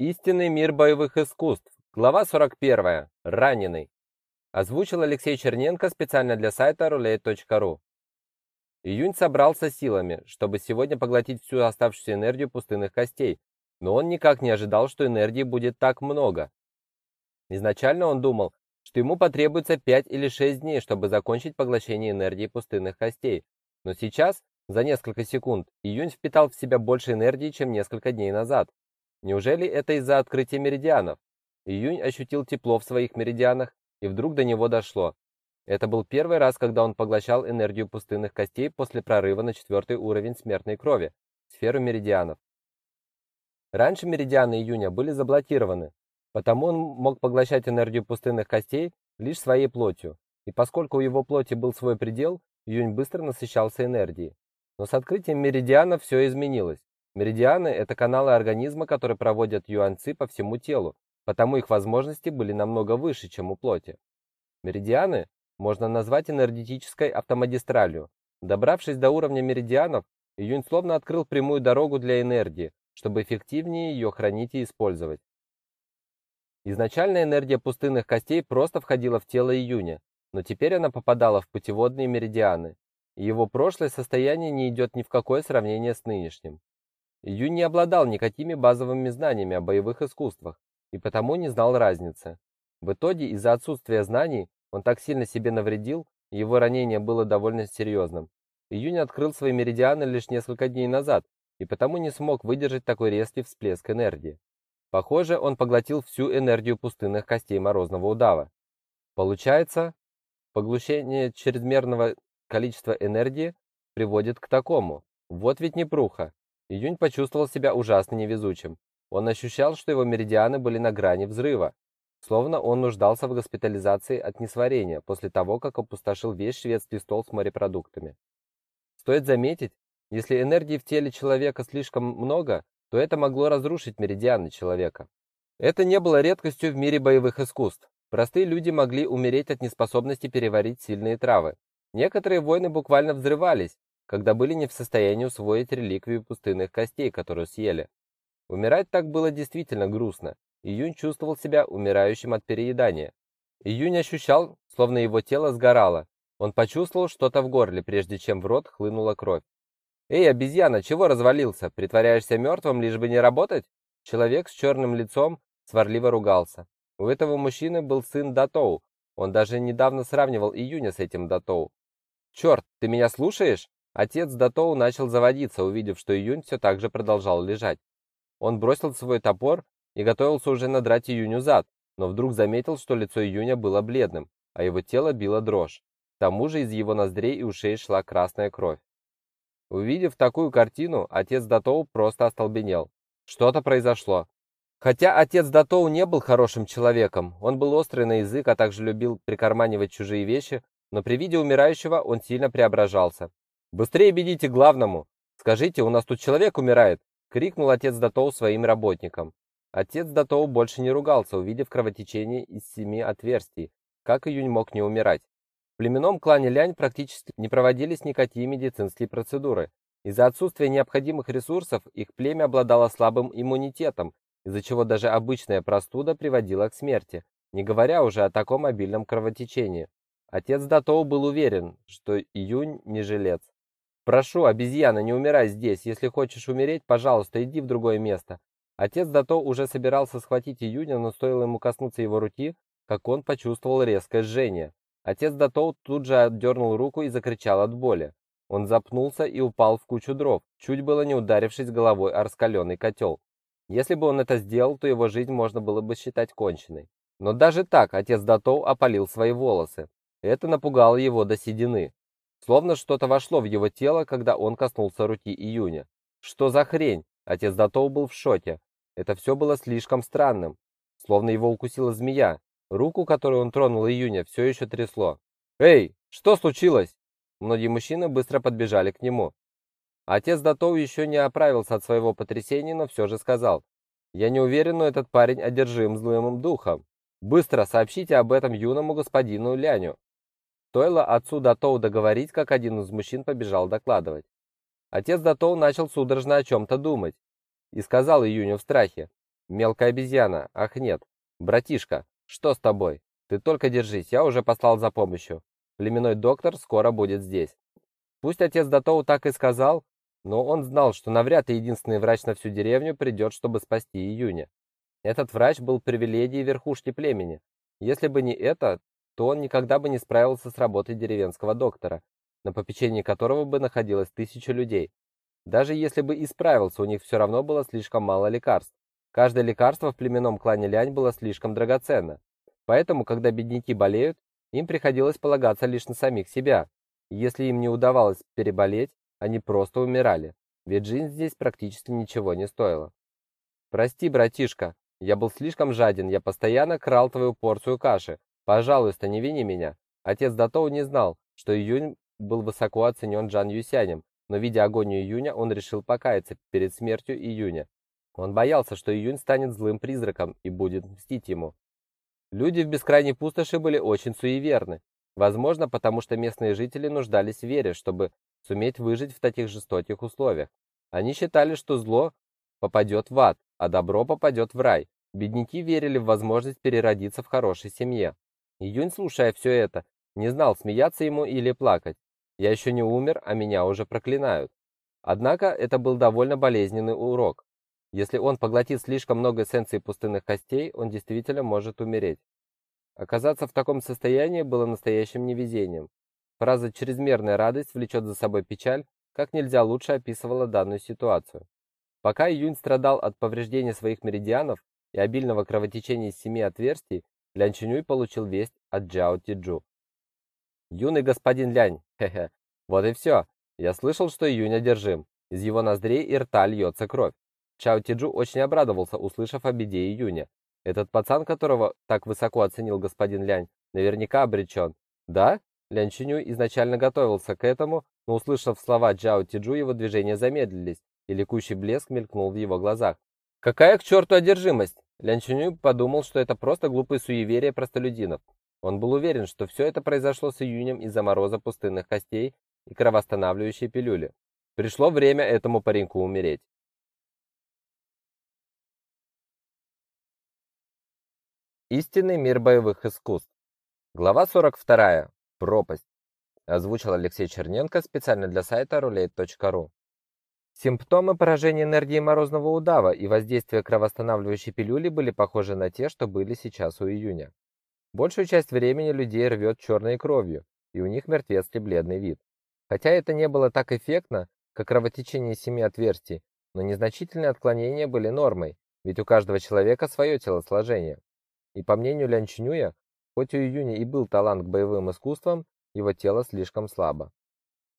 Истинный мир боевых искусств. Глава 41. Раненый. Озвучил Алексей Черненко специально для сайта roulette.ru. Июнь собрался силами, чтобы сегодня поглотить всю оставшуюся энергию пустынных костей, но он никак не ожидал, что энергии будет так много. Изначально он думал, что ему потребуется 5 или 6 дней, чтобы закончить поглощение энергии пустынных костей, но сейчас, за несколько секунд, Июнь впитал в себя больше энергии, чем несколько дней назад. Неужели это из-за открытия меридианов? Июнь ощутил тепло в своих меридианах, и вдруг до него дошло. Это был первый раз, когда он поглощал энергию пустынных костей после прорыва на четвертый уровень смертной крови, сферу меридианов. Раньше меридианы Июня были заблокированы, потому он мог поглощать энергию пустынных костей лишь своей плотью, и поскольку у его плоти был свой предел, Июнь быстро насыщался энергией. Но с открытием меридианов все изменилось. Меридианы это каналы организма, которые проводят юаньци по всему телу, потому их возможности были намного выше, чем у плоти. Меридианы можно назвать энергетической автомагистралью. Добравшись до уровня меридианов, Июнь словно открыл прямую дорогу для энергии, чтобы эффективнее ее хранить и использовать. Изначально энергия пустынных костей просто входила в тело Июня, но теперь она попадала в путеводные меридианы, и его прошлое состояние не идет ни в какое сравнение с нынешним. Юнь не обладал никакими базовыми знаниями о боевых искусствах и потому не знал разницы. В итоге из-за отсутствия знаний он так сильно себе навредил, его ранение было довольно серьезным. Июнь открыл свои меридианы лишь несколько дней назад и потому не смог выдержать такой резкий всплеск энергии. Похоже, он поглотил всю энергию пустынных костей морозного удава. Получается, поглощение чрезмерного количества энергии приводит к такому. Вот ведь непруха. Июнь почувствовал себя ужасно невезучим. Он ощущал, что его меридианы были на грани взрыва, словно он нуждался в госпитализации от несварения после того, как опустошил весь шведский стол с морепродуктами. Стоит заметить, если энергии в теле человека слишком много, то это могло разрушить меридианы человека. Это не было редкостью в мире боевых искусств. Простые люди могли умереть от неспособности переварить сильные травы. Некоторые воины буквально взрывались, когда были не в состоянии усвоить реликвию пустынных костей, которую съели. Умирать так было действительно грустно. Июнь чувствовал себя умирающим от переедания. Июнь ощущал, словно его тело сгорало. Он почувствовал что-то в горле, прежде чем в рот хлынула кровь. «Эй, обезьяна, чего развалился? Притворяешься мертвым, лишь бы не работать?» Человек с черным лицом сварливо ругался. У этого мужчины был сын Датоу. Он даже недавно сравнивал Июня с этим Датоу. «Черт, ты меня слушаешь?» Отец Датоу начал заводиться, увидев, что Июнь все так же продолжал лежать. Он бросил свой топор и готовился уже надрать Июню зад, но вдруг заметил, что лицо Июня было бледным, а его тело било дрожь. К тому же из его ноздрей и ушей шла красная кровь. Увидев такую картину, отец Датоу просто остолбенел. Что-то произошло. Хотя отец Датоу не был хорошим человеком, он был острый на язык, а также любил прикарманивать чужие вещи, но при виде умирающего он сильно преображался. Быстрее бегите к главному. Скажите, у нас тут человек умирает, крикнул отец Датоу своим работникам. Отец Датоу больше не ругался, увидев кровотечение из семи отверстий. Как Июнь мог не умирать? В племенном клане Лянь практически не проводились никакие медицинские процедуры. Из-за отсутствия необходимых ресурсов их племя обладало слабым иммунитетом, из-за чего даже обычная простуда приводила к смерти, не говоря уже о таком обильном кровотечении. Отец Датоу был уверен, что Июнь не жилец. Прошу, обезьяна, не умирай здесь. Если хочешь умереть, пожалуйста, иди в другое место. Отец Дато уже собирался схватить Июня, но стоило ему коснуться его руки, как он почувствовал резкое жжение. Отец Дато тут же отдернул руку и закричал от боли. Он запнулся и упал в кучу дров, чуть было не ударившись головой о раскаленный котел. Если бы он это сделал, то его жизнь можно было бы считать конченной. Но даже так отец Дато опалил свои волосы. Это напугало его до седины. Словно что-то вошло в его тело, когда он коснулся руки Июня. Что за хрень? Отец Датоу был в шоке. Это все было слишком странным. Словно его укусила змея. Руку, которую он тронул Июня, все еще трясло. «Эй, что случилось?» Многие мужчины быстро подбежали к нему. Отец Датоу еще не оправился от своего потрясения, но все же сказал. «Я не уверен, но этот парень одержим злым духом. Быстро сообщите об этом юному господину Ляню. Стоило отцу Датоу договорить, как один из мужчин побежал докладывать. Отец Датоу начал судорожно о чем-то думать и сказал Июню в страхе, Мелкая обезьяна. Ах, нет. Братишка, что с тобой? Ты только держись, я уже послал за помощью. Племенной доктор скоро будет здесь. Пусть отец Датоу так и сказал, но он знал, что навряд ли единственный врач на всю деревню придет, чтобы спасти Июня. Этот врач был привилегией верхушки племени. Если бы не это, то он никогда бы не справился с работой деревенского доктора, на попечении которого бы находилось тысяча людей. Даже если бы и справился, у них все равно было слишком мало лекарств. Каждое лекарство в племенном клане Лянь было слишком драгоценно. Поэтому, когда бедняки болеют, им приходилось полагаться лишь на самих себя. И если им не удавалось переболеть, они просто умирали, ведь жизнь здесь практически ничего не стоила. Прости, братишка, я был слишком жаден, я постоянно крал твою порцию каши. Пожалуйста, не вини меня. Отец Датоу не знал, что Июнь был высоко оценен Джан Юсянем, но видя агонию Июня, он решил покаяться перед смертью Июня. Он боялся, что Июнь станет злым призраком и будет мстить ему. Люди в бескрайней пустоши были очень суеверны, возможно, потому что местные жители нуждались в вере, чтобы суметь выжить в таких жестоких условиях. Они считали, что зло попадет в ад, а добро попадет в рай. Бедняки верили в возможность переродиться в хорошей семье. Июнь, слушая все это, не знал, смеяться ему или плакать. Я еще не умер, а меня уже проклинают. Однако это был довольно болезненный урок. Если он поглотит слишком много эссенции пустынных костей, он действительно может умереть. Оказаться в таком состоянии было настоящим невезением. Фраза «чрезмерная радость влечет за собой печаль» как нельзя лучше описывала данную ситуацию. Пока Июнь страдал от повреждения своих меридианов и обильного кровотечения из семи отверстий, Лян Чинюй получил весть от Джао Тиджу. «Юный господин Лянь, хе-хе, вот и все. Я слышал, что Июнь одержим. Из его ноздрей и рта льется кровь. Чао Тиджу очень обрадовался, услышав о беде Июня. Этот пацан, которого так высоко оценил господин Лянь, наверняка обречен. Да? Лян Чиню изначально готовился к этому, но услышав слова Джао Тиджу, его движения замедлились, и ликующий блеск мелькнул в его глазах. Какая к черту одержимость? Лян Чиню подумал, что это просто глупые суеверия простолюдинов. Он был уверен, что все это произошло с июнем из-за мороза пустынных костей и кровоостанавливающей пилюли. Пришло время этому пареньку умереть. Истинный мир боевых искусств. Глава 42. Пропасть. Озвучил Алексей Черненко специально для сайта roulette.ru. Симптомы поражения энергии морозного удава и воздействия кровоостанавливающей пилюли были похожи на те, что были сейчас у июня. Большую часть времени людей рвет черной кровью, и у них мертвецкий бледный вид. Хотя это не было так эффектно, как кровотечение семи отверстий, но незначительные отклонения были нормой, ведь у каждого человека свое телосложение. И по мнению Лян Чунюя, Хоть у Июня и был талант к боевым искусствам, его тело слишком слабо.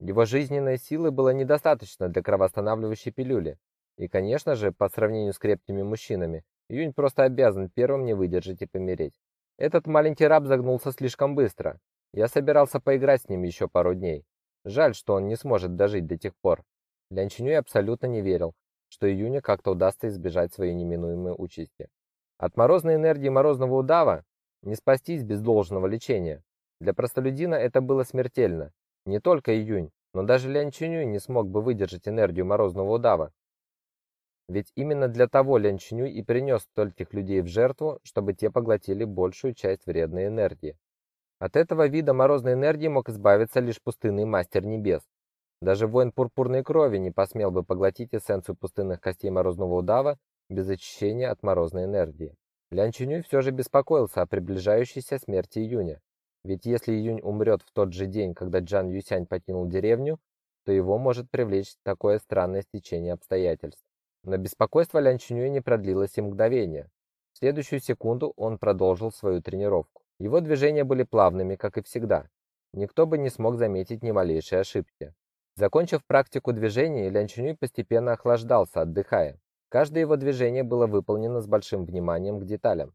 Его жизненной силы было недостаточно для кровоостанавливающей пилюли. И, конечно же, по сравнению с крепкими мужчинами, Июнь просто обязан первым не выдержать и помереть. Этот маленький раб загнулся слишком быстро. Я собирался поиграть с ним еще пару дней. Жаль, что он не сможет дожить до тех пор. Лян Чинюй абсолютно не верил, что Июня как-то удастся избежать своей неминуемой участи. От морозной энергии морозного удава не спастись без должного лечения. Для простолюдина это было смертельно. Не только Июнь, но даже Лян Чинюй не смог бы выдержать энергию морозного удава. Ведь именно для того Лян Чинюй и принес стольких людей в жертву, чтобы те поглотили большую часть вредной энергии. От этого вида морозной энергии мог избавиться лишь пустынный мастер небес. Даже воин пурпурной крови не посмел бы поглотить эссенцию пустынных костей морозного удава без очищения от морозной энергии. Лян Чинюй все же беспокоился о приближающейся смерти Июня. Ведь если Июнь умрет в тот же день, когда Джан Юсянь покинул деревню, то его может привлечь такое странное стечение обстоятельств. Но беспокойство Лян Чинюя не продлилось и мгновение. В следующую секунду он продолжил свою тренировку. Его движения были плавными, как и всегда. Никто бы не смог заметить ни малейшей ошибки. Закончив практику движений, Лян Чинюй постепенно охлаждался, отдыхая. Каждое его движение было выполнено с большим вниманием к деталям.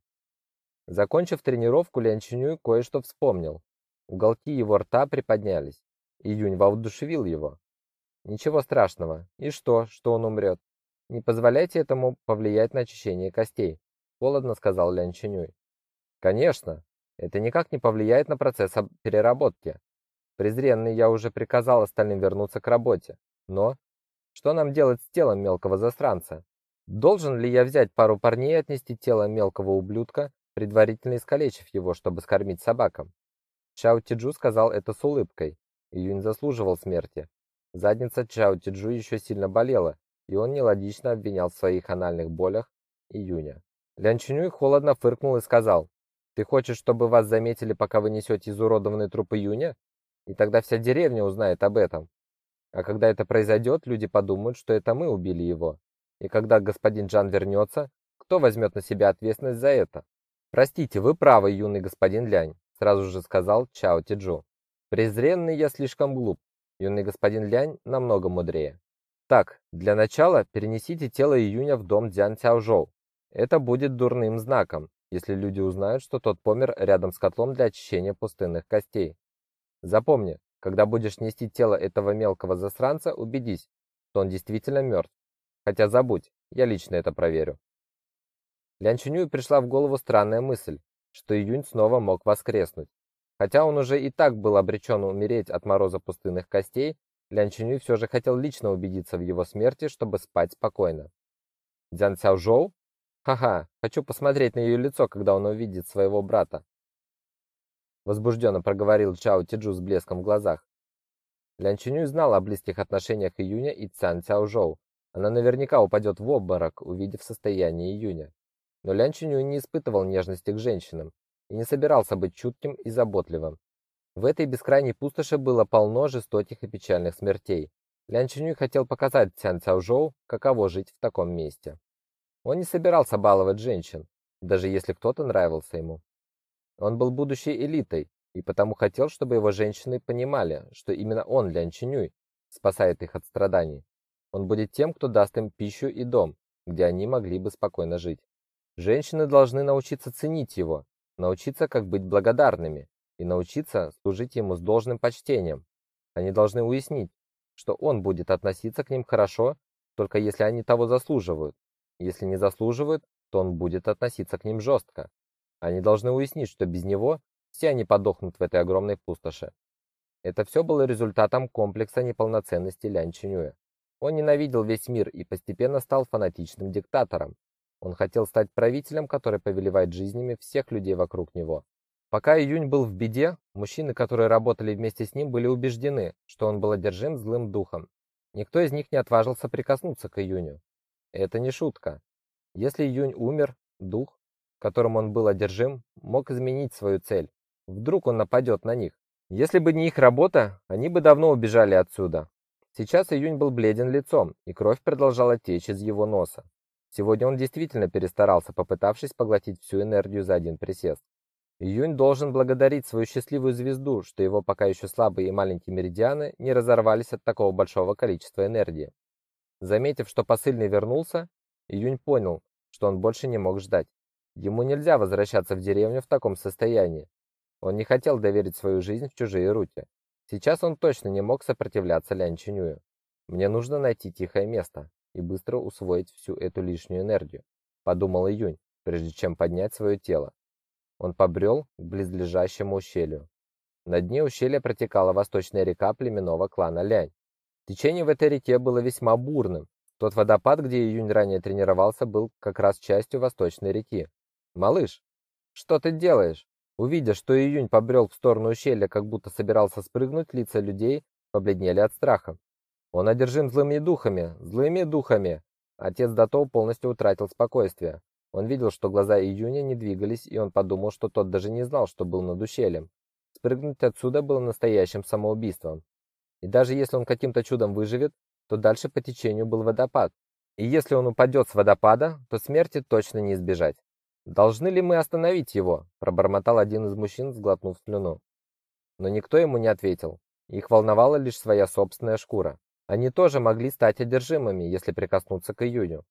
Закончив тренировку, Лян Чинюй кое-что вспомнил. Уголки его рта приподнялись. Июнь воодушевил его. Ничего страшного. И что, что он умрет? Не позволяйте этому повлиять на очищение костей, холодно сказал Лян Чинюй. Конечно, это никак не повлияет на процесс переработки. Презренный я уже приказал остальным вернуться к работе. Но что нам делать с телом мелкого застранца? Должен ли я взять пару парней и отнести тело мелкого ублюдка, предварительно искалечив его, чтобы скормить собакам? Чао Тиджу сказал это с улыбкой. Июнь заслуживал смерти. Задница Чао Тиджу еще сильно болела, и он нелогично обвинял в своих анальных болях Июня. Лян Чунюй холодно фыркнул и сказал, «Ты хочешь, чтобы вас заметили, пока вы несете изуродованный труп Июня? И тогда вся деревня узнает об этом. А когда это произойдет, люди подумают, что это мы убили его. И когда господин Джан вернется, кто возьмет на себя ответственность за это? Простите, вы правы, юный господин Лянь, сразу же сказал Чао Тиджу. Презренный я слишком глуп. Юный господин Лянь намного мудрее. Так, для начала перенесите тело Июня в дом Дзян Цяожоу. Это будет дурным знаком, если люди узнают, что тот помер рядом с котлом для очищения пустынных костей. Запомни, когда будешь нести тело этого мелкого засранца, убедись, что он действительно мертв. Хотя забудь, я лично это проверю. Лян Чуню пришла в голову странная мысль, что Июнь снова мог воскреснуть. Хотя он уже и так был обречен умереть от мороза пустынных костей, Лян Чуню все же хотел лично убедиться в его смерти, чтобы спать спокойно. Дзян Цяожоу? Ха-ха, хочу посмотреть на ее лицо, когда он увидит своего брата возбужденно проговорил Чао Тиджу с блеском в глазах. Лян Чинюй знал о близких отношениях Июня и Цян Цяожоу. Она наверняка упадет в обморок, увидев состояние Июня. Но Лян Чинюй не испытывал нежности к женщинам и не собирался быть чутким и заботливым. В этой бескрайней пустоши было полно жестоких и печальных смертей. Лян Чинюй хотел показать Цян Цяожоу, каково жить в таком месте. Он не собирался баловать женщин, даже если кто-то нравился ему. Он был будущей элитой и потому хотел, чтобы его женщины понимали, что именно он, Лян Чинюй, спасает их от страданий. Он будет тем, кто даст им пищу и дом, где они могли бы спокойно жить. Женщины должны научиться ценить его, научиться, как быть благодарными, и научиться служить ему с должным почтением. Они должны уяснить, что он будет относиться к ним хорошо, только если они того заслуживают. Если не заслуживают, то он будет относиться к ним жестко. Они должны уяснить, что без него все они подохнут в этой огромной пустоши. Это все было результатом комплекса неполноценности Лян Чинюя. Он ненавидел весь мир и постепенно стал фанатичным диктатором. Он хотел стать правителем, который повелевает жизнями всех людей вокруг него. Пока Июнь был в беде, мужчины, которые работали вместе с ним, были убеждены, что он был одержим злым духом. Никто из них не отважился прикоснуться к Июню. Это не шутка. Если Июнь умер, дух, которым он был одержим, мог изменить свою цель. Вдруг он нападет на них. Если бы не их работа, они бы давно убежали отсюда. Сейчас Июнь был бледен лицом, и кровь продолжала течь из его носа. Сегодня он действительно перестарался, попытавшись поглотить всю энергию за один присест. Июнь должен благодарить свою счастливую звезду, что его пока еще слабые и маленькие меридианы не разорвались от такого большого количества энергии. Заметив, что посыльный вернулся, Июнь понял, что он больше не мог ждать. Ему нельзя возвращаться в деревню в таком состоянии. Он не хотел доверить свою жизнь в чужие руки. Сейчас он точно не мог сопротивляться Лян Чинюю. Мне нужно найти тихое место и быстро усвоить всю эту лишнюю энергию, подумал Июнь, прежде чем поднять свое тело. Он побрел к близлежащему ущелью. На дне ущелья протекала восточная река племенного клана Лянь. Течение в этой реке было весьма бурным. Тот водопад, где Июнь ранее тренировался, был как раз частью восточной реки. «Малыш, что ты делаешь?» Увидя, что Июнь побрел в сторону ущелья, как будто собирался спрыгнуть, лица людей побледнели от страха. Он одержим злыми духами, злыми духами. Отец Дато полностью утратил спокойствие. Он видел, что глаза Июня не двигались, и он подумал, что тот даже не знал, что был над ущельем. Спрыгнуть отсюда было настоящим самоубийством. И даже если он каким-то чудом выживет, то дальше по течению был водопад. И если он упадет с водопада, то смерти точно не избежать. «Должны ли мы остановить его?» – пробормотал один из мужчин, сглотнув слюну. Но никто ему не ответил. Их волновала лишь своя собственная шкура. Они тоже могли стать одержимыми, если прикоснуться к Июню.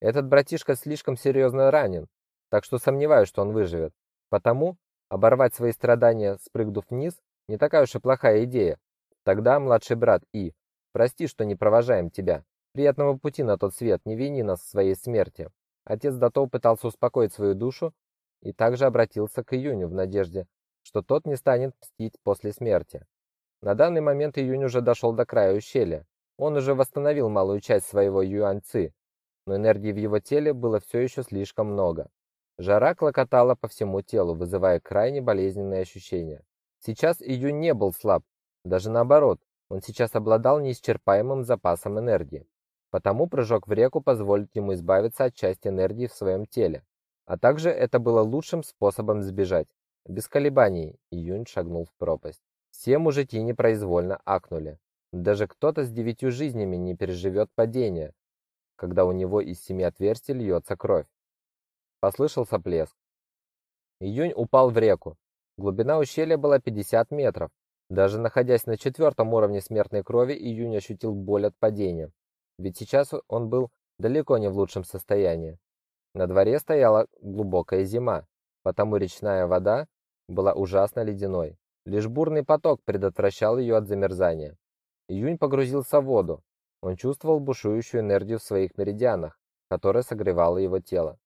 Этот братишка слишком серьезно ранен, так что сомневаюсь, что он выживет. Потому оборвать свои страдания, спрыгнув вниз, не такая уж и плохая идея. Тогда, младший брат И, прости, что не провожаем тебя. Приятного пути на тот свет, не вини нас в своей смерти. Отец Дато пытался успокоить свою душу и также обратился к Июню в надежде, что тот не станет мстить после смерти. На данный момент Июнь уже дошел до края ущелья. Он уже восстановил малую часть своего юаньци. но энергии в его теле было все еще слишком много. Жара клокотала по всему телу, вызывая крайне болезненные ощущения. Сейчас Июнь не был слаб, даже наоборот, он сейчас обладал неисчерпаемым запасом энергии. Потому прыжок в реку позволит ему избавиться от части энергии в своем теле. А также это было лучшим способом сбежать. Без колебаний Июнь шагнул в пропасть. Все мужики непроизвольно акнули. Даже кто-то с девятью жизнями не переживет падение, когда у него из семи отверстий льется кровь. Послышался плеск. Июнь упал в реку. Глубина ущелья была 50 метров. Даже находясь на четвертом уровне смертной крови, Июнь ощутил боль от падения. Ведь сейчас он был далеко не в лучшем состоянии. На дворе стояла глубокая зима, потому речная вода была ужасно ледяной. Лишь бурный поток предотвращал ее от замерзания. Июнь погрузился в воду. Он чувствовал бушующую энергию в своих меридианах, которая согревала его тело.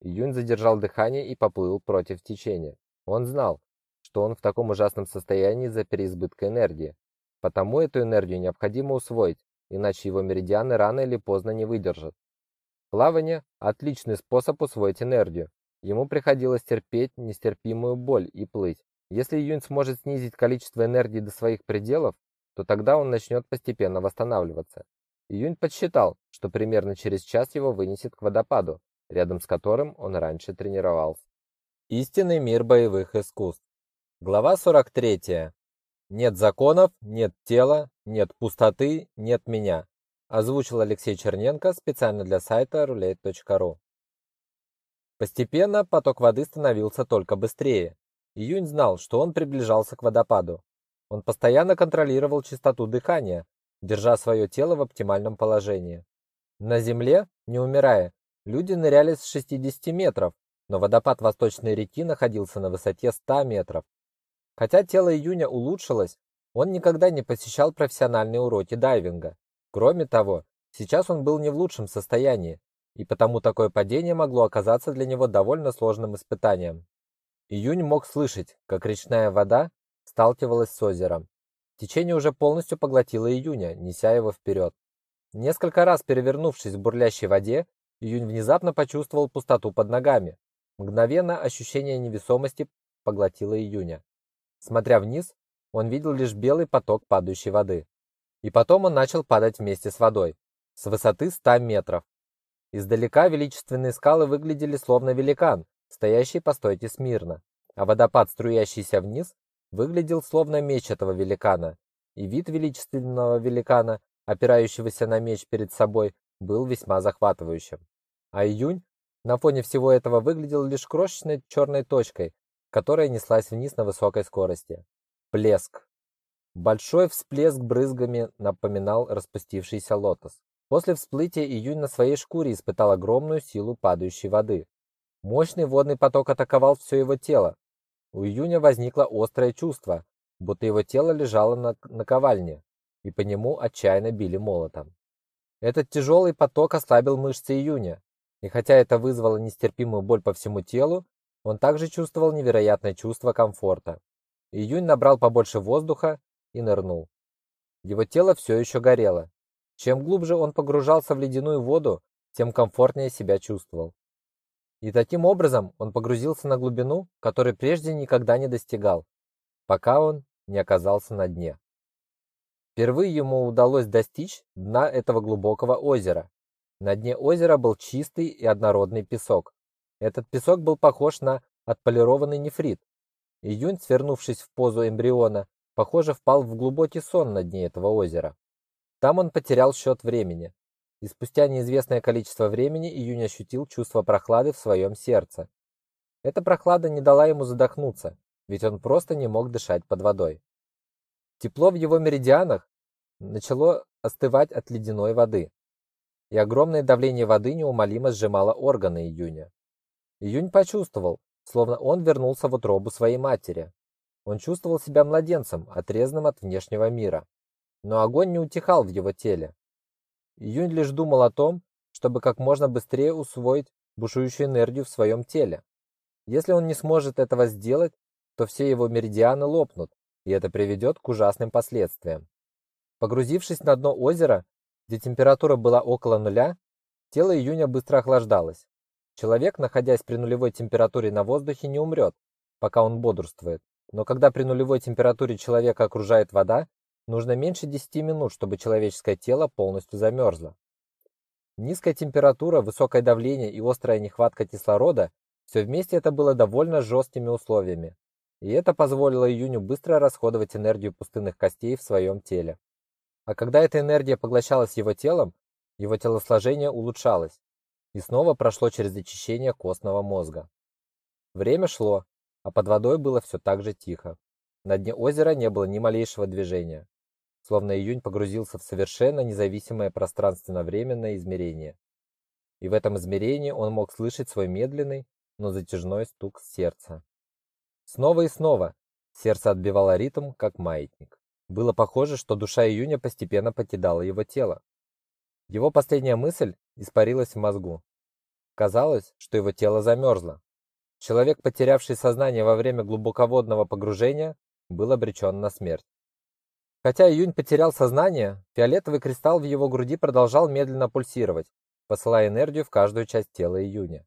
Июнь задержал дыхание и поплыл против течения. Он знал, что он в таком ужасном состоянии из-за переизбытка энергии. Потому эту энергию необходимо усвоить, иначе его меридианы рано или поздно не выдержат. Плавание – отличный способ усвоить энергию. Ему приходилось терпеть нестерпимую боль и плыть. Если Июнь сможет снизить количество энергии до своих пределов, то тогда он начнет постепенно восстанавливаться. Июнь подсчитал, что примерно через час его вынесет к водопаду, рядом с которым он раньше тренировался. Истинный мир боевых искусств. Глава 43. Нет законов, нет тела, нет пустоты, нет меня. Озвучил Алексей Черненко специально для сайта roulette.ru. Постепенно поток воды становился только быстрее. Июнь знал, что он приближался к водопаду. Он постоянно контролировал частоту дыхания, держа свое тело в оптимальном положении. На земле, не умирая, люди ныряли с 60 метров, но водопад Восточной реки находился на высоте 100 метров. Хотя тело Июня улучшилось, он никогда не посещал профессиональные уроки дайвинга. Кроме того, сейчас он был не в лучшем состоянии, и потому такое падение могло оказаться для него довольно сложным испытанием. Июнь мог слышать, как речная вода сталкивалась с озером. Течение уже полностью поглотило Июня, неся его вперед. Несколько раз перевернувшись в бурлящей воде, Июнь внезапно почувствовал пустоту под ногами. Мгновенно ощущение невесомости поглотило Июня. Смотря вниз, он видел лишь белый поток падающей воды. И потом он начал падать вместе с водой, с высоты 100 метров. Издалека величественные скалы выглядели словно великан, стоящий по стойке смирно, а водопад, струящийся вниз, выглядел словно меч этого великана, и вид величественного великана, опирающегося на меч перед собой, был весьма захватывающим. А июнь на фоне всего этого выглядел лишь крошечной черной точкой, которая неслась вниз на высокой скорости. Плеск. Большой всплеск брызгами напоминал распустившийся лотос. После всплытия июнь на своей шкуре испытал огромную силу падающей воды. Мощный водный поток атаковал все его тело. У июня возникло острое чувство, будто его тело лежало на наковальне, и по нему отчаянно били молотом. Этот тяжелый поток ослабил мышцы июня, и хотя это вызвало нестерпимую боль по всему телу, он также чувствовал невероятное чувство комфорта. Июнь набрал побольше воздуха и нырнул. Его тело все еще горело. Чем глубже он погружался в ледяную воду, тем комфортнее себя чувствовал. И таким образом он погрузился на глубину, которой прежде никогда не достигал, пока он не оказался на дне. Впервые ему удалось достичь дна этого глубокого озера. На дне озера был чистый и однородный песок. Этот песок был похож на отполированный нефрит. Июнь, свернувшись в позу эмбриона, похоже, впал в глубокий сон на дне этого озера. Там он потерял счет времени. И спустя неизвестное количество времени Июнь ощутил чувство прохлады в своем сердце. Эта прохлада не дала ему задохнуться, ведь он просто не мог дышать под водой. Тепло в его меридианах начало остывать от ледяной воды, и огромное давление воды неумолимо сжимало органы Июня. Июнь почувствовал, словно он вернулся в утробу своей матери. Он чувствовал себя младенцем, отрезанным от внешнего мира. Но огонь не утихал в его теле. Июнь лишь думал о том, чтобы как можно быстрее усвоить бушующую энергию в своем теле. Если он не сможет этого сделать, то все его меридианы лопнут, и это приведет к ужасным последствиям. Погрузившись на дно озера, где температура была около нуля, Тело Июня быстро охлаждалось. Человек, находясь при нулевой температуре на воздухе, не умрет, пока он бодрствует. Но когда при нулевой температуре человека окружает вода, нужно меньше 10 минут, чтобы человеческое тело полностью замерзло. Низкая температура, высокое давление и острая нехватка кислорода – все вместе это было довольно жесткими условиями. И это позволило Июню быстро расходовать энергию пустынных костей в своем теле. А когда эта энергия поглощалась его телом, его телосложение улучшалось и снова прошло через очищение костного мозга. Время шло, а под водой было все так же тихо. На дне озера не было ни малейшего движения, словно июнь погрузился в совершенно независимое пространственно-временное измерение. И в этом измерении он мог слышать свой медленный, но затяжной стук сердца. Снова и снова сердце отбивало ритм, как маятник. Было похоже, что душа июня постепенно покидала его тело. Его последняя мысль испарилась в мозгу. Казалось, что его тело замерзло. Человек, потерявший сознание во время глубоководного погружения, был обречен на смерть. Хотя Июнь потерял сознание, фиолетовый кристалл в его груди продолжал медленно пульсировать, посылая энергию в каждую часть тела Июня.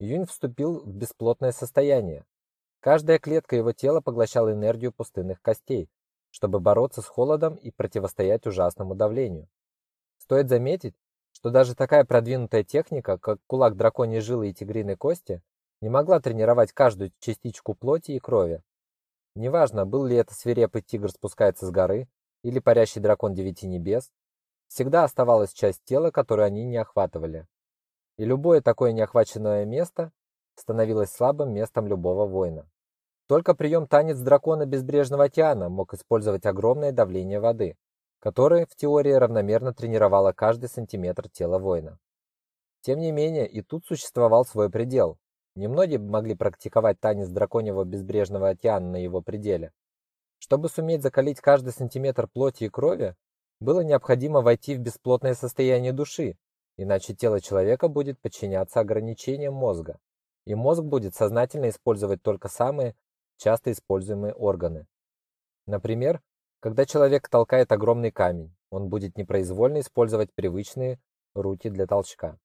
Июнь вступил в бесплотное состояние. Каждая клетка его тела поглощала энергию пустынных костей, чтобы бороться с холодом и противостоять ужасному давлению. Стоит заметить, что даже такая продвинутая техника, как кулак драконьей жилы и тигриной кости, не могла тренировать каждую частичку плоти и крови. Неважно, был ли это свирепый тигр спускается с горы или парящий дракон девяти небес, всегда оставалась часть тела, которую они не охватывали. И любое такое неохваченное место становилось слабым местом любого воина. Только прием танец дракона безбрежного океана мог использовать огромное давление воды, которое в теории равномерно тренировало каждый сантиметр тела воина. Тем не менее, и тут существовал свой предел. Немногие могли практиковать танец драконьего безбрежного океана на его пределе. Чтобы суметь закалить каждый сантиметр плоти и крови, было необходимо войти в бесплотное состояние души, иначе тело человека будет подчиняться ограничениям мозга, и мозг будет сознательно использовать только самые часто используемые органы. Например, когда человек толкает огромный камень, он будет непроизвольно использовать привычные руки для толчка.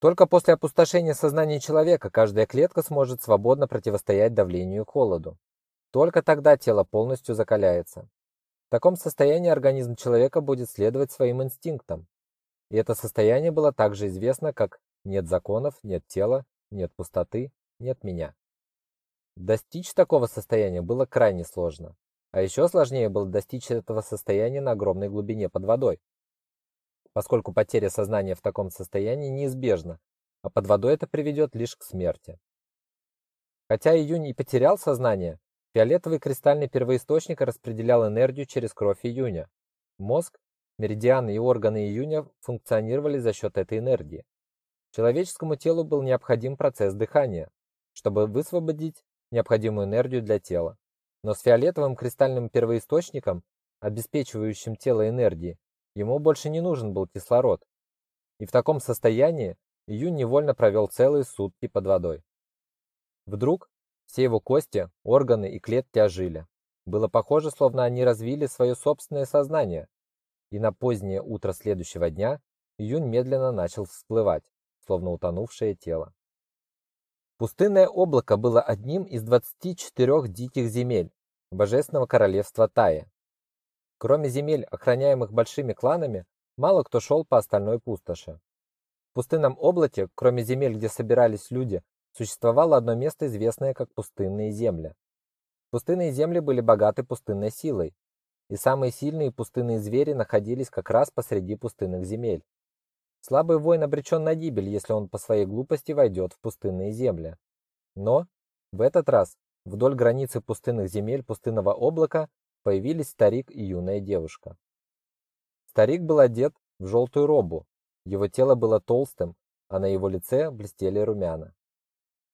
Только после опустошения сознания человека каждая клетка сможет свободно противостоять давлению и холоду. Только тогда тело полностью закаляется. В таком состоянии организм человека будет следовать своим инстинктам. И это состояние было также известно как «нет законов, нет тела, нет пустоты, нет меня». Достичь такого состояния было крайне сложно. А еще сложнее было достичь этого состояния на огромной глубине под водой поскольку потеря сознания в таком состоянии неизбежна, а под водой это приведет лишь к смерти. Хотя Июнь и потерял сознание, фиолетовый кристальный первоисточник распределял энергию через кровь Июня. Мозг, меридианы и органы Июня функционировали за счет этой энергии. Человеческому телу был необходим процесс дыхания, чтобы высвободить необходимую энергию для тела. Но с фиолетовым кристальным первоисточником, обеспечивающим тело энергией, Ему больше не нужен был кислород. И в таком состоянии Июнь невольно провел целые сутки под водой. Вдруг все его кости, органы и клетки ожили. Было похоже, словно они развили свое собственное сознание. И на позднее утро следующего дня Июнь медленно начал всплывать, словно утонувшее тело. Пустынное облако было одним из 24 диких земель Божественного королевства Тая. Кроме земель, охраняемых большими кланами, мало кто шел по остальной пустоши. В пустынном облаке, кроме земель, где собирались люди, существовало одно место, известное как пустынные земли. Пустынные земли были богаты пустынной силой, и самые сильные пустынные звери находились как раз посреди пустынных земель. Слабый воин обречен на гибель, если он по своей глупости войдет в пустынные земли. Но в этот раз вдоль границы пустынных земель пустынного облака появились старик и юная девушка. Старик был одет в желтую робу, его тело было толстым, а на его лице блестели румяна.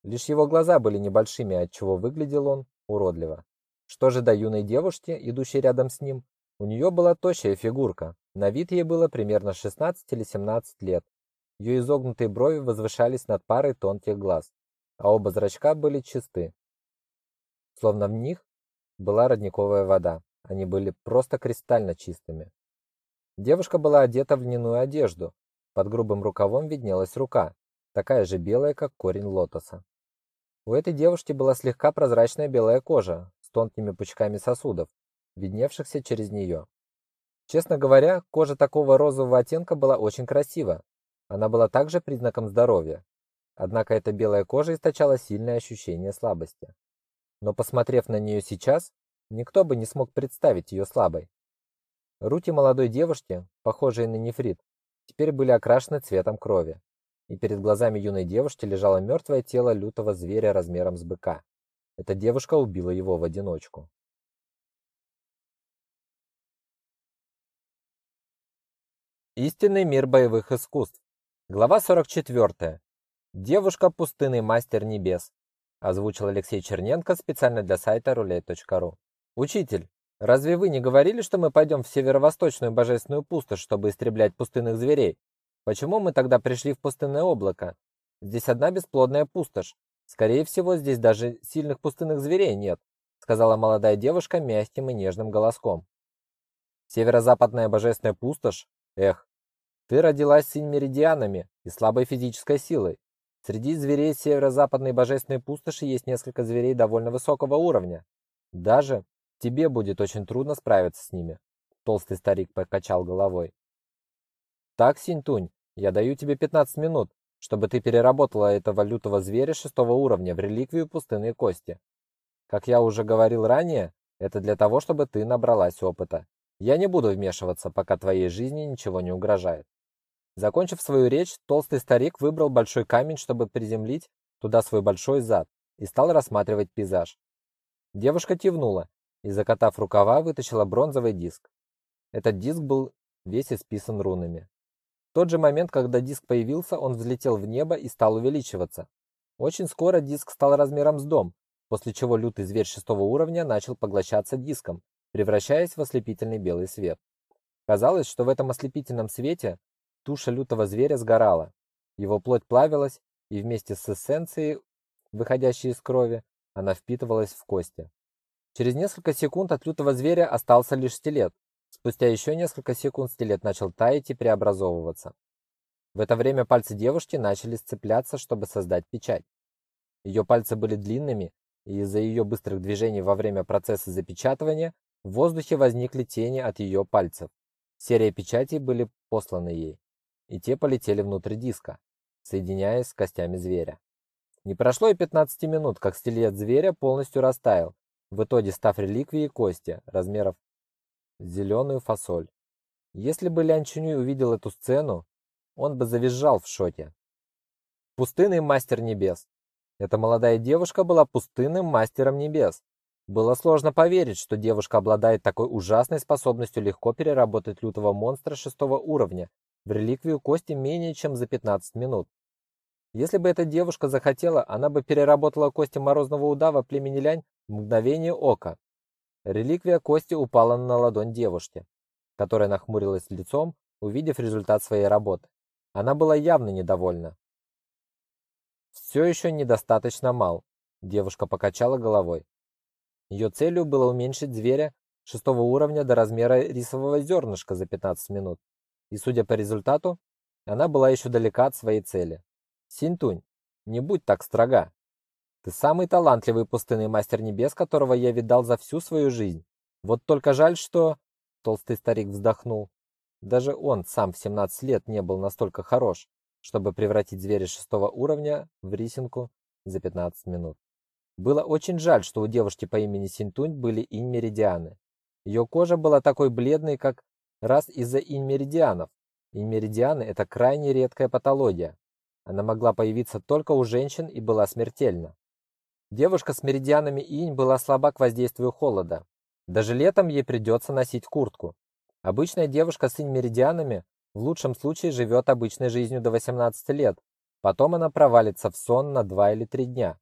Лишь его глаза были небольшими, отчего выглядел он уродливо. Что же до юной девушки, идущей рядом с ним, у нее была тощая фигурка, на вид ей было примерно 16 или 17 лет. Ее изогнутые брови возвышались над парой тонких глаз, а оба зрачка были чисты. Словно в них была родниковая вода. Они были просто кристально чистыми. Девушка была одета в льняную одежду, Под грубым рукавом виднелась рука, такая же белая, как корень лотоса. У этой девушки была слегка прозрачная белая кожа с тонкими пучками сосудов, видневшихся через нее. Честно говоря, кожа такого розового оттенка была очень красива. Она была также признаком здоровья. Однако эта белая кожа источала сильное ощущение слабости. Но посмотрев на нее сейчас, никто бы не смог представить ее слабой. Руки молодой девушки, похожие на нефрит, теперь были окрашены цветом крови. И перед глазами юной девушки лежало мертвое тело лютого зверя размером с быка. Эта девушка убила его в одиночку. Истинный мир боевых искусств. Глава 44. Девушка пустынный мастер небес. Озвучил Алексей Черненко специально для сайта roulette.ru. Учитель, разве вы не говорили, что мы пойдем в северо-восточную божественную пустошь, чтобы истреблять пустынных зверей? Почему мы тогда пришли в пустынное облако? Здесь одна бесплодная пустошь. Скорее всего, здесь даже сильных пустынных зверей нет, сказала молодая девушка мягким и нежным голоском. Северо-западная божественная пустошь? Эх, ты родилась с инмеридианами и слабой физической силой. Среди зверей северо-западной божественной пустоши есть несколько зверей довольно высокого уровня. Даже тебе будет очень трудно справиться с ними. Толстый старик покачал головой. Так, Синтунь, я даю тебе 15 минут, чтобы ты переработала этого лютого зверя шестого уровня в реликвию пустынной кости. Как я уже говорил ранее, это для того, чтобы ты набралась опыта. Я не буду вмешиваться, пока твоей жизни ничего не угрожает. Закончив свою речь, толстый старик выбрал большой камень, чтобы приземлить туда свой большой зад, и стал рассматривать пейзаж. Девушка кивнула и, закатав рукава, вытащила бронзовый диск. Этот диск был весь исписан рунами. В тот же момент, когда диск появился, он взлетел в небо и стал увеличиваться. Очень скоро диск стал размером с дом, после чего лютый зверь шестого уровня начал поглощаться диском, превращаясь в ослепительный белый свет. Казалось, что в этом ослепительном свете Туша лютого зверя сгорала. Его плоть плавилась, и вместе с эссенцией, выходящей из крови, она впитывалась в кости. Через несколько секунд от лютого зверя остался лишь стилет. Спустя еще несколько секунд стилет начал таять и преобразовываться. В это время пальцы девушки начали сцепляться, чтобы создать печать. Ее пальцы были длинными, и из-за ее быстрых движений во время процесса запечатывания в воздухе возникли тени от ее пальцев. Серия печатей были посланы ей и те полетели внутрь диска, соединяясь с костями зверя. Не прошло и 15 минут, как стилет зверя полностью растаял, в итоге став реликвией кости размеров зеленую фасоль. Если бы Лян Чунюй увидел эту сцену, он бы завизжал в шоке. Пустынный мастер небес. Эта молодая девушка была пустынным мастером небес. Было сложно поверить, что девушка обладает такой ужасной способностью легко переработать лютого монстра шестого уровня в реликвию кости менее чем за 15 минут. Если бы эта девушка захотела, она бы переработала кости морозного удава племени Лянь в мгновение ока. Реликвия кости упала на ладонь девушки, которая нахмурилась лицом, увидев результат своей работы. Она была явно недовольна. «Все еще недостаточно мал», – девушка покачала головой. Ее целью было уменьшить зверя шестого уровня до размера рисового зернышка за 15 минут. И, судя по результату, она была еще далека от своей цели. Синтунь, не будь так строга. Ты самый талантливый пустынный мастер небес, которого я видал за всю свою жизнь. Вот только жаль, что... Толстый старик вздохнул. Даже он сам в 17 лет не был настолько хорош, чтобы превратить зверя шестого уровня в рисинку за 15 минут. Было очень жаль, что у девушки по имени Синтунь были инь-меридианы. Ее кожа была такой бледной, как раз из-за инь-меридианов. Инь-меридианы – это крайне редкая патология. Она могла появиться только у женщин и была смертельна. Девушка с меридианами инь была слаба к воздействию холода. Даже летом ей придется носить куртку. Обычная девушка с инь-меридианами в лучшем случае живет обычной жизнью до 18 лет. Потом она провалится в сон на 2 или 3 дня.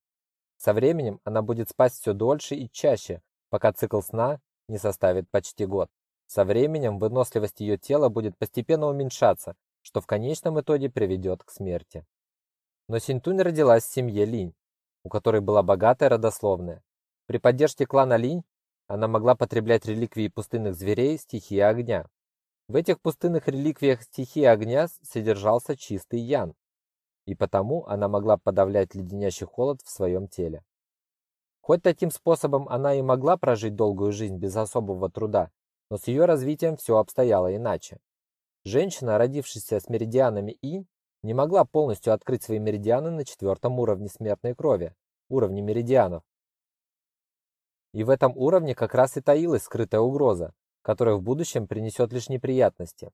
Со временем она будет спать все дольше и чаще, пока цикл сна не составит почти год. Со временем выносливость ее тела будет постепенно уменьшаться, что в конечном итоге приведет к смерти. Но Синтунь родилась в семье Линь, у которой была богатая родословная. При поддержке клана Линь она могла потреблять реликвии пустынных зверей стихии огня. В этих пустынных реликвиях стихии огня содержался чистый ян, и потому она могла подавлять леденящий холод в своем теле. Хоть таким способом она и могла прожить долгую жизнь без особого труда, но с ее развитием все обстояло иначе. Женщина, родившаяся с меридианами инь, не могла полностью открыть свои меридианы на четвертом уровне смертной крови, уровне меридианов. И в этом уровне как раз и таилась скрытая угроза, которая в будущем принесет лишь неприятности.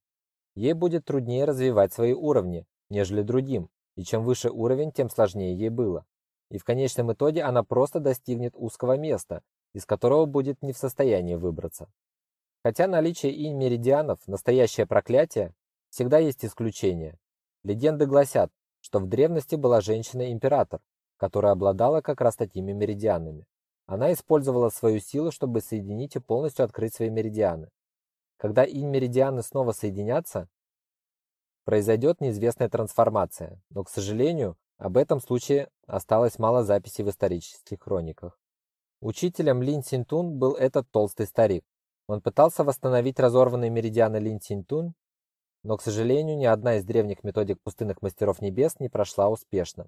Ей будет труднее развивать свои уровни, нежели другим, и чем выше уровень, тем сложнее ей было. И в конечном итоге она просто достигнет узкого места, из которого будет не в состоянии выбраться. Хотя наличие инь меридианов настоящее проклятие, всегда есть исключения. Легенды гласят, что в древности была женщина-император, которая обладала как раз такими меридианами. Она использовала свою силу, чтобы соединить и полностью открыть свои меридианы. Когда инь-меридианы снова соединятся, произойдет неизвестная трансформация, но, к сожалению, об этом случае осталось мало записей в исторических хрониках. Учителем Лин Синтун был этот толстый старик. Он пытался восстановить разорванные меридианы Лин Синтун, но, к сожалению, ни одна из древних методик пустынных мастеров небес не прошла успешно.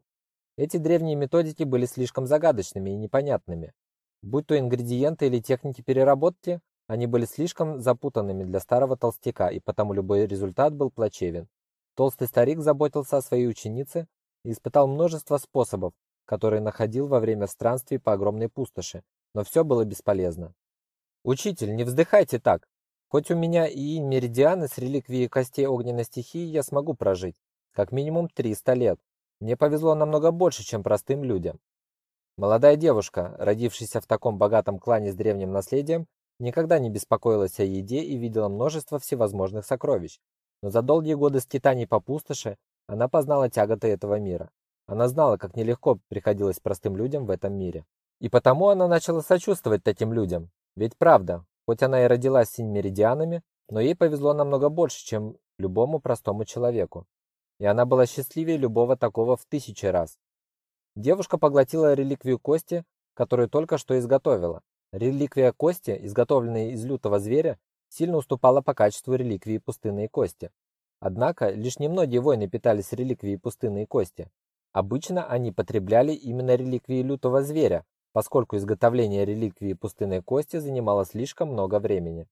Эти древние методики были слишком загадочными и непонятными. Будь то ингредиенты или техники переработки, они были слишком запутанными для старого толстяка, и потому любой результат был плачевен. Толстый старик заботился о своей ученице и испытал множество способов, которые находил во время странствий по огромной пустоши, но все было бесполезно. «Учитель, не вздыхайте так. Хоть у меня и меридианы с реликвией костей огненной стихии, я смогу прожить. Как минимум 300 лет. Мне повезло намного больше, чем простым людям». Молодая девушка, родившаяся в таком богатом клане с древним наследием, никогда не беспокоилась о еде и видела множество всевозможных сокровищ, но за долгие годы скитаний по пустоши она познала тяготы этого мира. Она знала, как нелегко приходилось простым людям в этом мире. И потому она начала сочувствовать таким людям. Ведь правда, хоть она и родилась с меридианами, но ей повезло намного больше, чем любому простому человеку. И она была счастливее любого такого в тысячи раз. Девушка поглотила реликвию кости, которую только что изготовила. Реликвия кости, изготовленная из лютого зверя, сильно уступала по качеству реликвии пустынной кости. Однако лишь немногие воины питались реликвией пустынной кости. Обычно они потребляли именно реликвии лютого зверя, поскольку изготовление реликвии пустынной кости занимало слишком много времени.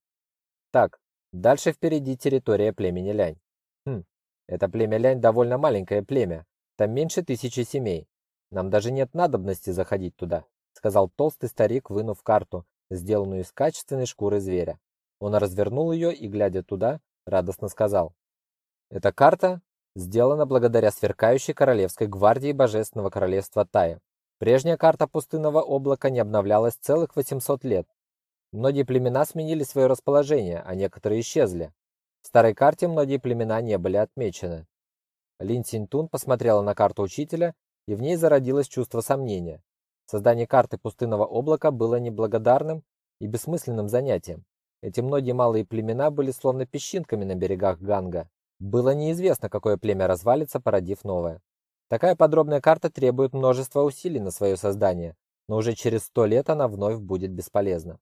Так, дальше впереди территория племени Лянь. Хм, это племя Лянь довольно маленькое племя, там меньше тысячи семей. Нам даже нет надобности заходить туда, сказал толстый старик, вынув карту, сделанную из качественной шкуры зверя. Он развернул ее и, глядя туда, радостно сказал: "Эта карта сделана благодаря сверкающей королевской гвардии Божественного королевства Тая. Прежняя карта пустынного облака не обновлялась целых 800 лет. Многие племена сменили свое расположение, а некоторые исчезли. В старой карте многие племена не были отмечены. Лин Синтун посмотрела на карту учителя, и в ней зародилось чувство сомнения. Создание карты пустынного облака было неблагодарным и бессмысленным занятием. Эти многие малые племена были словно песчинками на берегах Ганга. Было неизвестно, какое племя развалится, породив новое. Такая подробная карта требует множества усилий на свое создание, но уже через сто лет она вновь будет бесполезна.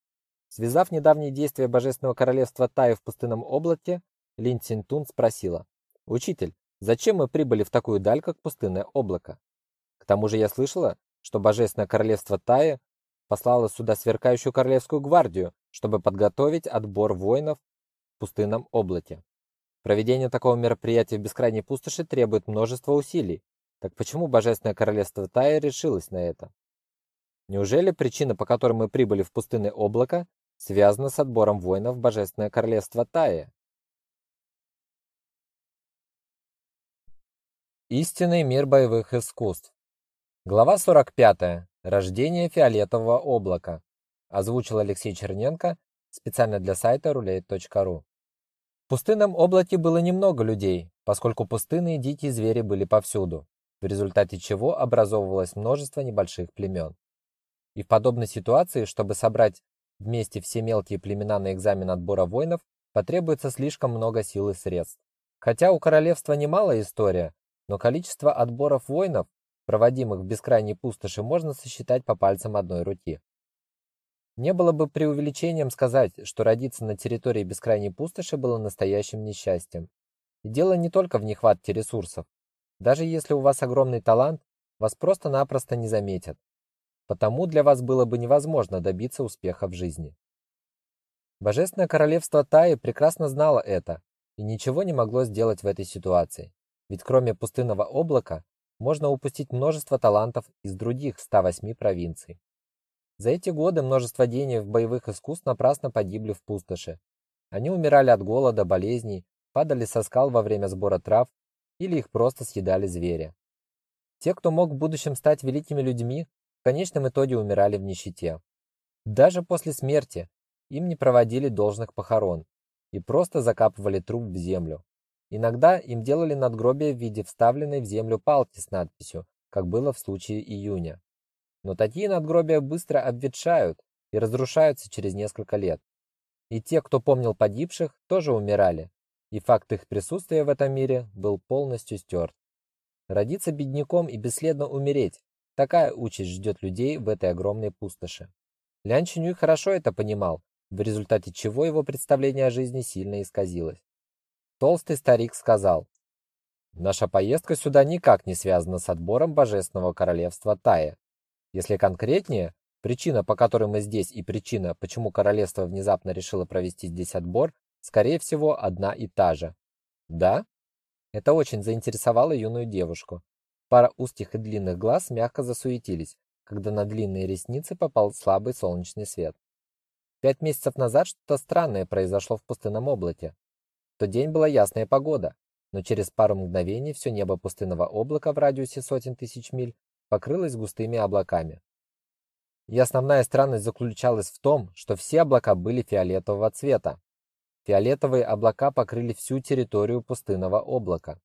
Связав недавние действия Божественного Королевства Таю в пустынном облаке, Лин Цинтун спросила, «Учитель, зачем мы прибыли в такую даль, как пустынное облако? К тому же я слышала, что Божественное Королевство Тая послало сюда сверкающую королевскую гвардию, чтобы подготовить отбор воинов в пустынном облаке. Проведение такого мероприятия в бескрайней пустоши требует множества усилий. Так почему Божественное Королевство Тая решилось на это? Неужели причина, по которой мы прибыли в пустынное облако, связана с отбором воинов в Божественное Королевство Тая? Истинный мир боевых искусств. Глава 45. Рождение фиолетового облака. Озвучил Алексей Черненко специально для сайта roulette.ru. В пустынном облаке было немного людей, поскольку пустынные дикие звери были повсюду, в результате чего образовывалось множество небольших племен. И в подобной ситуации, чтобы собрать вместе все мелкие племена на экзамен отбора воинов, потребуется слишком много сил и средств. Хотя у королевства немалая история, но количество отборов воинов, проводимых в бескрайней пустоши, можно сосчитать по пальцам одной руки. Не было бы преувеличением сказать, что родиться на территории бескрайней пустоши было настоящим несчастьем. И дело не только в нехватке ресурсов. Даже если у вас огромный талант, вас просто-напросто не заметят. Потому для вас было бы невозможно добиться успеха в жизни. Божественное королевство Таи прекрасно знало это и ничего не могло сделать в этой ситуации. Ведь кроме пустынного облака, можно упустить множество талантов из других 108 провинций. За эти годы множество гениев боевых искусств напрасно погибли в пустоши. Они умирали от голода, болезней, падали со скал во время сбора трав или их просто съедали звери. Те, кто мог в будущем стать великими людьми, в конечном итоге умирали в нищете. Даже после смерти им не проводили должных похорон и просто закапывали труп в землю. Иногда им делали надгробие в виде вставленной в землю палки с надписью, как было в случае июня. Но такие надгробия быстро обветшают и разрушаются через несколько лет. И те, кто помнил погибших, тоже умирали, и факт их присутствия в этом мире был полностью стерт. Родиться бедняком и бесследно умереть – такая участь ждет людей в этой огромной пустоши. Лян Чинюй хорошо это понимал, в результате чего его представление о жизни сильно исказилось. Толстый старик сказал, «Наша поездка сюда никак не связана с отбором Божественного Королевства Тая. Если конкретнее, причина, по которой мы здесь, и причина, почему королевство внезапно решило провести здесь отбор, скорее всего, одна и та же. Да? Это очень заинтересовало юную девушку. Пара узких и длинных глаз мягко засуетились, когда на длинные ресницы попал слабый солнечный свет. Пять месяцев назад что-то странное произошло в пустынном облаке. В тот день была ясная погода, но через пару мгновений все небо пустынного облака в радиусе сотен тысяч миль покрылась густыми облаками. И основная странность заключалась в том, что все облака были фиолетового цвета. Фиолетовые облака покрыли всю территорию пустынного облака.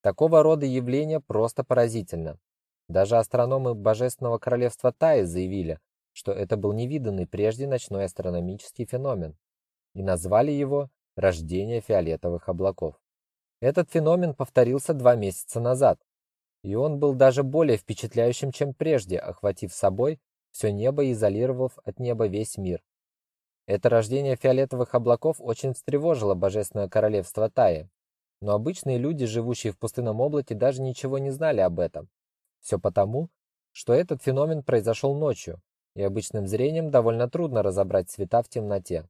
Такого рода явление просто поразительно. Даже астрономы Божественного Королевства Таи заявили, что это был невиданный прежде ночной астрономический феномен, и назвали его «рождение фиолетовых облаков». Этот феномен повторился два месяца назад, и он был даже более впечатляющим, чем прежде, охватив собой все небо и изолировав от неба весь мир. Это рождение фиолетовых облаков очень встревожило божественное королевство Таи, но обычные люди, живущие в пустынном облаке, даже ничего не знали об этом. Все потому, что этот феномен произошел ночью, и обычным зрением довольно трудно разобрать цвета в темноте.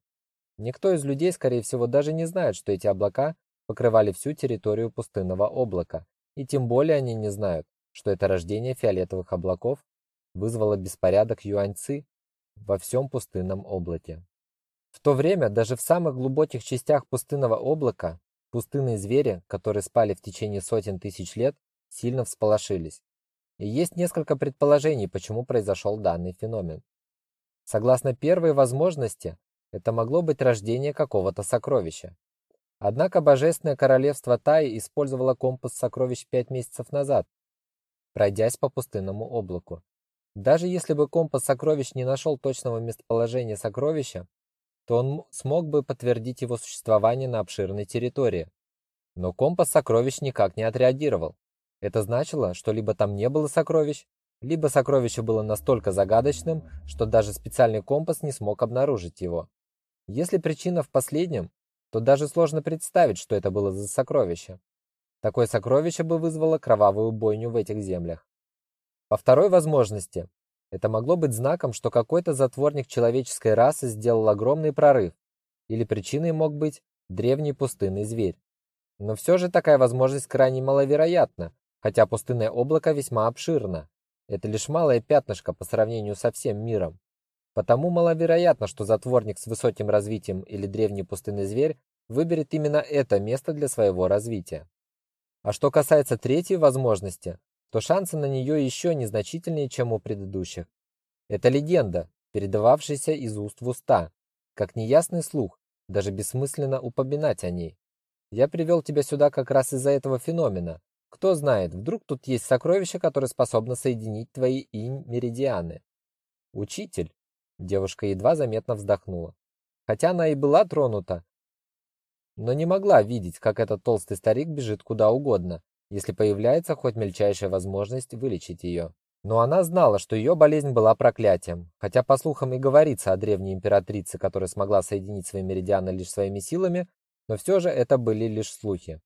Никто из людей, скорее всего, даже не знает, что эти облака покрывали всю территорию пустынного облака, и тем более они не знают, что это рождение фиолетовых облаков вызвало беспорядок юаньцы во всем пустынном облаке. В то время даже в самых глубоких частях пустынного облака пустынные звери, которые спали в течение сотен тысяч лет, сильно всполошились. И есть несколько предположений, почему произошел данный феномен. Согласно первой возможности, это могло быть рождение какого-то сокровища. Однако Божественное Королевство Таи использовало компас сокровищ пять месяцев назад, пройдясь по пустынному облаку. Даже если бы компас сокровищ не нашел точного местоположения сокровища, то он смог бы подтвердить его существование на обширной территории. Но компас сокровищ никак не отреагировал. Это значило, что либо там не было сокровищ, либо сокровище было настолько загадочным, что даже специальный компас не смог обнаружить его. Если причина в последнем, то даже сложно представить, что это было за сокровище. Такое сокровище бы вызвало кровавую бойню в этих землях. По второй возможности, это могло быть знаком, что какой-то затворник человеческой расы сделал огромный прорыв, или причиной мог быть древний пустынный зверь. Но все же такая возможность крайне маловероятна, хотя пустынное облако весьма обширно. Это лишь малое пятнышко по сравнению со всем миром. Потому маловероятно, что затворник с высоким развитием или древний пустынный зверь выберет именно это место для своего развития. А что касается третьей возможности, то шансы на нее еще незначительнее, чем у предыдущих. Это легенда, передававшаяся из уст в уста, как неясный слух, даже бессмысленно упоминать о ней. Я привел тебя сюда как раз из-за этого феномена. Кто знает, вдруг тут есть сокровище, которое способно соединить твои инь-меридианы. Учитель, Девушка едва заметно вздохнула. Хотя она и была тронута, но не могла видеть, как этот толстый старик бежит куда угодно, если появляется хоть мельчайшая возможность вылечить ее. Но она знала, что ее болезнь была проклятием, хотя по слухам и говорится о древней императрице, которая смогла соединить свои меридианы лишь своими силами, но все же это были лишь слухи.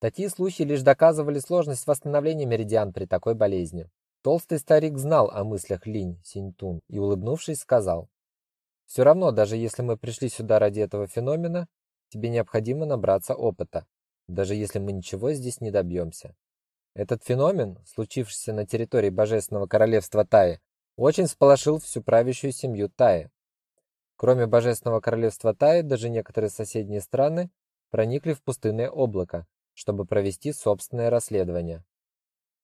Такие слухи лишь доказывали сложность восстановления меридиан при такой болезни. Толстый старик знал о мыслях Линь Синьтун и, улыбнувшись, сказал: «Все равно, даже если мы пришли сюда ради этого феномена, тебе необходимо набраться опыта, даже если мы ничего здесь не добьемся. Этот феномен, случившийся на территории Божественного королевства Таи, очень всполошил всю правящую семью Таи. Кроме Божественного королевства Таи, даже некоторые соседние страны проникли в пустынное облако, чтобы провести собственное расследование.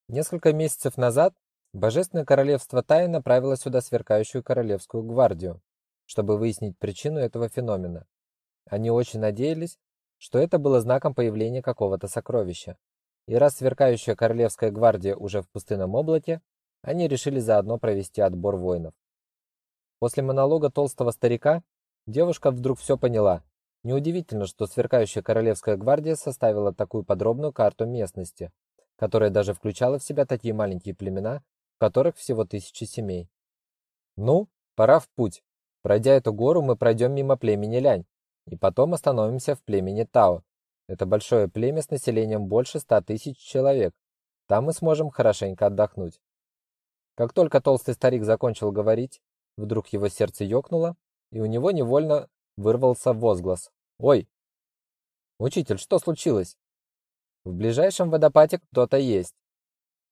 Несколько месяцев назад Божественное королевство Таи направило сюда сверкающую королевскую гвардию, чтобы выяснить причину этого феномена. Они очень надеялись, что это было знаком появления какого-то сокровища. И раз сверкающая королевская гвардия уже в пустынном облаке, они решили заодно провести отбор воинов. После монолога толстого старика девушка вдруг все поняла. Неудивительно, что сверкающая королевская гвардия составила такую подробную карту местности, которая даже включала в себя такие маленькие племена, в которых всего тысячи семей. Ну, пора в путь. Пройдя эту гору, мы пройдем мимо племени Лянь, и потом остановимся в племени Тао, это большое племя с населением больше ста тысяч человек. Там мы сможем хорошенько отдохнуть. Как только толстый старик закончил говорить, вдруг его сердце ёкнуло, и у него невольно вырвался возглас. «Ой! Учитель, что случилось?» «В ближайшем водопаде кто-то есть.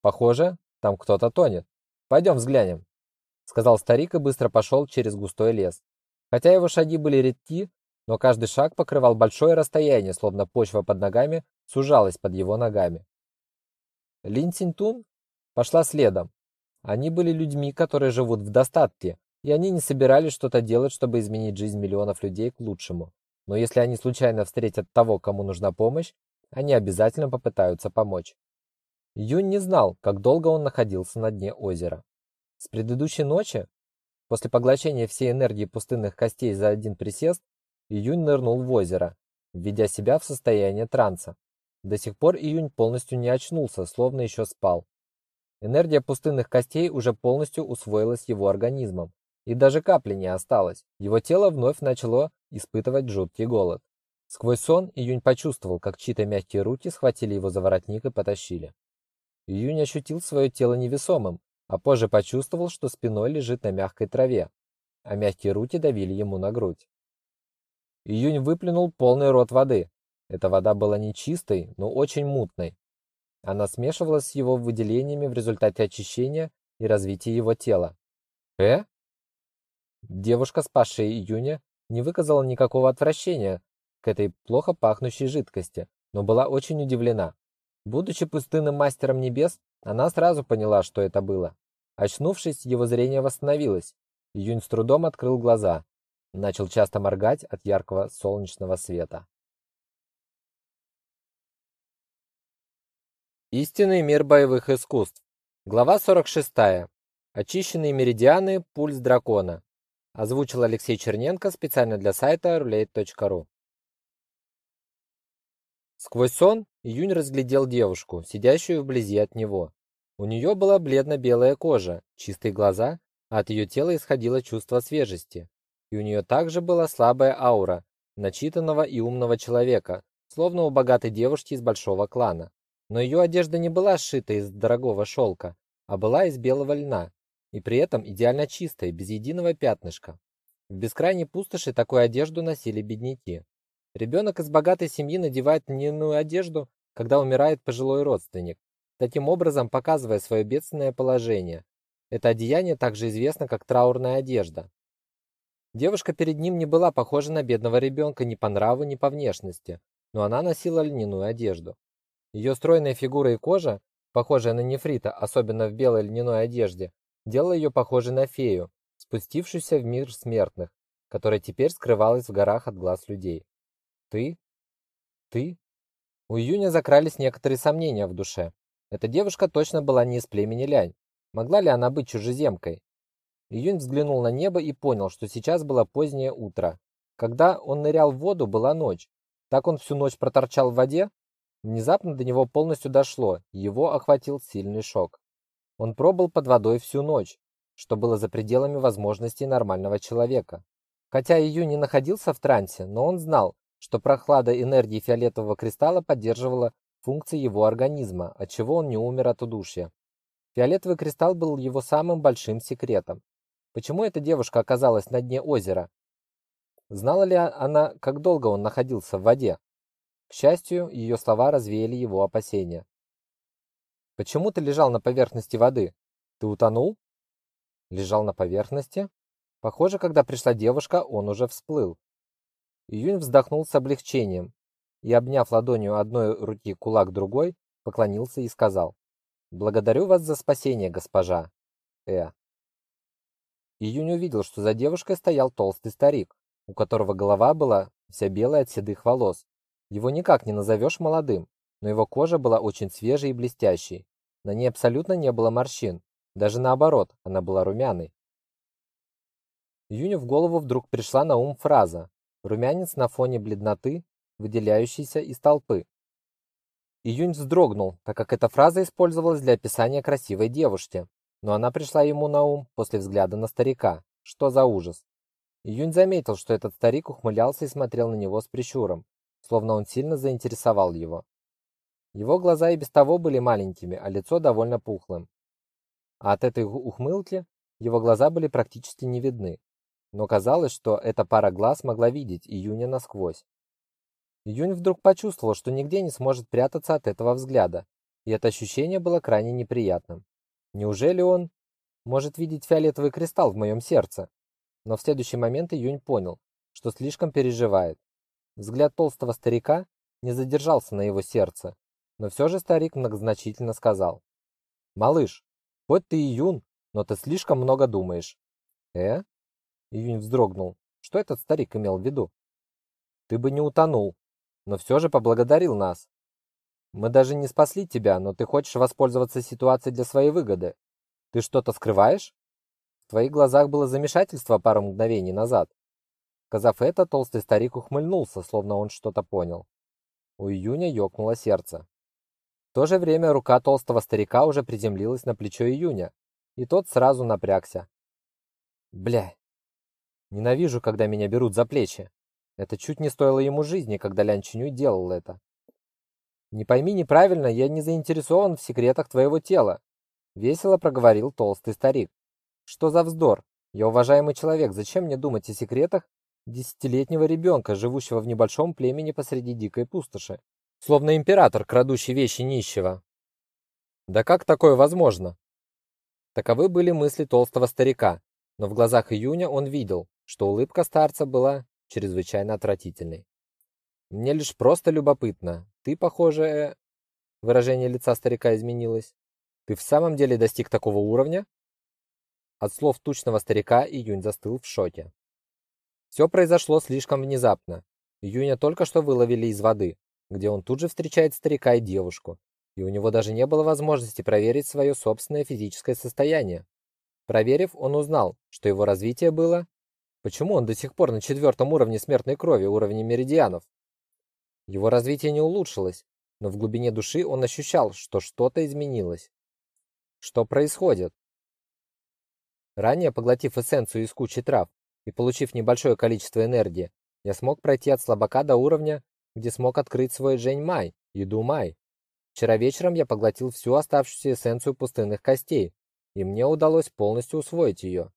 Похоже, там кто-то тонет. Пойдем взглянем», — сказал старик и быстро пошел через густой лес. Хотя его шаги были редки, но каждый шаг покрывал большое расстояние, словно почва под ногами сужалась под его ногами. Лин Цинтун пошла следом. Они были людьми, которые живут в достатке, и они не собирались что-то делать, чтобы изменить жизнь миллионов людей к лучшему. Но если они случайно встретят того, кому нужна помощь, они обязательно попытаются помочь. Юнь не знал, как долго он находился на дне озера. С предыдущей ночи, после поглощения всей энергии пустынных костей за один присест, Июнь нырнул в озеро, введя себя в состояние транса. До сих пор Июнь полностью не очнулся, словно еще спал. Энергия пустынных костей уже полностью усвоилась его организмом, и даже капли не осталось. Его тело вновь начало испытывать жуткий голод. Сквозь сон Июнь почувствовал, как чьи-то мягкие руки схватили его за воротник и потащили. Июнь ощутил свое тело невесомым, а позже почувствовал, что спиной лежит на мягкой траве, а мягкие руки давили ему на грудь. Июнь выплюнул полный рот воды. Эта вода была не чистой, но очень мутной. Она смешивалась с его выделениями в результате очищения и развития его тела. Э? Девушка, спасшая Июня, не выказала никакого отвращения к этой плохо пахнущей жидкости, но была очень удивлена. Будучи пустынным мастером небес, она сразу поняла, что это было. Очнувшись, его зрение восстановилось. Июнь с трудом открыл глаза начал часто моргать от яркого солнечного света. Истинный мир боевых искусств. Глава 46. Очищенные меридианы, пульс дракона. Озвучил Алексей Черненко специально для сайта roulette.ru. Сквозь сон Июнь разглядел девушку, сидящую вблизи от него. У нее была бледно-белая кожа, чистые глаза, а от ее тела исходило чувство свежести и у нее также была слабая аура начитанного и умного человека, словно у богатой девушки из большого клана. Но ее одежда не была сшита из дорогого шелка, а была из белого льна, и при этом идеально чистая, без единого пятнышка. В бескрайней пустоши такую одежду носили бедняки. Ребенок из богатой семьи надевает льняную одежду, когда умирает пожилой родственник, таким образом показывая свое бедственное положение. Это одеяние также известно как траурная одежда. Девушка перед ним не была похожа на бедного ребенка ни по нраву, ни по внешности, но она носила льняную одежду. Ее стройная фигура и кожа, похожая на нефрита, особенно в белой льняной одежде, делала ее похожей на фею, спустившуюся в мир смертных, которая теперь скрывалась в горах от глаз людей. Ты? Ты? У Июня закрались некоторые сомнения в душе. Эта девушка точно была не из племени Лянь. Могла ли она быть чужеземкой? Июнь взглянул на небо и понял, что сейчас было позднее утро. Когда он нырял в воду, была ночь. Так он всю ночь проторчал в воде. Внезапно до него полностью дошло, его охватил сильный шок. Он пробыл под водой всю ночь, что было за пределами возможностей нормального человека. Хотя Ию не находился в трансе, но он знал, что прохлада энергии фиолетового кристалла поддерживала функции его организма, отчего он не умер от удушья. Фиолетовый кристалл был его самым большим секретом. Почему эта девушка оказалась на дне озера? Знала ли она, как долго он находился в воде? К счастью, ее слова развеяли его опасения. Почему ты лежал на поверхности воды? Ты утонул? Лежал на поверхности? Похоже, когда пришла девушка, он уже всплыл. Июнь вздохнул с облегчением и, обняв ладонью одной руки кулак другой, поклонился и сказал: "Благодарю вас за спасение, госпожа Э". Июнь увидел, что за девушкой стоял толстый старик, у которого голова была вся белая от седых волос. Его никак не назовешь молодым, но его кожа была очень свежей и блестящей. На ней абсолютно не было морщин, даже наоборот, она была румяной. Юню в голову вдруг пришла на ум фраза «румянец на фоне бледноты, выделяющийся из толпы». Июнь вздрогнул, так как эта фраза использовалась для описания красивой девушки, но она пришла ему на ум после взгляда на старика. Что за ужас? Июнь заметил, что этот старик ухмылялся и смотрел на него с прищуром, словно он сильно заинтересовал его. Его глаза и без того были маленькими, а лицо довольно пухлым. А от этой ухмылки его глаза были практически не видны но казалось, что эта пара глаз могла видеть Июня насквозь. Июнь вдруг почувствовал, что нигде не сможет прятаться от этого взгляда, и это ощущение было крайне неприятным. Неужели он может видеть фиолетовый кристалл в моем сердце? Но в следующий момент Июнь понял, что слишком переживает. Взгляд толстого старика не задержался на его сердце, но все же старик многозначительно сказал: "Малыш, хоть ты и юн, но ты слишком много думаешь". "Э?" Июнь вздрогнул. Что этот старик имел в виду? Ты бы не утонул, но все же поблагодарил нас. Мы даже не спасли тебя, но ты хочешь воспользоваться ситуацией для своей выгоды. Ты что-то скрываешь? В твоих глазах было замешательство пару мгновений назад. Сказав это, толстый старик ухмыльнулся, словно он что-то понял. У Июня ёкнуло сердце. В то же время рука толстого старика уже приземлилась на плечо Июня, и тот сразу напрягся. Бля, Ненавижу, когда меня берут за плечи. Это чуть не стоило ему жизни, когда Лян Чинюй делал это. Не пойми неправильно, я не заинтересован в секретах твоего тела, весело проговорил толстый старик. Что за вздор? Я уважаемый человек, зачем мне думать о секретах десятилетнего ребенка, живущего в небольшом племени посреди дикой пустоши, словно император, крадущий вещи нищего? Да как такое возможно? Таковы были мысли толстого старика, но в глазах Июня он видел, что улыбка старца была чрезвычайно отвратительной. Мне лишь просто любопытно. Ты, похоже, выражение лица старика изменилось. Ты в самом деле достиг такого уровня? От слов тучного старика Июнь застыл в шоке. Все произошло слишком внезапно. Июня только что выловили из воды, где он тут же встречает старика и девушку, и у него даже не было возможности проверить свое собственное физическое состояние. Проверив, он узнал, что его развитие было Почему он до сих пор на четвертом уровне смертной крови, уровне меридианов? Его развитие не улучшилось, но в глубине души он ощущал, что что-то изменилось. Что происходит? Ранее, поглотив эссенцию из кучи трав и получив небольшое количество энергии, я смог пройти от слабака до уровня, где смог открыть свой Жень Май, еду Май. Вчера вечером я поглотил всю оставшуюся эссенцию пустынных костей, и мне удалось полностью усвоить ее.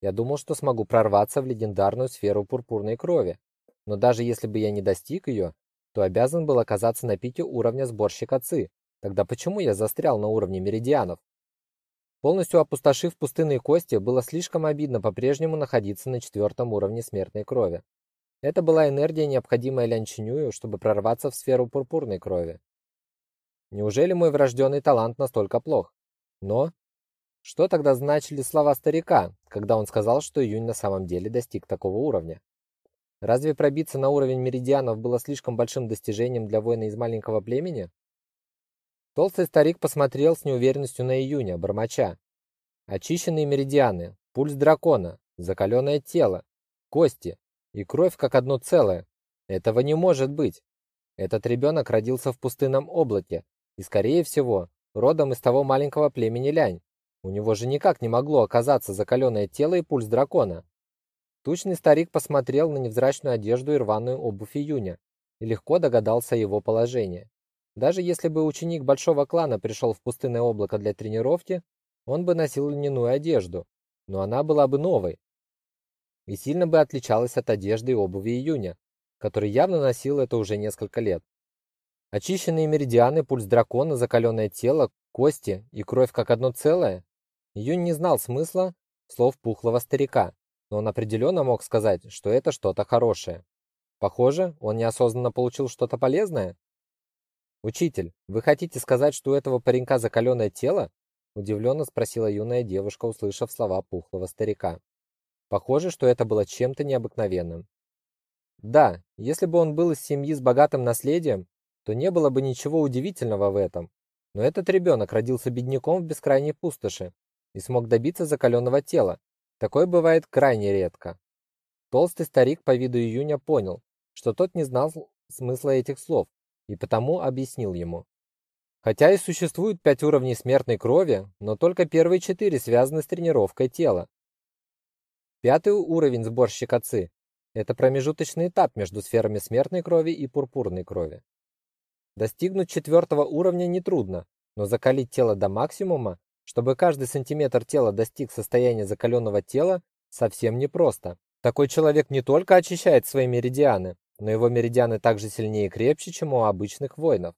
Я думал, что смогу прорваться в легендарную сферу пурпурной крови. Но даже если бы я не достиг ее, то обязан был оказаться на пике уровня сборщика ЦИ. Тогда почему я застрял на уровне меридианов? Полностью опустошив пустынные кости, было слишком обидно по-прежнему находиться на четвертом уровне смертной крови. Это была энергия, необходимая Лянчинюю, чтобы прорваться в сферу пурпурной крови. Неужели мой врожденный талант настолько плох? Но что тогда значили слова старика, когда он сказал, что Июнь на самом деле достиг такого уровня? Разве пробиться на уровень меридианов было слишком большим достижением для воина из маленького племени? Толстый старик посмотрел с неуверенностью на Июня, бормоча. Очищенные меридианы, пульс дракона, закаленное тело, кости и кровь как одно целое. Этого не может быть. Этот ребенок родился в пустынном облаке и, скорее всего, родом из того маленького племени Лянь, У него же никак не могло оказаться закаленное тело и пульс дракона. Тучный старик посмотрел на невзрачную одежду и рваную обувь Июня и легко догадался его положении. Даже если бы ученик большого клана пришел в пустынное облако для тренировки, он бы носил льняную одежду, но она была бы новой и сильно бы отличалась от одежды и обуви Июня, который явно носил это уже несколько лет. Очищенные меридианы, пульс дракона, закаленное тело, кости и кровь как одно целое. Июнь не знал смысла слов пухлого старика, но он определенно мог сказать, что это что-то хорошее. Похоже, он неосознанно получил что-то полезное. Учитель, вы хотите сказать, что у этого паренька закаленное тело? удивленно спросила юная девушка, услышав слова пухлого старика. Похоже, что это было чем-то необыкновенным. Да, если бы он был из семьи с богатым наследием, то не было бы ничего удивительного в этом. Но этот ребенок родился бедняком в бескрайней пустоши и смог добиться закаленного тела. Такое бывает крайне редко. Толстый старик по виду Июня понял, что тот не знал смысла этих слов, и потому объяснил ему. Хотя и существует пять уровней смертной крови, но только первые четыре связаны с тренировкой тела. Пятый уровень сборщика ЦИ – это промежуточный этап между сферами смертной крови и пурпурной крови. Достигнуть четвертого уровня нетрудно, но закалить тело до максимума, чтобы каждый сантиметр тела достиг состояния закаленного тела, совсем непросто. Такой человек не только очищает свои меридианы, но его меридианы также сильнее и крепче, чем у обычных воинов.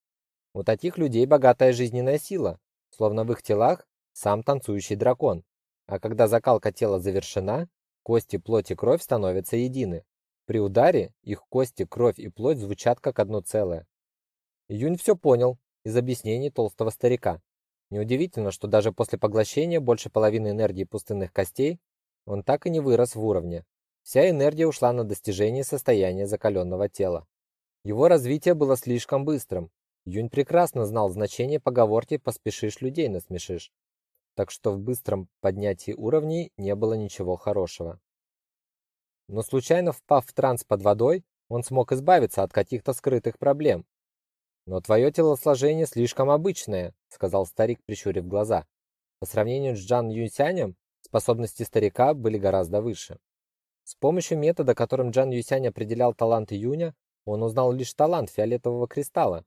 У таких людей богатая жизненная сила, словно в их телах сам танцующий дракон. А когда закалка тела завершена, кости, плоть и кровь становятся едины. При ударе их кости, кровь и плоть звучат как одно целое. Юнь все понял из объяснений толстого старика. Неудивительно, что даже после поглощения больше половины энергии пустынных костей он так и не вырос в уровне. Вся энергия ушла на достижение состояния закаленного тела. Его развитие было слишком быстрым. Юнь прекрасно знал значение поговорки «поспешишь, людей насмешишь». Так что в быстром поднятии уровней не было ничего хорошего. Но случайно впав в транс под водой, он смог избавиться от каких-то скрытых проблем. «Но твое телосложение слишком обычное», — сказал старик, прищурив глаза. По сравнению с Джан Юньсянем, способности старика были гораздо выше. С помощью метода, которым Джан Юсянь определял талант Юня, он узнал лишь талант фиолетового кристалла.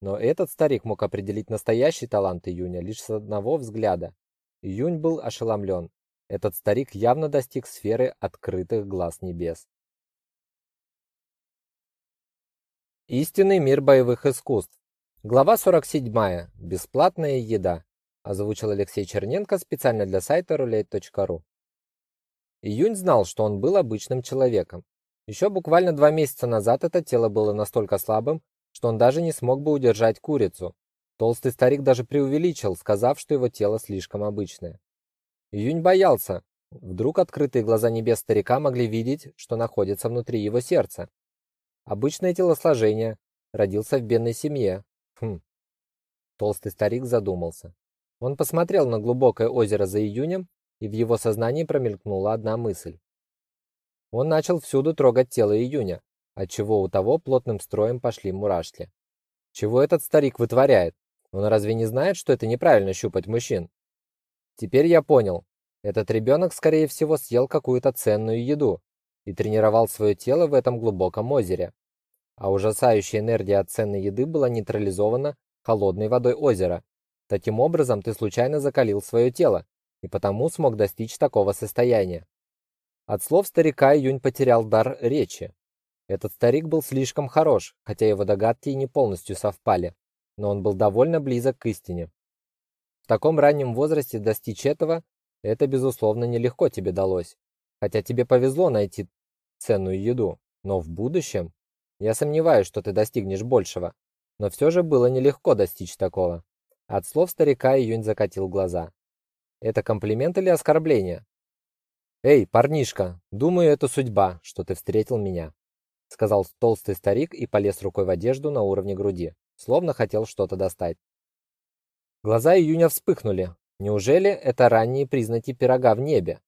Но этот старик мог определить настоящий талант Июня лишь с одного взгляда. Июнь был ошеломлен. Этот старик явно достиг сферы открытых глаз небес. Истинный мир боевых искусств. Глава 47. Бесплатная еда. Озвучил Алексей Черненко специально для сайта roulette.ru. Июнь знал, что он был обычным человеком. Еще буквально два месяца назад это тело было настолько слабым, что он даже не смог бы удержать курицу. Толстый старик даже преувеличил, сказав, что его тело слишком обычное. Июнь боялся. Вдруг открытые глаза небес старика могли видеть, что находится внутри его сердца. Обычное телосложение, родился в бедной семье. Хм. Толстый старик задумался. Он посмотрел на глубокое озеро за июнем и в его сознании промелькнула одна мысль. Он начал всюду трогать тело Июня, отчего у того плотным строем пошли мурашки. Чего этот старик вытворяет? Он разве не знает, что это неправильно щупать мужчин? Теперь я понял. Этот ребенок, скорее всего, съел какую-то ценную еду и тренировал свое тело в этом глубоком озере. А ужасающая энергия от ценной еды была нейтрализована холодной водой озера. Таким образом, ты случайно закалил свое тело, и потому смог достичь такого состояния. От слов старика Юнь потерял дар речи. Этот старик был слишком хорош, хотя его догадки и не полностью совпали, но он был довольно близок к истине. В таком раннем возрасте достичь этого это безусловно нелегко тебе далось. Хотя тебе повезло найти ценную еду, но в будущем я сомневаюсь, что ты достигнешь большего. Но все же было нелегко достичь такого. От слов старика Юнь закатил глаза. Это комплимент или оскорбление? Эй, парнишка, думаю, это судьба, что ты встретил меня, сказал толстый старик и полез рукой в одежду на уровне груди, словно хотел что-то достать. Глаза Июня вспыхнули. Неужели это ранние признаки пирога в небе?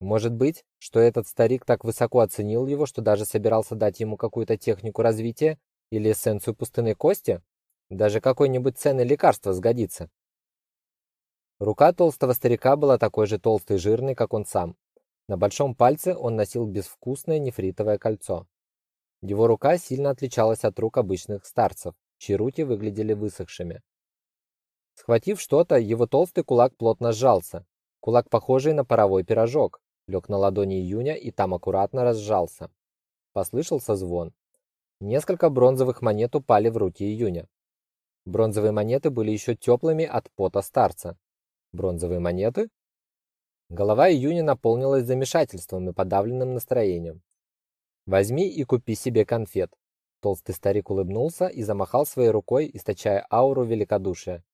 Может быть, что этот старик так высоко оценил его, что даже собирался дать ему какую-то технику развития или эссенцию пустынной кости? Даже какое-нибудь ценное лекарство сгодится. Рука толстого старика была такой же толстой и жирной, как он сам. На большом пальце он носил безвкусное нефритовое кольцо. Его рука сильно отличалась от рук обычных старцев, чьи руки выглядели высохшими. Схватив что-то, его толстый кулак плотно сжался. Кулак, похожий на паровой пирожок, лег на ладони Июня и там аккуратно разжался. Послышался звон. Несколько бронзовых монет упали в руки Июня. Бронзовые монеты были еще теплыми от пота старца. Бронзовые монеты? Голова Июня наполнилась замешательством и подавленным настроением. Возьми и купи себе конфет. Толстый старик улыбнулся и замахал своей рукой, источая ауру великодушия.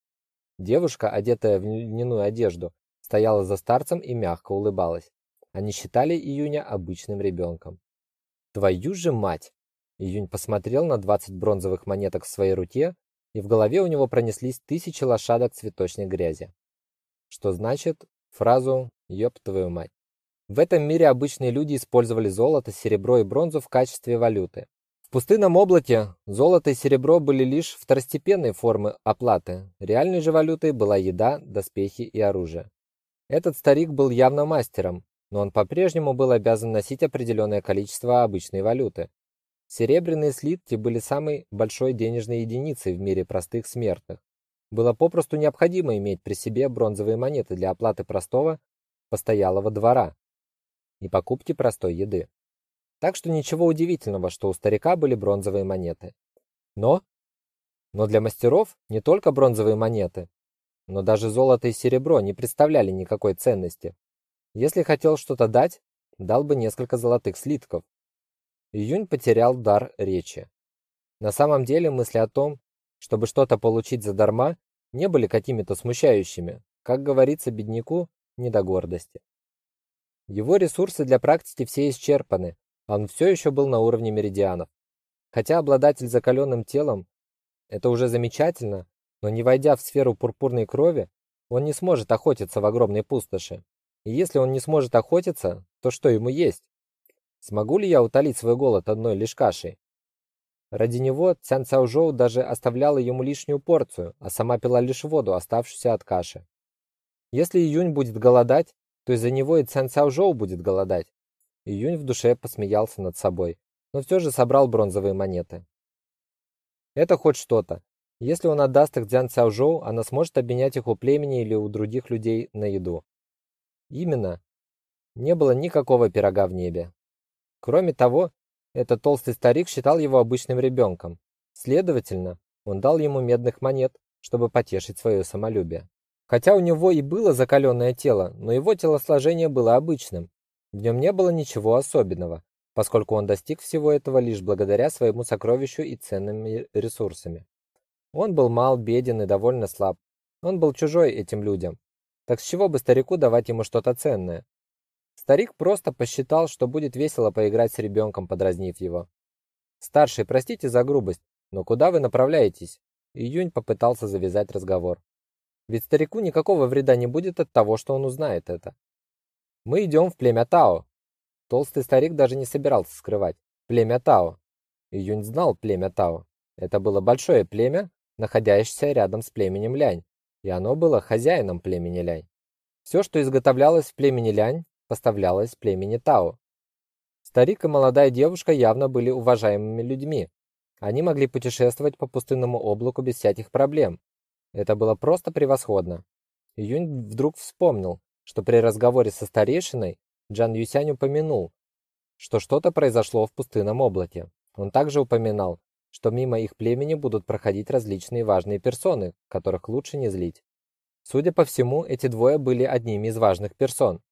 Девушка, одетая в льняную одежду, стояла за старцем и мягко улыбалась. Они считали Июня обычным ребенком. Твою же мать! Июнь посмотрел на 20 бронзовых монеток в своей руке, и в голове у него пронеслись тысячи лошадок цветочной грязи. Что значит фразу «ёб твою мать». В этом мире обычные люди использовали золото, серебро и бронзу в качестве валюты. В пустынном облаке золото и серебро были лишь второстепенной формы оплаты. Реальной же валютой была еда, доспехи и оружие. Этот старик был явно мастером, но он по-прежнему был обязан носить определенное количество обычной валюты. Серебряные слитки были самой большой денежной единицей в мире простых смертных. Было попросту необходимо иметь при себе бронзовые монеты для оплаты простого постоялого двора и покупки простой еды. Так что ничего удивительного, что у старика были бронзовые монеты. Но но для мастеров не только бронзовые монеты, но даже золото и серебро не представляли никакой ценности. Если хотел что-то дать, дал бы несколько золотых слитков. Июнь потерял дар речи. На самом деле мысли о том, чтобы что-то получить задарма, не были какими-то смущающими. Как говорится бедняку, не до гордости. Его ресурсы для практики все исчерпаны, а он все еще был на уровне меридианов. Хотя обладатель закаленным телом это уже замечательно, но не войдя в сферу пурпурной крови, он не сможет охотиться в огромной пустоши. И если он не сможет охотиться, то что ему есть? Смогу ли я утолить свой голод одной лишь кашей? Ради него Цян Цаожоу даже оставляла ему лишнюю порцию, а сама пила лишь воду, оставшуюся от каши. Если Июнь будет голодать, то из-за него и Цян Цаожоу будет голодать. Июнь в душе посмеялся над собой, но все же собрал бронзовые монеты. Это хоть что-то. Если он отдаст их Цзян Цаожоу, она сможет обменять их у племени или у других людей на еду. Именно. Не было никакого пирога в небе. Кроме того, этот толстый старик считал его обычным ребенком. Следовательно, он дал ему медных монет, чтобы потешить свое самолюбие. Хотя у него и было закаленное тело, но его телосложение было обычным. В нем не было ничего особенного, поскольку он достиг всего этого лишь благодаря своему сокровищу и ценными ресурсами. Он был мал, беден и довольно слаб. Он был чужой этим людям. Так с чего бы старику давать ему что-то ценное? Старик просто посчитал, что будет весело поиграть с ребенком, подразнив его. Старший, простите за грубость, но куда вы направляетесь? Июнь попытался завязать разговор. Ведь старику никакого вреда не будет от того, что он узнает это. Мы идем в племя Тао. Толстый старик даже не собирался скрывать. Племя Тао. Июнь знал племя Тао. Это было большое племя, находящееся рядом с племенем Лянь, и оно было хозяином племени Лянь. Все, что изготовлялось в племени Лянь, поставлялось в племени Тао. Старик и молодая девушка явно были уважаемыми людьми. Они могли путешествовать по пустынному облаку без всяких проблем, это было просто превосходно. Юнь вдруг вспомнил, что при разговоре со старейшиной Джан Юсянь упомянул, что что-то произошло в пустынном облаке. Он также упоминал, что мимо их племени будут проходить различные важные персоны, которых лучше не злить. Судя по всему, эти двое были одними из важных персон.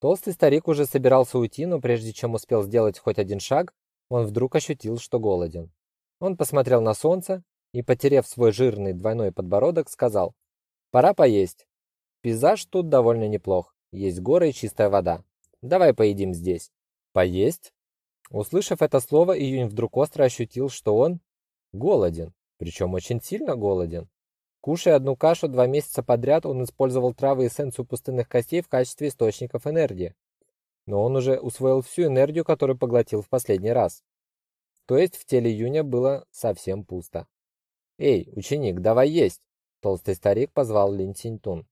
Толстый старик уже собирался уйти, но прежде чем успел сделать хоть один шаг, он вдруг ощутил, что голоден. Он посмотрел на солнце и, потерев свой жирный двойной подбородок, сказал: "Пора поесть. Пейзаж тут довольно неплох. Есть горы и чистая вода. Давай поедим здесь". Поесть? Услышав это слово, Июнь вдруг остро ощутил, что он голоден, причем очень сильно голоден. Кушая одну кашу два месяца подряд, он использовал травы и эссенцию пустынных костей в качестве источников энергии. Но он уже усвоил всю энергию, которую поглотил в последний раз. То есть в теле Юня было совсем пусто. «Эй, ученик, давай есть!» Толстый старик позвал Лин Синьтун.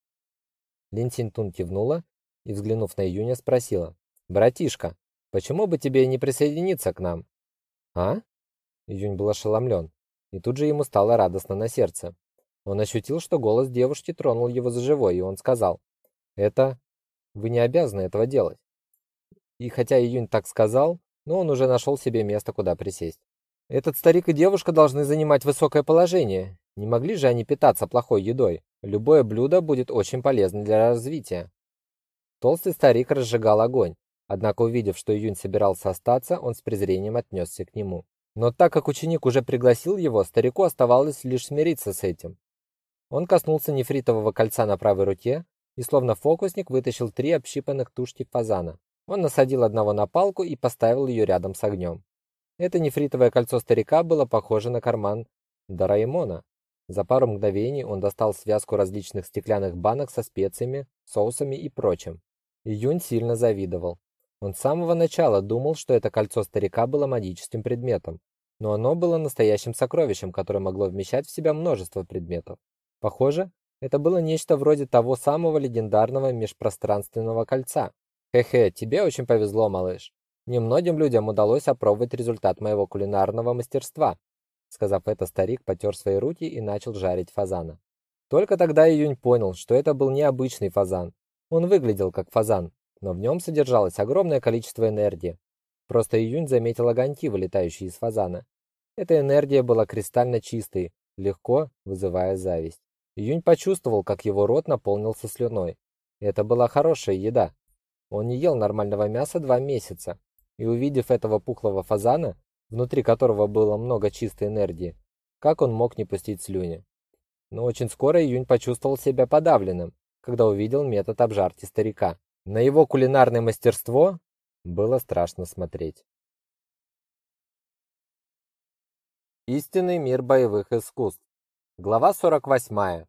Лин Синтун кивнула и, взглянув на Июня, спросила. «Братишка, почему бы тебе не присоединиться к нам?» «А?» Июнь был ошеломлен, и тут же ему стало радостно на сердце. Он ощутил, что голос девушки тронул его за живое, и он сказал. «Это... Вы не обязаны этого делать». И хотя Июнь так сказал, но он уже нашел себе место, куда присесть. Этот старик и девушка должны занимать высокое положение. Не могли же они питаться плохой едой? Любое блюдо будет очень полезно для развития. Толстый старик разжигал огонь, однако увидев, что Июнь собирался остаться, он с презрением отнесся к нему. Но так как ученик уже пригласил его, старику оставалось лишь смириться с этим. Он коснулся нефритового кольца на правой руке и словно фокусник вытащил три общипанных тушки фазана. Он насадил одного на палку и поставил ее рядом с огнем. Это нефритовое кольцо старика было похоже на карман Дораэмона. За пару мгновений он достал связку различных стеклянных банок со специями, соусами и прочим. Июнь сильно завидовал. Он с самого начала думал, что это кольцо старика было магическим предметом, но оно было настоящим сокровищем, которое могло вмещать в себя множество предметов. Похоже, это было нечто вроде того самого легендарного межпространственного кольца. Хе-хе, тебе очень повезло, малыш. Немногим людям удалось опробовать результат моего кулинарного мастерства. Сказав это, старик потер свои руки и начал жарить фазана. Только тогда Июнь понял, что это был необычный фазан. Он выглядел как фазан, но в нем содержалось огромное количество энергии. Просто Июнь заметил огоньки, вылетающие из фазана. Эта энергия была кристально чистой, легко вызывая зависть. Июнь почувствовал, как его рот наполнился слюной. Это была хорошая еда. Он не ел нормального мяса два месяца, и увидев этого пухлого фазана, внутри которого было много чистой энергии, как он мог не пустить слюни? Но очень скоро Июнь почувствовал себя подавленным, когда увидел метод обжарки старика. На его кулинарное мастерство было страшно смотреть. Истинный мир боевых искусств. Глава 48.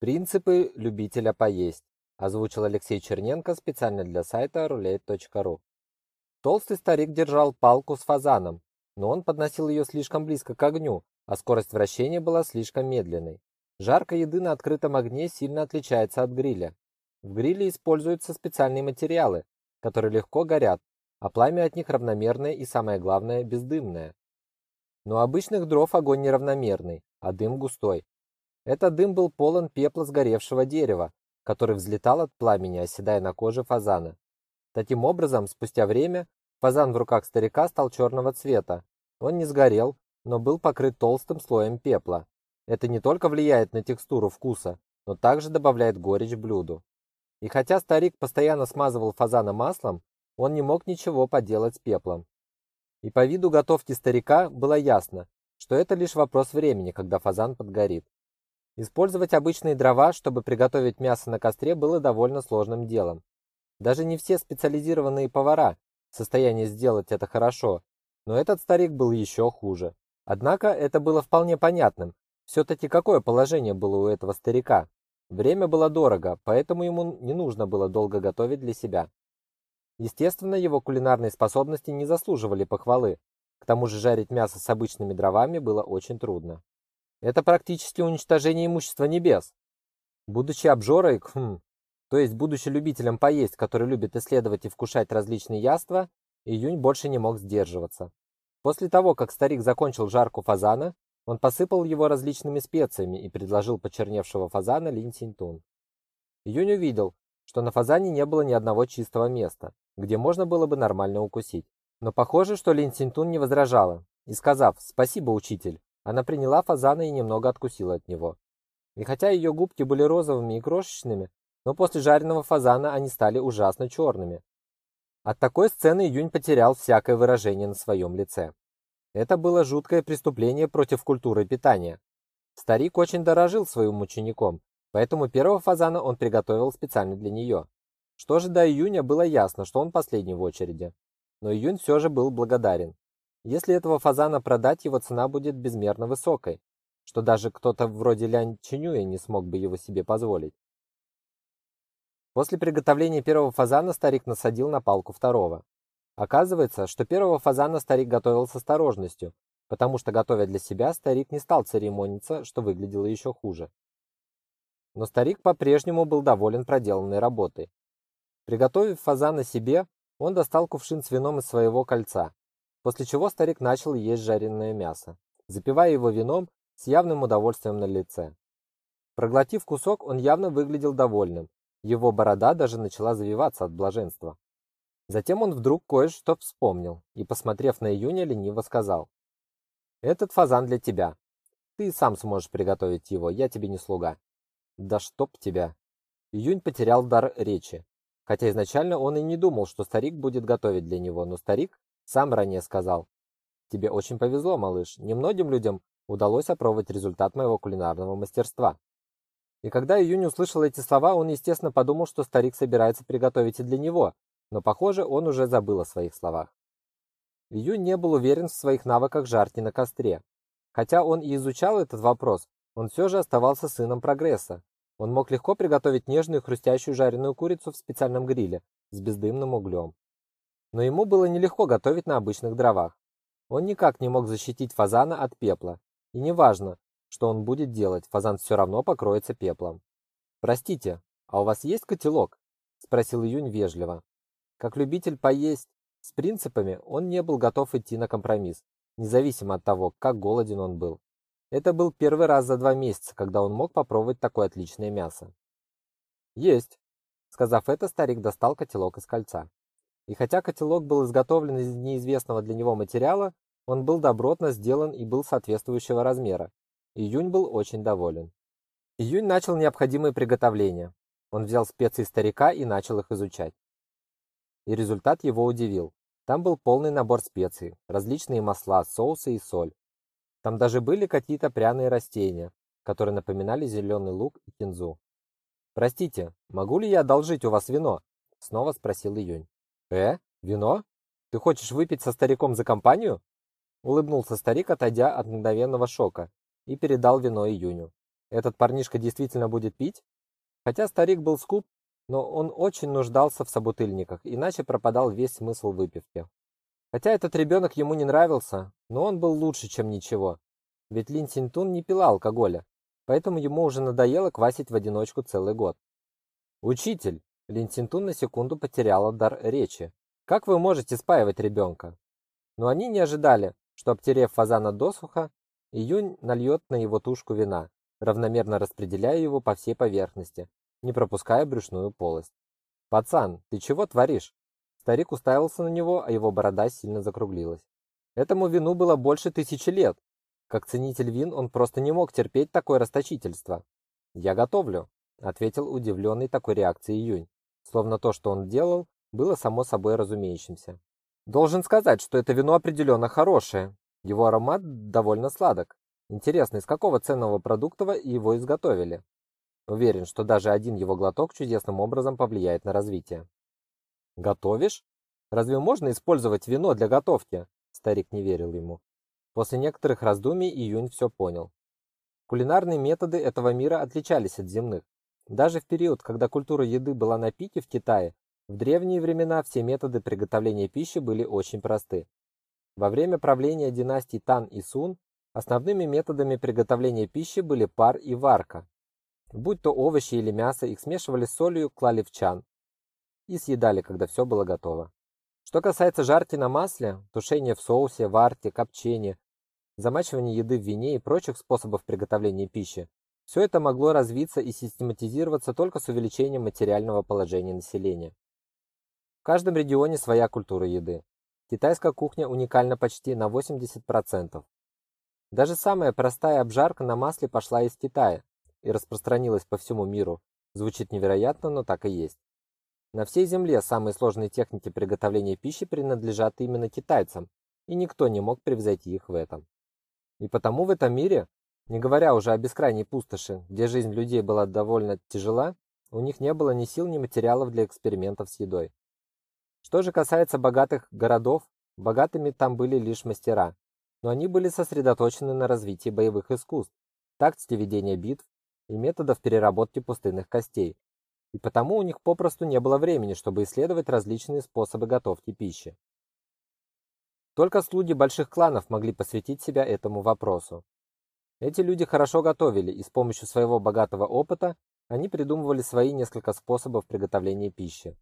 Принципы любителя поесть. Озвучил Алексей Черненко специально для сайта roulette.ru. Толстый старик держал палку с фазаном, но он подносил ее слишком близко к огню, а скорость вращения была слишком медленной. Жарка еды на открытом огне сильно отличается от гриля. В гриле используются специальные материалы, которые легко горят, а пламя от них равномерное и, самое главное, бездымное. Но обычных дров огонь неравномерный, а дым густой. Этот дым был полон пепла сгоревшего дерева, который взлетал от пламени, оседая на коже фазана. Таким образом, спустя время фазан в руках старика стал черного цвета. Он не сгорел, но был покрыт толстым слоем пепла. Это не только влияет на текстуру вкуса, но также добавляет горечь блюду. И хотя старик постоянно смазывал фазана маслом, он не мог ничего поделать с пеплом. И по виду готовки старика было ясно, что это лишь вопрос времени, когда фазан подгорит. Использовать обычные дрова, чтобы приготовить мясо на костре, было довольно сложным делом. Даже не все специализированные повара в состоянии сделать это хорошо, но этот старик был еще хуже. Однако это было вполне понятным. Все-таки какое положение было у этого старика? Время было дорого, поэтому ему не нужно было долго готовить для себя. Естественно, его кулинарные способности не заслуживали похвалы. К тому же жарить мясо с обычными дровами было очень трудно. Это практически уничтожение имущества небес. Будучи обжорой, хм, то есть будучи любителем поесть, который любит исследовать и вкушать различные яства, Июнь больше не мог сдерживаться. После того, как старик закончил жарку фазана, он посыпал его различными специями и предложил почерневшего фазана Лин Синьтун. Юнь увидел, что на фазане не было ни одного чистого места, где можно было бы нормально укусить. Но похоже, что Лин Синьтун не возражала, и сказав «Спасибо, учитель», она приняла фазана и немного откусила от него. И хотя ее губки были розовыми и крошечными, но после жареного фазана они стали ужасно черными. От такой сцены Юнь потерял всякое выражение на своем лице. Это было жуткое преступление против культуры питания. Старик очень дорожил своим учеником, поэтому первого фазана он приготовил специально для нее. Что же до Июня, было ясно, что он последний в очереди. Но Июнь все же был благодарен. Если этого фазана продать, его цена будет безмерно высокой, что даже кто-то вроде Лянь Чинюя не смог бы его себе позволить. После приготовления первого фазана старик насадил на палку второго. Оказывается, что первого фазана старик готовил с осторожностью, потому что, готовя для себя, старик не стал церемониться, что выглядело еще хуже. но старик по-прежнему был доволен проделанной работой. Приготовив фазана себе, он достал кувшин с вином из своего кольца, после чего старик начал есть жареное мясо, запивая его вином с явным удовольствием на лице. Проглотив кусок, он явно выглядел довольным. Его борода даже начала завиваться от блаженства. Затем он вдруг кое-что вспомнил и, посмотрев на Июня, лениво сказал: "Этот фазан для тебя. Ты сам сможешь приготовить его, я тебе не слуга". "Да чтоб тебя". Июнь потерял дар речи. Хотя изначально он и не думал, что старик будет готовить для него, но старик сам ранее сказал: "Тебе очень повезло, малыш. Немногим людям удалось опробовать результат моего кулинарного мастерства". И когда Июнь услышал эти слова, он, естественно, подумал, что старик собирается приготовить и для него, но, похоже, он уже забыл о своих словах. Июнь не был уверен в своих навыках жарки на костре. Хотя он и изучал этот вопрос, он все же оставался сыном прогресса, он мог легко приготовить нежную хрустящую жареную курицу в специальном гриле с бездымным углем. Но ему было нелегко готовить на обычных дровах. Он никак не мог защитить фазана от пепла, и неважно, что он будет делать, фазан все равно покроется пеплом. Простите, а у вас есть котелок? спросил Июнь вежливо. Как любитель поесть с принципами, он не был готов идти на компромисс, независимо от того, как голоден он был. Это был первый раз за два месяца, когда он мог попробовать такое отличное мясо. Есть, сказав это, старик достал котелок из кольца. И хотя котелок был изготовлен из неизвестного для него материала, он был добротно сделан и был соответствующего размера. Июнь был очень доволен. Июнь начал необходимые приготовления. Он взял специи старика и начал их изучать. И результат его удивил. Там был полный набор специй, различные масла, соусы и соль. Там даже были какие-то пряные растения, которые напоминали зеленый лук и кинзу. Простите, могу ли я одолжить у вас вино? снова спросил Июнь. Э, вино? Ты хочешь выпить со стариком за компанию? улыбнулся старик, отойдя от мгновенного шока, и передал вино Июню. Этот парнишка действительно будет пить? Хотя старик был скуп, но он очень нуждался в собутыльниках, иначе пропадал весь смысл выпивки. Хотя этот ребенок ему не нравился, но он был лучше, чем ничего. Ведь Лин Синтун не пила алкоголя, поэтому ему уже надоело квасить в одиночку целый год. «Учитель!» Лин Синтун на секунду потеряла дар речи. «Как вы можете спаивать ребенка?» Но они не ожидали, что, обтерев фазана досуха, Июнь нальет на его тушку вина, равномерно распределяя его по всей поверхности, не пропуская брюшную полость. «Пацан, ты чего творишь?» Старик уставился на него, а его борода сильно закруглилась. Этому вину было больше тысячи лет. Как ценитель вин он просто не мог терпеть такое расточительство. «Я готовлю», — ответил удивленный такой реакцией Июнь, словно то, что он делал, было само собой разумеющимся. «Должен сказать, что это вино определенно хорошее. Его аромат довольно сладок. Интересно, из какого ценного продукта его изготовили?» Уверен, что даже один его глоток чудесным образом повлияет на развитие. Готовишь? Разве можно использовать вино для готовки? Старик не верил ему. После некоторых раздумий Июнь все понял. Кулинарные методы этого мира отличались от земных. Даже в период, когда культура еды была на пике в Китае, в древние времена все методы приготовления пищи были очень просты. Во время правления династий Тан и Сун основными методами приготовления пищи были пар и варка. Будь то овощи или мясо, их смешивали с солью, клали в чан, и съедали, когда все было готово. Что касается жарки на масле, тушения в соусе, варки, копчения, замачивания еды в вине и прочих способов приготовления пищи, все это могло развиться и систематизироваться только с увеличением материального положения населения. В каждом регионе своя культура еды. Китайская кухня уникальна почти на 80%. Даже самая простая обжарка на масле пошла из Китая и распространилась по всему миру. Звучит невероятно, но так и есть. На всей земле самые сложные техники приготовления пищи принадлежат именно китайцам, и никто не мог превзойти их в этом. И потому в этом мире, не говоря уже о бескрайней пустоши, где жизнь людей была довольно тяжела, у них не было ни сил, ни материалов для экспериментов с едой. Что же касается богатых городов, богатыми там были лишь мастера, но они были сосредоточены на развитии боевых искусств, тактики ведения битв и методов переработки пустынных костей, и потому у них попросту не было времени, чтобы исследовать различные способы готовки пищи. Только слуги больших кланов могли посвятить себя этому вопросу. Эти люди хорошо готовили и с помощью своего богатого опыта они придумывали свои несколько способов приготовления пищи.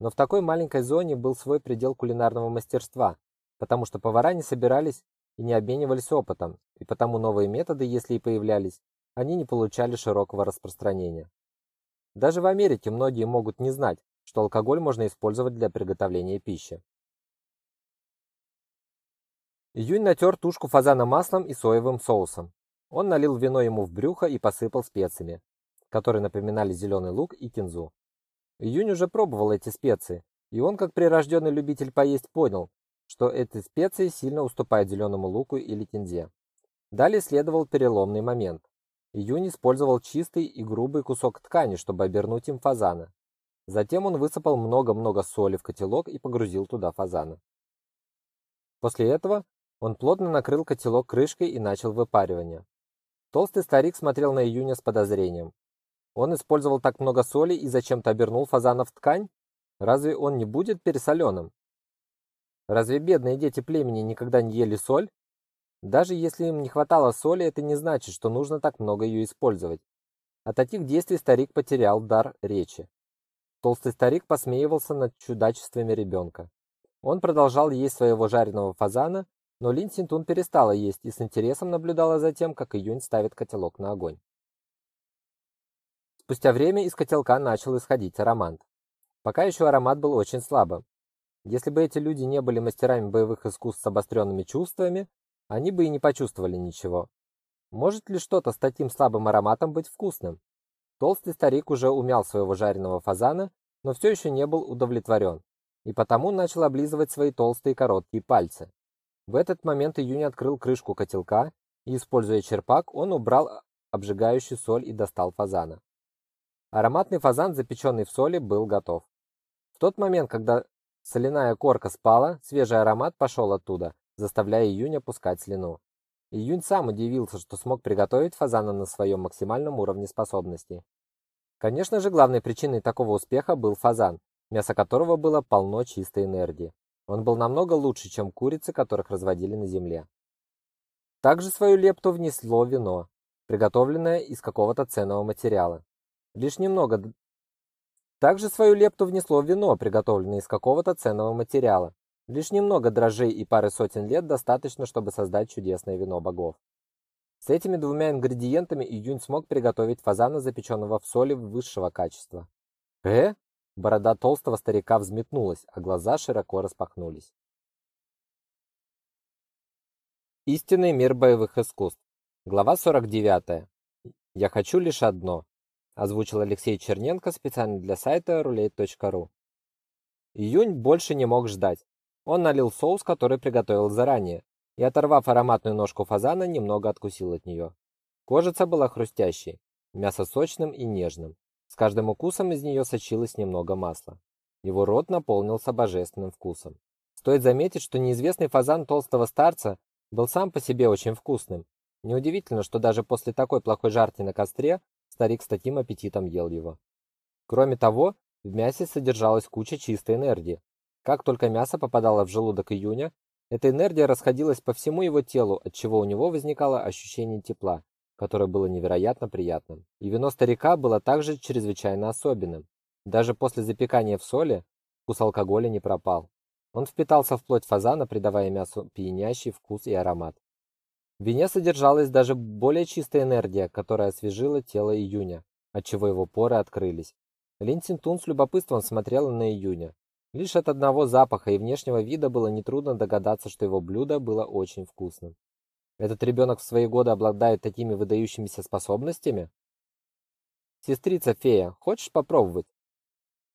Но в такой маленькой зоне был свой предел кулинарного мастерства, потому что повара не собирались и не обменивались опытом, и потому новые методы, если и появлялись, они не получали широкого распространения. Даже в Америке многие могут не знать, что алкоголь можно использовать для приготовления пищи. Июнь натер тушку фазана маслом и соевым соусом. Он налил вино ему в брюхо и посыпал специями, которые напоминали зеленый лук и кинзу. Июнь уже пробовал эти специи, и он, как прирожденный любитель поесть, понял, что эти специи сильно уступают зеленому луку или кинзе. Далее следовал переломный момент. Июнь использовал чистый и грубый кусок ткани, чтобы обернуть им фазана. Затем он высыпал много-много соли в котелок и погрузил туда фазана. После этого он плотно накрыл котелок крышкой и начал выпаривание. Толстый старик смотрел на Июня с подозрением. Он использовал так много соли и зачем-то обернул фазана в ткань? Разве он не будет пересоленным? Разве бедные дети племени никогда не ели соль? Даже если им не хватало соли, это не значит, что нужно так много ее использовать. От таких действий старик потерял дар речи. Толстый старик посмеивался над чудачествами ребенка. Он продолжал есть своего жареного фазана, но Лин Синтун перестала есть и с интересом наблюдала за тем, как Июнь ставит котелок на огонь. Спустя время из котелка начал исходить аромат. Пока еще аромат был очень слабым, если бы эти люди не были мастерами боевых искусств с обостренными чувствами, они бы и не почувствовали ничего. Может ли что-то с таким слабым ароматом быть вкусным? Толстый старик уже умял своего жареного фазана, но все еще не был удовлетворен, и потому начал облизывать свои толстые короткие пальцы. В этот момент Июнь открыл крышку котелка, и, используя черпак, он убрал обжигающую соль и достал фазана. Ароматный фазан, запеченный в соли, был готов. В тот момент, когда Соляная корка спала, свежий аромат пошел оттуда, заставляя Июнь опускать слюну. Июнь сам удивился, что смог приготовить фазана на своем максимальном уровне способностей. Конечно же, главной причиной такого успеха был фазан, мясо которого было полно чистой энергии. Он был намного лучше, чем курицы, которых разводили на земле. Также свою лепту внесло вино, приготовленное из какого-то ценного материала. Лишь немного также свою лепту внесло вино, приготовленное из какого-то ценного материала. Лишь немного дрожжей и пары сотен лет достаточно, чтобы создать чудесное вино богов. С этими двумя ингредиентами Июнь смог приготовить фазана, запеченного в соли высшего качества. «Э?» Борода толстого старика взметнулась, а глаза широко распахнулись. Истинный мир боевых искусств. Глава 49. Я хочу лишь одно озвучил Алексей Черненко специально для сайта roulette.ru. Июнь больше не мог ждать. Он налил соус, который приготовил заранее, и оторвав ароматную ножку фазана, немного откусил от нее. Кожица была хрустящей, мясо сочным и нежным. С каждым укусом из нее сочилось немного масла. Его рот наполнился божественным вкусом. Стоит заметить, что неизвестный фазан толстого старца был сам по себе очень вкусным. Неудивительно, что даже после такой плохой жарки на костре Старик с таким аппетитом ел его. Кроме того, в мясе содержалась куча чистой энергии. Как только мясо попадало в желудок Июня, эта энергия расходилась по всему его телу, от чего у него возникало ощущение тепла, которое было невероятно приятным. И вино старика было также чрезвычайно особенным. Даже после запекания в соли вкус алкоголя не пропал. Он впитался в плоть фазана, придавая мясу пьянящий вкус и аромат. В вине содержалась даже более чистая энергия, которая освежила тело Июня, отчего его поры открылись. Лин Цинтун с любопытством смотрела на Июня. Лишь от одного запаха и внешнего вида было нетрудно догадаться, что его блюдо было очень вкусным. Этот ребенок в свои годы обладает такими выдающимися способностями? Сестрица фея, хочешь попробовать?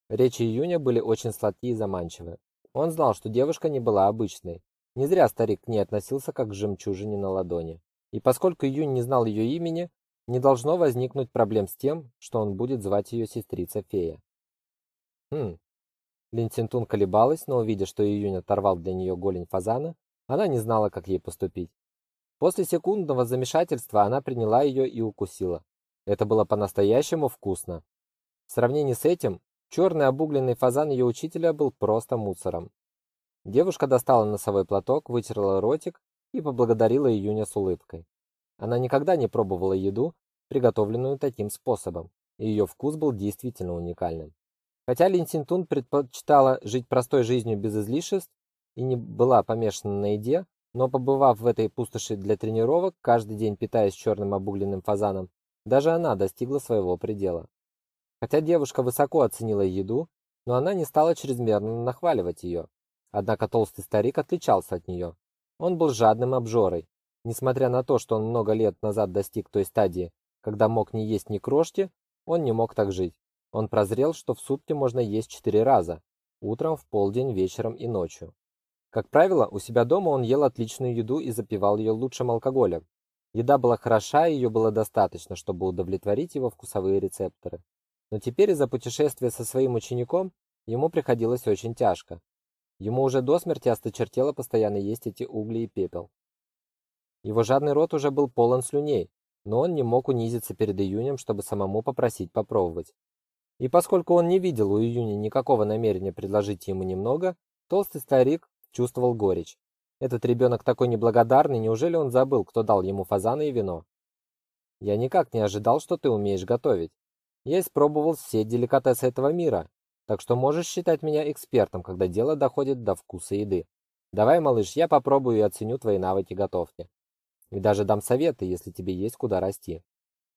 Речи Июня были очень сладкие и заманчивые. Он знал, что девушка не была обычной. Не зря старик к ней относился как к жемчужине на ладони. И поскольку Юнь не знал ее имени, не должно возникнуть проблем с тем, что он будет звать ее сестрица-фея. Хм. Лин Цинтун колебалась, но увидя, что Июнь оторвал для нее голень фазана, она не знала, как ей поступить. После секундного замешательства она приняла ее и укусила. Это было по-настоящему вкусно. В сравнении с этим, черный обугленный фазан ее учителя был просто мусором. Девушка достала носовой платок, вытерла ротик и поблагодарила Июня с улыбкой. Она никогда не пробовала еду, приготовленную таким способом, и ее вкус был действительно уникальным. Хотя Лин Синтун предпочитала жить простой жизнью без излишеств и не была помешана на еде, но побывав в этой пустоши для тренировок, каждый день питаясь черным обугленным фазаном, даже она достигла своего предела. Хотя девушка высоко оценила еду, но она не стала чрезмерно нахваливать ее. Однако толстый старик отличался от нее. Он был жадным обжорой. Несмотря на то, что он много лет назад достиг той стадии, когда мог не есть ни крошки, он не мог так жить. Он прозрел, что в сутки можно есть четыре раза: утром, в полдень, вечером и ночью. Как правило, у себя дома он ел отличную еду и запивал ее лучшим алкоголем. Еда была хороша, и ее было достаточно, чтобы удовлетворить его вкусовые рецепторы. Но теперь из-за путешествия со своим учеником ему приходилось очень тяжко. Ему уже до смерти осточертело постоянно есть эти угли и пепел. Его жадный рот уже был полон слюней, но он не мог унизиться перед Июнем, чтобы самому попросить попробовать. И поскольку он не видел у Июня никакого намерения предложить ему немного, толстый старик чувствовал горечь. Этот ребенок такой неблагодарный, неужели он забыл, кто дал ему фазаны и вино? Я никак не ожидал, что ты умеешь готовить. Я испробовал все деликатесы этого мира, так что можешь считать меня экспертом, когда дело доходит до вкуса еды. Давай, малыш, я попробую и оценю твои навыки готовки. И даже дам советы, если тебе есть куда расти.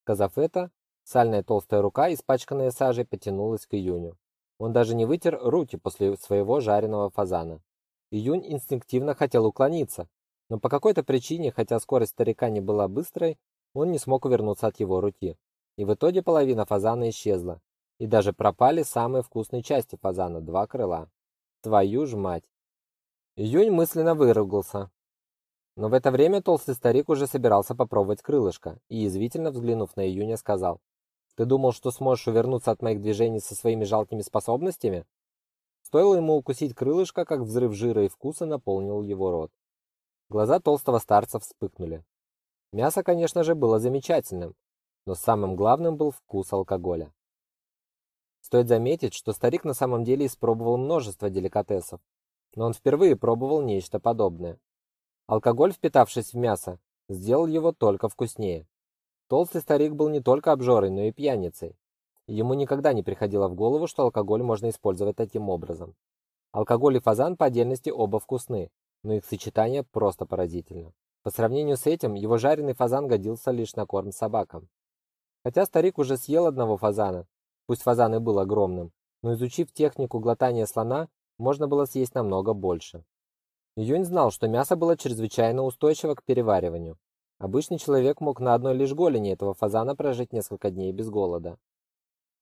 Сказав это, сальная толстая рука, испачканная сажей, потянулась к Июню. Он даже не вытер руки после своего жареного фазана. Июнь инстинктивно хотел уклониться, но по какой-то причине, хотя скорость старика не была быстрой, он не смог увернуться от его руки. И в итоге половина фазана исчезла, и даже пропали самые вкусные части фазана два крыла. Твою ж мать. Июнь мысленно выругался. Но в это время толстый старик уже собирался попробовать крылышко и извитильно взглянув на Июня, сказал: "Ты думал, что сможешь увернуться от моих движений со своими жалкими способностями?" Стоило ему укусить крылышко, как взрыв жира и вкуса наполнил его рот. Глаза толстого старца вспыхнули. Мясо, конечно же, было замечательным, но самым главным был вкус алкоголя. Стоит заметить, что старик на самом деле испробовал множество деликатесов, но он впервые пробовал нечто подобное. Алкоголь, впитавшись в мясо, сделал его только вкуснее. Толстый старик был не только обжорой, но и пьяницей. Ему никогда не приходило в голову, что алкоголь можно использовать таким образом. Алкоголь и фазан по отдельности оба вкусны, но их сочетание просто поразительно. По сравнению с этим, его жареный фазан годился лишь на корм собакам. Хотя старик уже съел одного фазана, пусть фазан и был огромным, но изучив технику глотания слона, можно было съесть намного больше. Юнь знал, что мясо было чрезвычайно устойчиво к перевариванию. Обычный человек мог на одной лишь голени этого фазана прожить несколько дней без голода.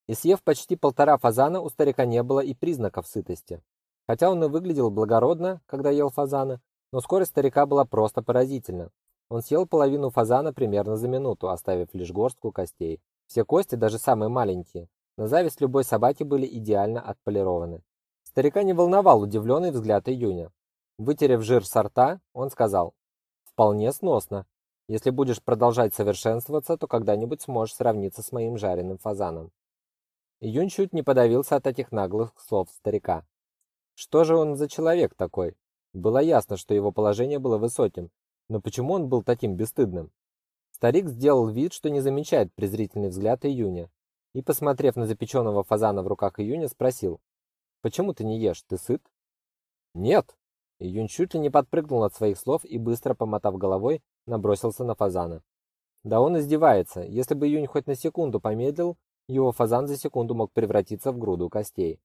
И съев почти полтора фазана, у старика не было и признаков сытости. Хотя он и выглядел благородно, когда ел фазана, но скорость старика была просто поразительна. Он съел половину фазана примерно за минуту, оставив лишь горстку костей. Все кости, даже самые маленькие, на зависть любой собаки были идеально отполированы. Старика не волновал удивленный взгляд Июня. Вытерев жир с рта, он сказал: "Вполне сносно. Если будешь продолжать совершенствоваться, то когда-нибудь сможешь сравниться с моим жареным фазаном". Июнь чуть не подавился от этих наглых слов старика. Что же он за человек такой? Было ясно, что его положение было высоким, но почему он был таким бесстыдным? Старик сделал вид, что не замечает презрительный взгляд Июня, и, посмотрев на запеченного фазана в руках Июня, спросил: "Почему ты не ешь? Ты сыт?" "Нет". Июнь чуть ли не подпрыгнул от своих слов и быстро помотав головой, набросился на фазана. Да он издевается. Если бы Июнь хоть на секунду помедлил, его фазан за секунду мог превратиться в груду костей.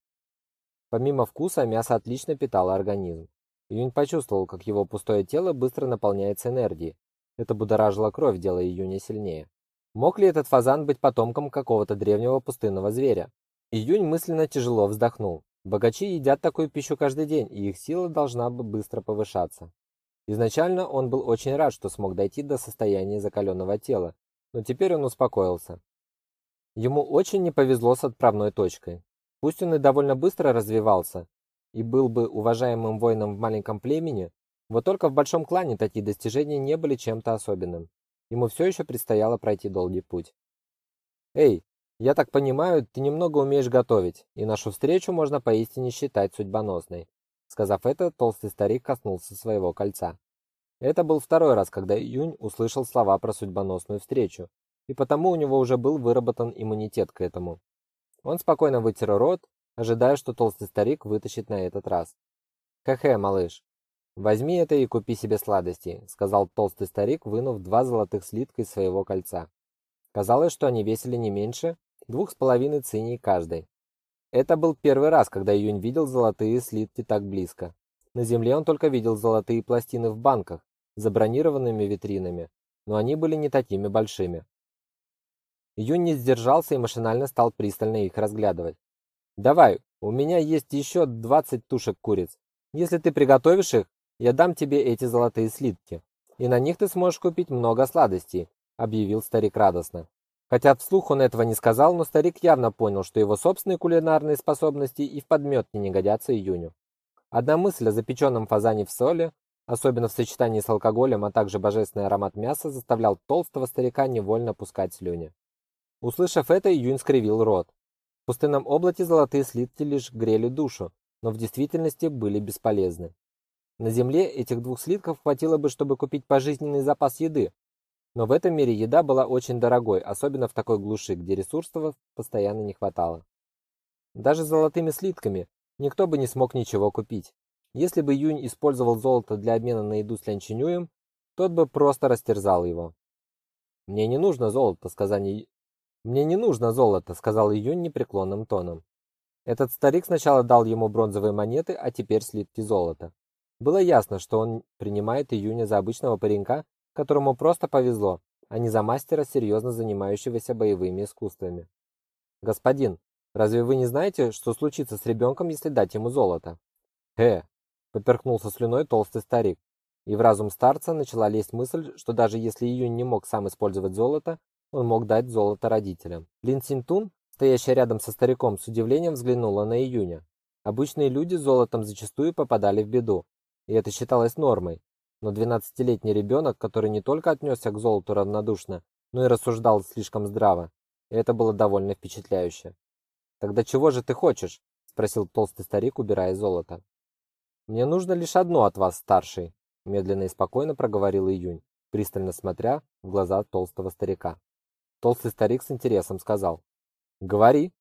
Помимо вкуса, мясо отлично питало организм. Июнь почувствовал, как его пустое тело быстро наполняется энергией. Это будоражило кровь, делая Июня сильнее. Мог ли этот фазан быть потомком какого-то древнего пустынного зверя? Июнь мысленно тяжело вздохнул. Богачи едят такую пищу каждый день, и их сила должна бы быстро повышаться. Изначально он был очень рад, что смог дойти до состояния закаленного тела, но теперь он успокоился. Ему очень не повезло с отправной точкой. Пусть он и довольно быстро развивался, и был бы уважаемым воином в маленьком племени, вот только в большом клане такие достижения не были чем-то особенным. Ему все еще предстояло пройти долгий путь. Эй, я так понимаю, ты немного умеешь готовить, и нашу встречу можно поистине считать судьбоносной. Сказав это, толстый старик коснулся своего кольца. Это был второй раз, когда Юнь услышал слова про судьбоносную встречу. и потому у него уже был выработан иммунитет к этому. Он спокойно вытер рот, ожидая, что толстый старик вытащит на этот раз. «Хе-хе, малыш, возьми это и купи себе сладости», сказал толстый старик, вынув два золотых слитка из своего кольца. Казалось, что они весили не меньше двух с половиной циней каждый. Это был первый раз, когда Июнь видел золотые слитки так близко. На земле он только видел золотые пластины в банках, забронированными витринами, но они были не такими большими. Июнь не сдержался и машинально стал пристально их разглядывать. «Давай, у меня есть еще двадцать тушек куриц. Если ты приготовишь их, я дам тебе эти золотые слитки, и на них ты сможешь купить много сладостей», объявил старик радостно. Хотя вслух он этого не сказал, но старик явно понял, что его собственные кулинарные способности и в подметке не годятся Июню. Одна мысль о запеченном фазане в соли, особенно в сочетании с алкоголем, а также божественный аромат мяса, заставлял толстого старика невольно пускать слюни. Услышав это, Июнь скривил рот. В пустынном облаке золотые слитки лишь грели душу, но в действительности были бесполезны. На земле этих двух слитков хватило бы, чтобы купить пожизненный запас еды, но в этом мире еда была очень дорогой, особенно в такой глуши, где ресурсов постоянно не хватало. Даже золотыми слитками никто бы не смог ничего купить. Если бы Юнь использовал золото для обмена на еду с Лянчинюем, тот бы просто растерзал его. «Мне не нужно золото», — сказал «Мне не нужно золото», — сказал Юнь непреклонным тоном. Этот старик сначала дал ему бронзовые монеты, а теперь слитки золота. Было ясно, что он принимает Июня за обычного паренька, которому просто повезло, а не за мастера, серьезно занимающегося боевыми искусствами. Господин, разве вы не знаете, что случится с ребенком, если дать ему золото? Э, поперхнулся слюной толстый старик. И в разум старца начала лезть мысль, что даже если Июнь не мог сам использовать золото, он мог дать золото родителям. Лин Синтун, стоящая рядом со стариком, с удивлением взглянула на Июня. Обычные люди золотом зачастую попадали в беду, и это считалось нормой. Но двенадцатилетний ребенок, который не только отнесся к золоту равнодушно, но и рассуждал слишком здраво, и это было довольно впечатляюще. «Тогда чего же ты хочешь?» – спросил толстый старик, убирая золото. «Мне нужно лишь одно от вас, старший», – медленно и спокойно проговорил Июнь, пристально смотря в глаза толстого старика. Толстый старик с интересом сказал. «Говори.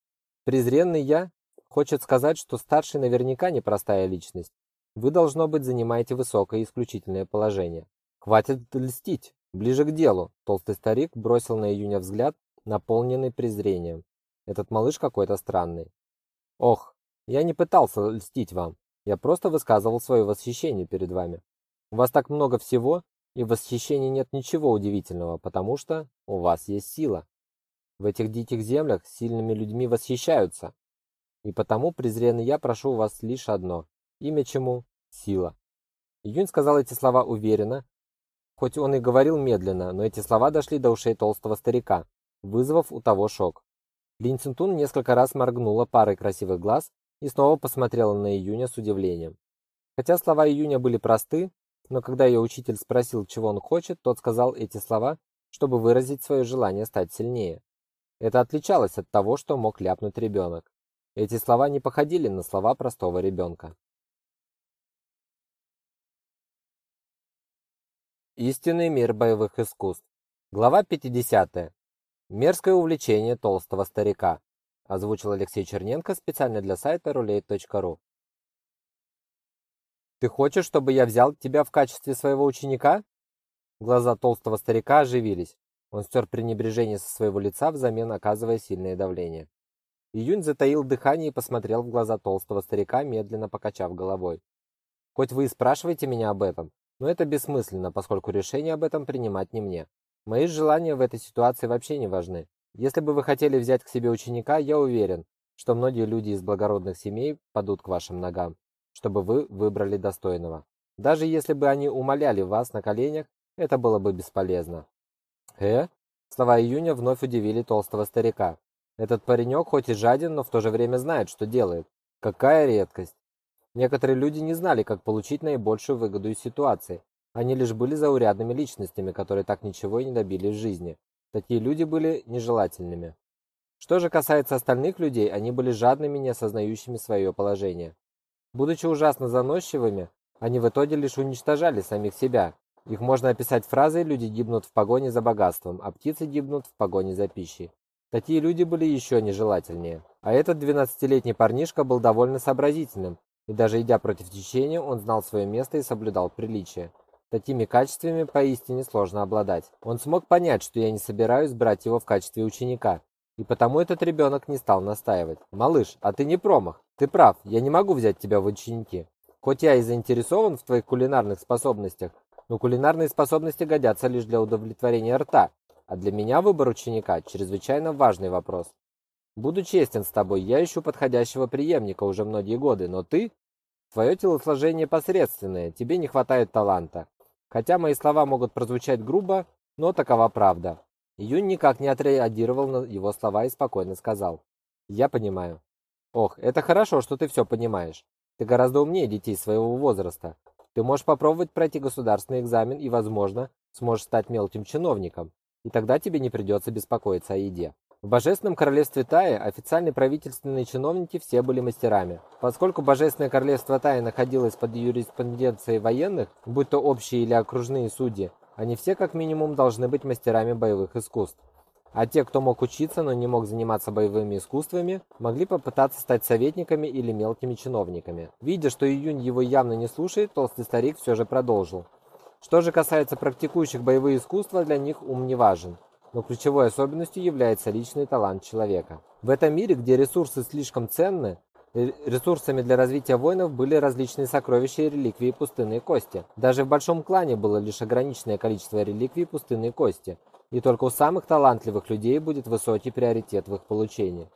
Презренный я хочет сказать, что старший наверняка непростая личность, вы, должно быть, занимаете высокое и исключительное положение. Хватит льстить. Ближе к делу. Толстый старик бросил на Июня взгляд, наполненный презрением. Этот малыш какой-то странный. Ох, я не пытался льстить вам. Я просто высказывал свое восхищение перед вами. У вас так много всего, и в восхищении нет ничего удивительного, потому что у вас есть сила. В этих диких землях сильными людьми восхищаются. И потому, презренный я, прошу вас лишь одно Имя чему? Сила. Июнь сказал эти слова уверенно, хоть он и говорил медленно, но эти слова дошли до ушей толстого старика, вызвав у того шок. Лин Цинтун несколько раз моргнула парой красивых глаз и снова посмотрела на Июня с удивлением. Хотя слова Июня были просты, но когда ее учитель спросил, чего он хочет, тот сказал эти слова, чтобы выразить свое желание стать сильнее. Это отличалось от того, что мог ляпнуть ребенок. Эти слова не походили на слова простого ребенка. Истинный мир боевых искусств. Глава 50. Мерзкое увлечение толстого старика. Озвучил Алексей Черненко специально для сайта roulette.ru. Ты хочешь, чтобы я взял тебя в качестве своего ученика? Глаза толстого старика оживились. Он стер пренебрежение со своего лица, взамен оказывая сильное давление. Июнь затаил дыхание и посмотрел в глаза толстого старика, медленно покачав головой. Хоть вы и спрашиваете меня об этом, но это бессмысленно, поскольку решение об этом принимать не мне. Мои желания в этой ситуации вообще не важны. Если бы вы хотели взять к себе ученика, я уверен, что многие люди из благородных семей падут к вашим ногам, чтобы вы выбрали достойного. Даже если бы они умоляли вас на коленях, это было бы бесполезно. Э? Слова Июня вновь удивили толстого старика. Этот паренек хоть и жаден, но в то же время знает, что делает. Какая редкость. Некоторые люди не знали, как получить наибольшую выгоду из ситуации. Они лишь были заурядными личностями, которые так ничего и не добились в жизни. Такие люди были нежелательными. Что же касается остальных людей, они были жадными, не осознающими свое положение. Будучи ужасно заносчивыми, они в итоге лишь уничтожали самих себя. Их можно описать фразой «люди гибнут в погоне за богатством, а птицы гибнут в погоне за пищей». Такие люди были еще нежелательнее. А этот 12-летний парнишка был довольно сообразительным, и даже идя против течения, он знал свое место и соблюдал приличие. Такими качествами поистине сложно обладать. Он смог понять, что я не собираюсь брать его в качестве ученика, и потому этот ребенок не стал настаивать. «Малыш, а ты не промах. Ты прав, я не могу взять тебя в ученики. Хоть я и заинтересован в твоих кулинарных способностях, но кулинарные способности годятся лишь для удовлетворения рта, а для меня выбор ученика – чрезвычайно важный вопрос. Буду честен с тобой, я ищу подходящего преемника уже многие годы, но ты... Твое телосложение посредственное, тебе не хватает таланта. Хотя мои слова могут прозвучать грубо, но такова правда. Юнь никак не отреагировал на его слова и спокойно сказал. «Я понимаю». «Ох, это хорошо, что ты все понимаешь. Ты гораздо умнее детей своего возраста. Ты можешь попробовать пройти государственный экзамен и, возможно, сможешь стать мелким чиновником. И тогда тебе не придется беспокоиться о еде». В Божественном королевстве Таи официальные правительственные чиновники все были мастерами. Поскольку Божественное королевство Таи находилось под юриспруденцией военных, будь то общие или окружные судьи, они все как минимум должны быть мастерами боевых искусств. А те, кто мог учиться, но не мог заниматься боевыми искусствами, могли попытаться стать советниками или мелкими чиновниками. Видя, что Июнь его явно не слушает, толстый старик все же продолжил. Что же касается практикующих боевые искусства, для них ум не важен но ключевой особенностью является личный талант человека. В этом мире, где ресурсы слишком ценны, э, ресурсами для развития воинов были различные сокровища и реликвии пустынной кости. Даже в большом клане было лишь ограниченное количество реликвий пустынной кости, и только у самых талантливых людей будет высокий приоритет в их получении.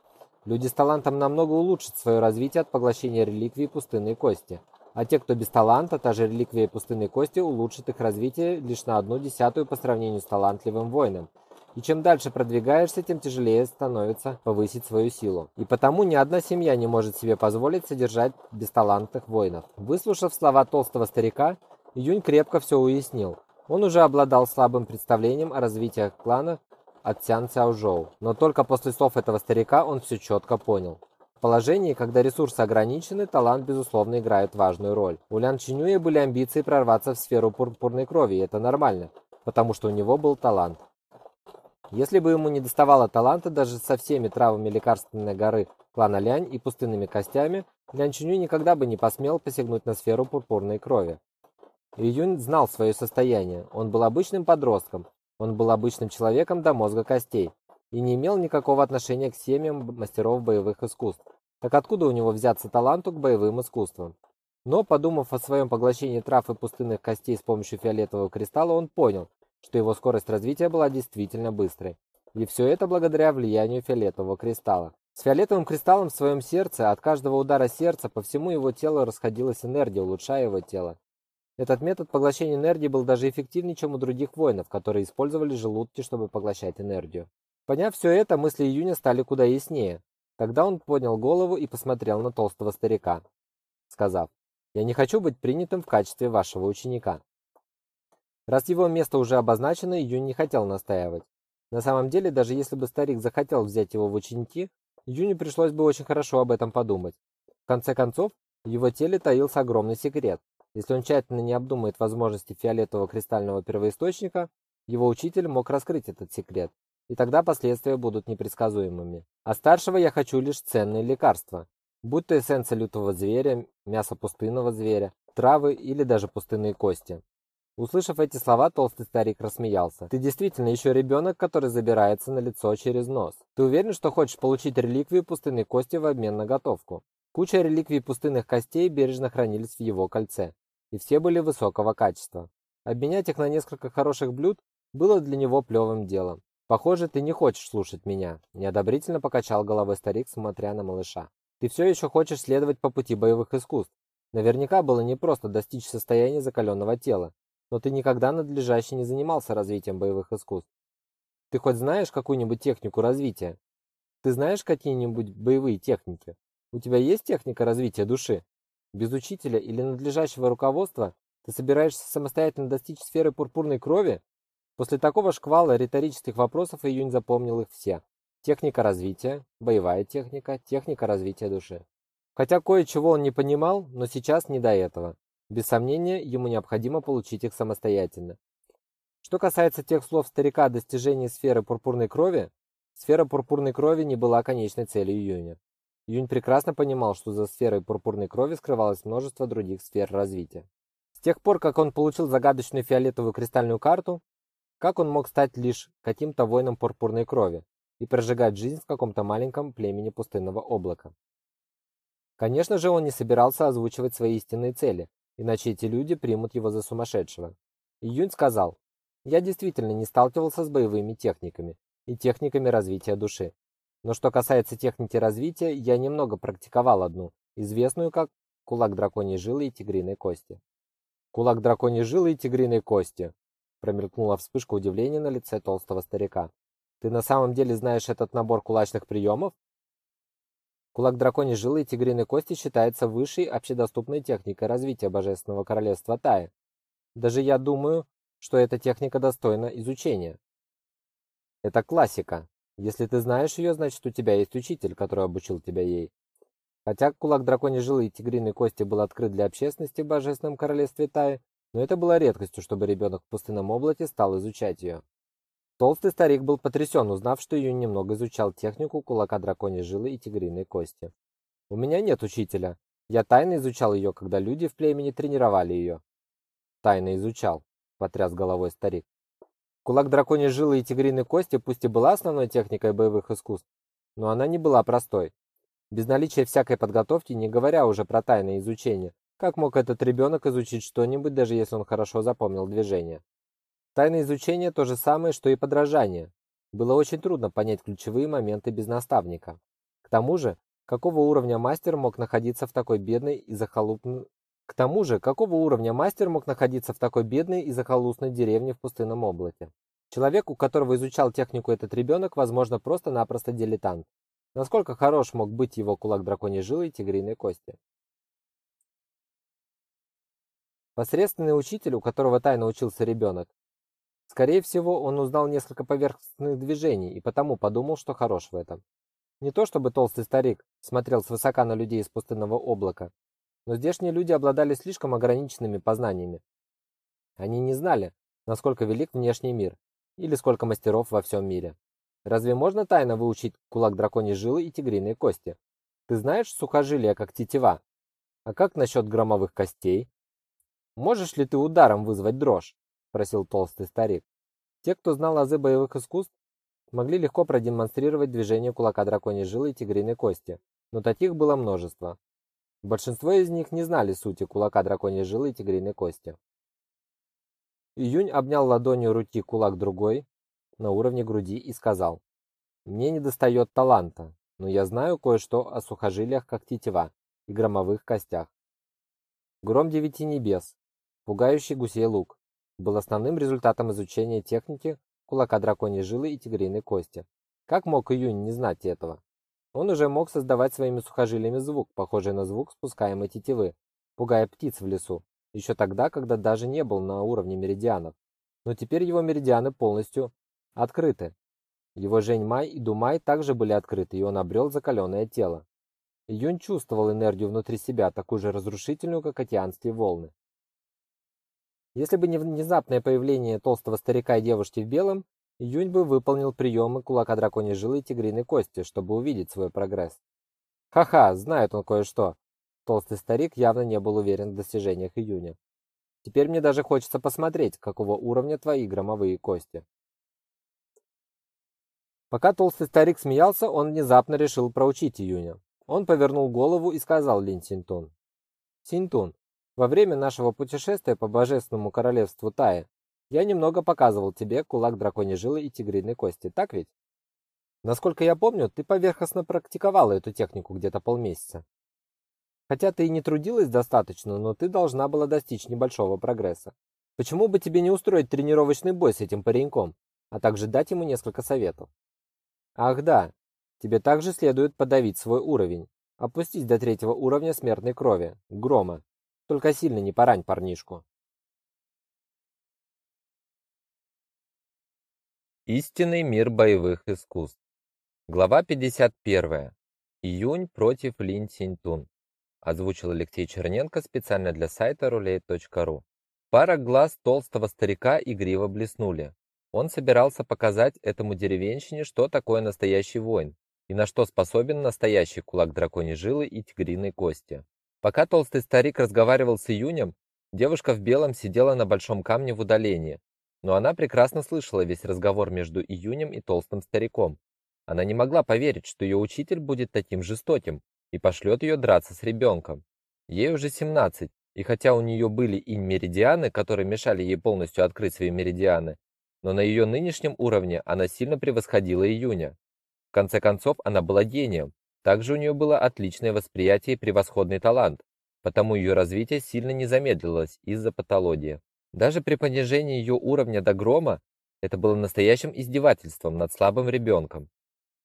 Люди с талантом намного улучшат свое развитие от поглощения реликвий пустынной кости, а те, кто без таланта, та же реликвия пустынной кости улучшит их развитие лишь на одну десятую по сравнению с талантливым воином, и чем дальше продвигаешься, тем тяжелее становится повысить свою силу. И потому ни одна семья не может себе позволить содержать бесталантных воинов. Выслушав слова толстого старика, Юнь крепко все уяснил. Он уже обладал слабым представлением о развитии клана от Цян Цяожоу. Но только после слов этого старика он все четко понял. В положении, когда ресурсы ограничены, талант, безусловно, играет важную роль. У Лян Чинюя были амбиции прорваться в сферу пурпурной крови, и это нормально, потому что у него был талант. Если бы ему не доставало таланта даже со всеми травами лекарственной горы клана Лянь и пустынными костями, Лян Чуню никогда бы не посмел посягнуть на сферу пурпурной крови. Июнь знал свое состояние. Он был обычным подростком, он был обычным человеком до мозга костей и не имел никакого отношения к семьям мастеров боевых искусств. Так откуда у него взяться таланту к боевым искусствам? Но, подумав о своем поглощении трав и пустынных костей с помощью фиолетового кристалла, он понял, что его скорость развития была действительно быстрой. И все это благодаря влиянию фиолетового кристалла. С фиолетовым кристаллом в своем сердце от каждого удара сердца по всему его телу расходилась энергия, улучшая его тело. Этот метод поглощения энергии был даже эффективнее, чем у других воинов, которые использовали желудки, чтобы поглощать энергию. Поняв все это, мысли Июня стали куда яснее. Тогда он поднял голову и посмотрел на толстого старика, сказав, «Я не хочу быть принятым в качестве вашего ученика. Раз его место уже обозначено, Юнь не хотел настаивать. На самом деле, даже если бы старик захотел взять его в ученики, Юню пришлось бы очень хорошо об этом подумать. В конце концов, в его теле таился огромный секрет. Если он тщательно не обдумает возможности фиолетового кристального первоисточника, его учитель мог раскрыть этот секрет, и тогда последствия будут непредсказуемыми. А старшего я хочу лишь ценные лекарства, будь то эссенция лютого зверя, мясо пустынного зверя, травы или даже пустынные кости. Услышав эти слова, толстый старик рассмеялся. «Ты действительно еще ребенок, который забирается на лицо через нос. Ты уверен, что хочешь получить реликвию пустынной кости в обмен на готовку?» Куча реликвий пустынных костей бережно хранились в его кольце, и все были высокого качества. Обменять их на несколько хороших блюд было для него плевым делом. «Похоже, ты не хочешь слушать меня», – неодобрительно покачал головой старик, смотря на малыша. «Ты все еще хочешь следовать по пути боевых искусств. Наверняка было непросто достичь состояния закаленного тела, но ты никогда надлежаще не занимался развитием боевых искусств. Ты хоть знаешь какую-нибудь технику развития? Ты знаешь какие-нибудь боевые техники? У тебя есть техника развития души? Без учителя или надлежащего руководства ты собираешься самостоятельно достичь сферы пурпурной крови? После такого шквала риторических вопросов Июнь запомнил их все. Техника развития, боевая техника, техника развития души. Хотя кое-чего он не понимал, но сейчас не до этого. Без сомнения, ему необходимо получить их самостоятельно. Что касается тех слов старика о достижении сферы пурпурной крови, сфера пурпурной крови не была конечной целью Июня. Юнь прекрасно понимал, что за сферой пурпурной крови скрывалось множество других сфер развития. С тех пор, как он получил загадочную фиолетовую кристальную карту, как он мог стать лишь каким-то воином пурпурной крови и прожигать жизнь в каком-то маленьком племени пустынного облака? Конечно же, он не собирался озвучивать свои истинные цели, иначе эти люди примут его за сумасшедшего. Июнь сказал, «Я действительно не сталкивался с боевыми техниками и техниками развития души. Но что касается техники развития, я немного практиковал одну, известную как кулак драконьей жилы и тигриной кости. Кулак драконьей жилы и тигриной кости. Промелькнула вспышка удивления на лице толстого старика. Ты на самом деле знаешь этот набор кулачных приемов? Кулак драконьей жилы и тигриной кости считается высшей общедоступной техникой развития Божественного Королевства Таи. Даже я думаю, что эта техника достойна изучения. Это классика, если ты знаешь ее, значит, у тебя есть учитель, который обучил тебя ей. Хотя кулак драконьей жилы и тигриной кости был открыт для общественности в Божественном Королевстве Таи, но это было редкостью, чтобы ребенок в пустынном облаке стал изучать ее. Толстый старик был потрясен, узнав, что Юнь немного изучал технику кулака драконьей жилы и тигриной кости. «У меня нет учителя. Я тайно изучал ее, когда люди в племени тренировали ее». «Тайно изучал», — потряс головой старик. Кулак драконьей жилы и тигриной кости пусть и была основной техникой боевых искусств, но она не была простой. Без наличия всякой подготовки, не говоря уже про тайное изучение, как мог этот ребенок изучить что-нибудь, даже если он хорошо запомнил движение? Тайное изучение то же самое, что и подражание. Было очень трудно понять ключевые моменты без наставника. К тому же, какого уровня мастер мог находиться в такой бедной и захолупной к тому же, какого уровня мастер мог находиться в такой бедной и захолустной деревне в пустынном облаке? Человек, у которого изучал технику этот ребенок, возможно, просто-напросто дилетант. Насколько хорош мог быть его кулак драконьей жилы и тигриной кости? Посредственный учитель, у которого тайно учился ребенок. Скорее всего, он узнал несколько поверхностных движений и потому подумал, что хорош в этом. Не то чтобы толстый старик смотрел свысока на людей из пустынного облака, но здешние люди обладали слишком ограниченными познаниями. Они не знали, насколько велик внешний мир или сколько мастеров во всем мире. Разве можно тайно выучить кулак драконьей жилы и тигриные кости? Ты знаешь сухожилия как тетива? А как насчет громовых костей? Можешь ли ты ударом вызвать дрожь? Спросил толстый старик. Те, кто знал азы боевых искусств, могли легко продемонстрировать движение кулака драконьей жилы и тигриной кости, но таких было множество. Большинство из них не знали сути кулака драконьей жилы и тигриной кости. Июнь обнял ладонью руки кулак другой на уровне груди и сказал: "Мне недостает таланта, но я знаю кое-что о сухожилиях как тетива и громовых костях. Гром девяти небес, пугающий гусей лук, был основным результатом изучения техники кулака драконьей жилы и тигриной кости. Как мог Июнь не знать этого? Он уже мог создавать своими сухожилиями звук, похожий на звук спускаемой тетивы, пугая птиц в лесу, еще тогда, когда даже не был на уровне меридианов. Но теперь его меридианы полностью открыты. Его Жень-Май и Думай также были открыты, и он обрел закаленное тело. Юнь чувствовал энергию внутри себя, такую же разрушительную, как океанские волны. Если бы не внезапное появление толстого старика и девушки в белом, Юнь бы выполнил приемы кулака драконьей жилы и тигриной кости, чтобы увидеть свой прогресс. Ха-ха, знает он кое-что. Толстый старик явно не был уверен в достижениях Июня. Теперь мне даже хочется посмотреть, какого уровня твои громовые кости. Пока толстый старик смеялся, он внезапно решил проучить Июня. Он повернул голову и сказал Лин Синтун. Синтун, во время нашего путешествия по божественному королевству Тая я немного показывал тебе кулак драконьей жилы и тигриной кости, так ведь? Насколько я помню, ты поверхностно практиковала эту технику где-то полмесяца. Хотя ты и не трудилась достаточно, но ты должна была достичь небольшого прогресса. Почему бы тебе не устроить тренировочный бой с этим пареньком, а также дать ему несколько советов? Ах да, тебе также следует подавить свой уровень, опустить до третьего уровня смертной крови, грома. Только сильно не порань парнишку. Истинный мир боевых искусств. Глава 51. Июнь против Лин Синьтун. озвучил Алексей Черненко специально для сайта roulette.ru. Пара глаз толстого старика игриво блеснули. Он собирался показать этому деревенщине, что такое настоящий воин и на что способен настоящий кулак драконьей жилы и тигриной кости. Пока толстый старик разговаривал с Июнем, девушка в белом сидела на большом камне в удалении, но она прекрасно слышала весь разговор между Июнем и толстым стариком. Она не могла поверить, что ее учитель будет таким жестоким и пошлет ее драться с ребенком. Ей уже 17, и хотя у нее были инь-меридианы, которые мешали ей полностью открыть свои меридианы, но на ее нынешнем уровне она сильно превосходила Июня. В конце концов, она была гением. Также у нее было отличное восприятие и превосходный талант, потому ее развитие сильно не замедлилось из-за патологии. Даже при понижении ее уровня до грома это было настоящим издевательством над слабым ребенком.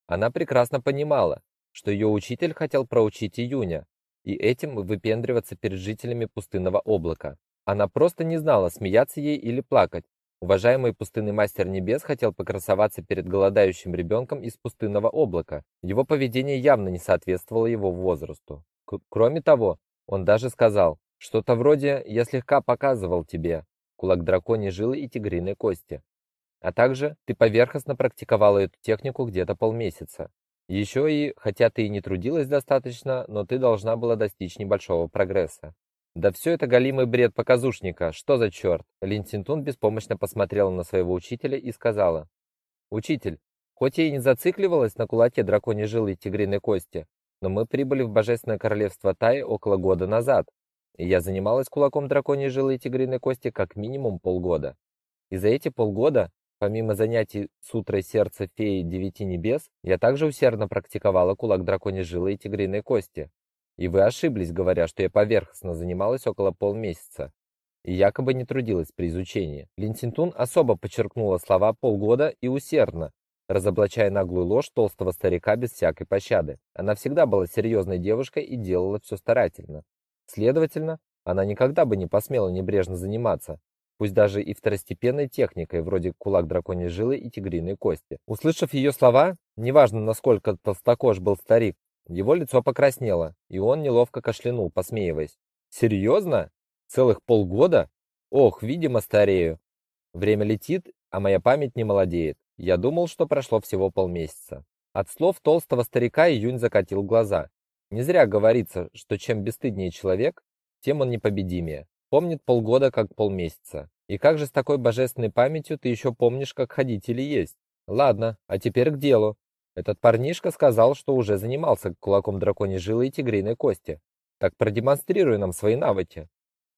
Она прекрасно понимала, что ее учитель хотел проучить Июня и этим выпендриваться перед жителями пустынного облака. Она просто не знала, смеяться ей или плакать. Уважаемый пустынный мастер небес хотел покрасоваться перед голодающим ребенком из пустынного облака. Его поведение явно не соответствовало его возрасту. К кроме того, он даже сказал, что-то вроде «я слегка показывал тебе» кулак драконьей жилы и тигриной кости. А также ты поверхностно практиковала эту технику где-то полмесяца. Еще и, хотя ты и не трудилась достаточно, но ты должна была достичь небольшого прогресса. Да все это галимый бред показушника, что за черт? Лин Синтун беспомощно посмотрела на своего учителя и сказала. Учитель, хоть я и не зацикливалась на кулаке драконьей жилы и тигриной кости, но мы прибыли в Божественное Королевство Тай около года назад, и я занималась кулаком драконьей жилы и тигриной кости как минимум полгода. И за эти полгода Помимо занятий с утрой сердца феи девяти небес, я также усердно практиковала кулак драконьей жилы и тигриной кости. И вы ошиблись, говоря, что я поверхностно занималась около полмесяца и якобы не трудилась при изучении. Линсинтун особо подчеркнула слова полгода и усердно, разоблачая наглую ложь толстого старика без всякой пощады. Она всегда была серьезной девушкой и делала все старательно. Следовательно, она никогда бы не посмела небрежно заниматься, пусть даже и второстепенной техникой, вроде кулак драконьей жилы и тигриной кости. Услышав ее слова, неважно, насколько толстокож был старик, его лицо покраснело, и он неловко кашлянул, посмеиваясь. «Серьезно? Целых полгода? Ох, видимо, старею. Время летит, а моя память не молодеет. Я думал, что прошло всего полмесяца». От слов толстого старика Июнь закатил глаза. Не зря говорится, что чем бесстыднее человек, тем он непобедимее помнит полгода как полмесяца. И как же с такой божественной памятью ты еще помнишь, как ходить или есть? Ладно, а теперь к делу. Этот парнишка сказал, что уже занимался кулаком драконьей жилы и тигриной кости. Так продемонстрируй нам свои навыки.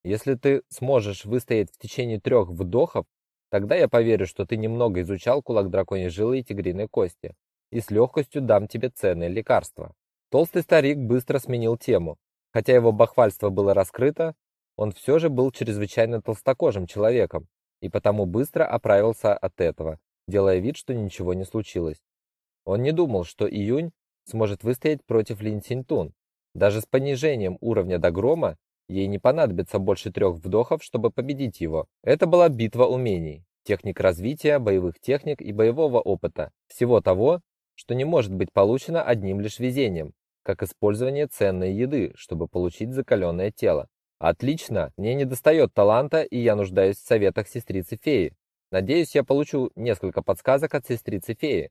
Если ты сможешь выстоять в течение трех вдохов, тогда я поверю, что ты немного изучал кулак драконьей жилы и тигриной кости, и с легкостью дам тебе ценное лекарство. Толстый старик быстро сменил тему. Хотя его бахвальство было раскрыто, он все же был чрезвычайно толстокожим человеком и потому быстро оправился от этого, делая вид, что ничего не случилось. Он не думал, что Июнь сможет выстоять против Лин Синтун. Даже с понижением уровня до грома ей не понадобится больше трех вдохов, чтобы победить его. Это была битва умений, техник развития, боевых техник и боевого опыта, всего того, что не может быть получено одним лишь везением, как использование ценной еды, чтобы получить закаленное тело. Отлично, мне недостает таланта, и я нуждаюсь в советах сестрицы-феи. Надеюсь, я получу несколько подсказок от сестрицы-феи.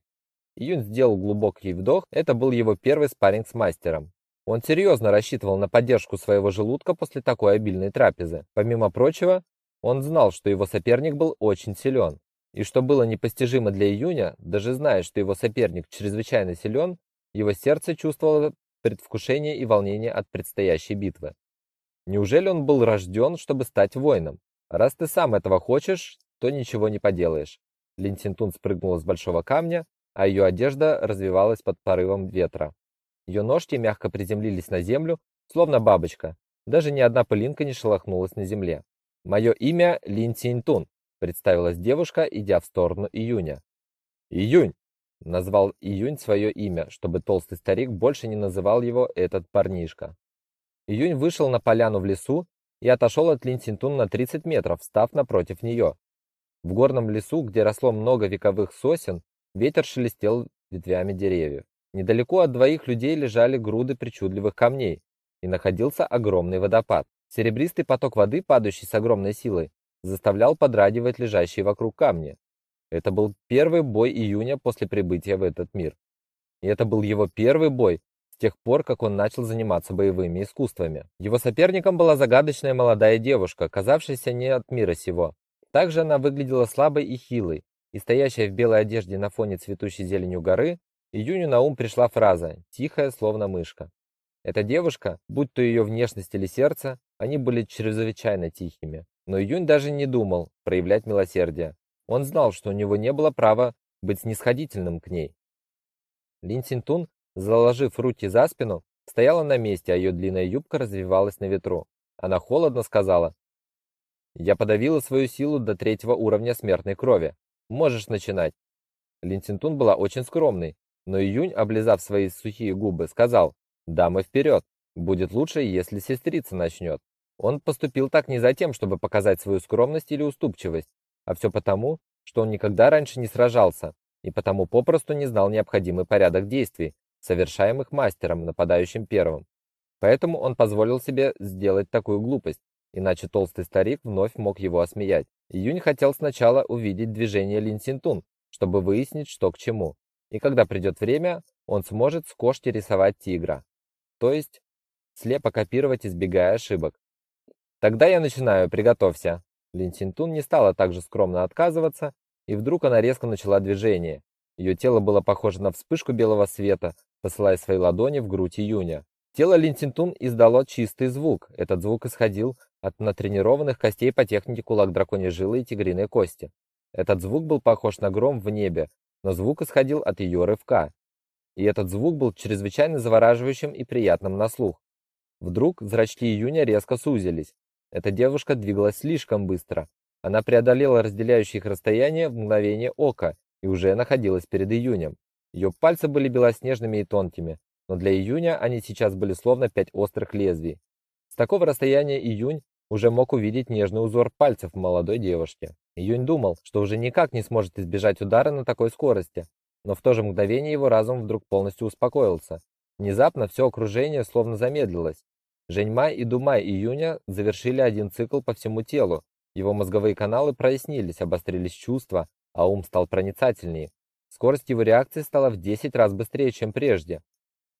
Юнь сделал глубокий вдох, это был его первый спарринг с мастером. Он серьезно рассчитывал на поддержку своего желудка после такой обильной трапезы. Помимо прочего, он знал, что его соперник был очень силен. И что было непостижимо для Июня, даже зная, что его соперник чрезвычайно силен, его сердце чувствовало предвкушение и волнение от предстоящей битвы. Неужели он был рожден, чтобы стать воином? Раз ты сам этого хочешь, то ничего не поделаешь. Линсинтун спрыгнула с большого камня, а ее одежда развивалась под порывом ветра. Ее ножки мягко приземлились на землю, словно бабочка. Даже ни одна пылинка не шелохнулась на земле. «Мое имя Лин Цинтун», — представилась девушка, идя в сторону Июня. «Июнь!» — назвал Июнь свое имя, чтобы толстый старик больше не называл его этот парнишка. Июнь вышел на поляну в лесу и отошел от Линсинтун на 30 метров, став напротив нее. В горном лесу, где росло много вековых сосен, ветер шелестел ветвями деревьев. Недалеко от двоих людей лежали груды причудливых камней, и находился огромный водопад. Серебристый поток воды, падающий с огромной силой, заставлял подрагивать лежащие вокруг камни. Это был первый бой июня после прибытия в этот мир. И это был его первый бой с тех пор, как он начал заниматься боевыми искусствами. Его соперником была загадочная молодая девушка, казавшаяся не от мира сего. Также она выглядела слабой и хилой, и стоящая в белой одежде на фоне цветущей зеленью горы, Июню на ум пришла фраза «тихая, словно мышка». Эта девушка, будь то ее внешность или сердце, они были чрезвычайно тихими. Но Июнь даже не думал проявлять милосердие. Он знал, что у него не было права быть снисходительным к ней. Лин Синтун, заложив руки за спину, стояла на месте, а ее длинная юбка развивалась на ветру. Она холодно сказала: "Я подавила свою силу до третьего уровня смертной крови. Можешь начинать". Лин Синтун была очень скромной, но Июнь, облизав свои сухие губы, сказал: "Дамы вперед! Будет лучше, если сестрица начнет». Он поступил так не за тем, чтобы показать свою скромность или уступчивость, а все потому, что он никогда раньше не сражался и потому попросту не знал необходимый порядок действий, совершаемых мастером, нападающим первым. Поэтому он позволил себе сделать такую глупость, иначе толстый старик вновь мог его осмеять. Июнь хотел сначала увидеть движение Лин Синтун, чтобы выяснить, что к чему. И когда придет время, он сможет с кошки рисовать тигра. То есть слепо копировать, избегая ошибок. Тогда я начинаю, приготовься. Лин Синтун не стала так же скромно отказываться, и вдруг она резко начала движение. Ее тело было похоже на вспышку белого света, посылая свои ладони в грудь Июня. Тело Лин Синтун издало чистый звук. Этот звук исходил от натренированных костей по технике кулак драконьей жилы и тигриной кости. Этот звук был похож на гром в небе, но звук исходил от ее рывка. И этот звук был чрезвычайно завораживающим и приятным на слух. Вдруг зрачки Июня резко сузились. Эта девушка двигалась слишком быстро. Она преодолела разделяющее их расстояние в мгновение ока и уже находилась перед Июнем. Ее пальцы были белоснежными и тонкими, но для Июня они сейчас были словно пять острых лезвий. С такого расстояния Июнь уже мог увидеть нежный узор пальцев молодой девушки. Июнь думал, что уже никак не сможет избежать удара на такой скорости, но в то же мгновение его разум вдруг полностью успокоился. Внезапно все окружение словно замедлилось. Женьмай и Думай июня завершили один цикл по всему телу. Его мозговые каналы прояснились, обострились чувства, а ум стал проницательнее. Скорость его реакции стала в 10 раз быстрее, чем прежде.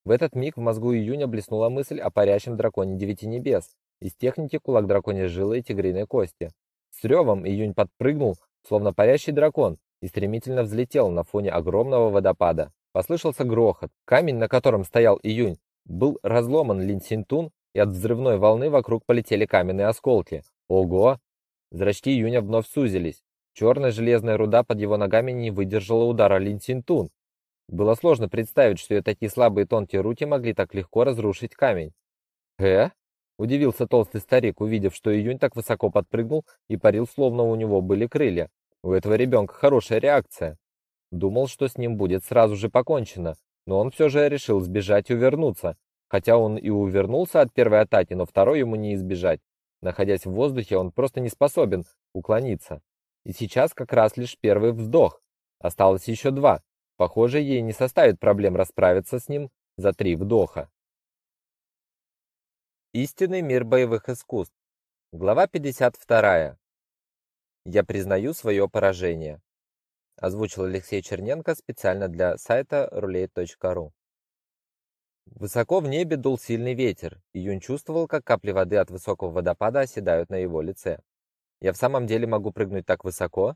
В этот миг в мозгу июня блеснула мысль о парящем драконе девяти небес из техники кулак драконьей жилы и тигриной кости. С ревом июнь подпрыгнул, словно парящий дракон, и стремительно взлетел на фоне огромного водопада. Послышался грохот. Камень, на котором стоял июнь, был разломан Лин Синтун и от взрывной волны вокруг полетели каменные осколки. Ого! Зрачки Юня вновь сузились. Черная железная руда под его ногами не выдержала удара Лин Синтун. Было сложно представить, что ее такие слабые тонкие руки могли так легко разрушить камень. «Э?» – удивился толстый старик, увидев, что Июнь так высоко подпрыгнул и парил, словно у него были крылья. У этого ребенка хорошая реакция. Думал, что с ним будет сразу же покончено, но он все же решил сбежать и увернуться, Хотя он и увернулся от первой атаки, но второй ему не избежать. Находясь в воздухе, он просто не способен уклониться. И сейчас как раз лишь первый вздох. Осталось еще два. Похоже, ей не составит проблем расправиться с ним за три вдоха. Истинный мир боевых искусств. Глава 52. Я признаю свое поражение. Озвучил Алексей Черненко специально для сайта roulette.ru. Высоко в небе дул сильный ветер, и Юнь чувствовал, как капли воды от высокого водопада оседают на его лице. Я в самом деле могу прыгнуть так высоко?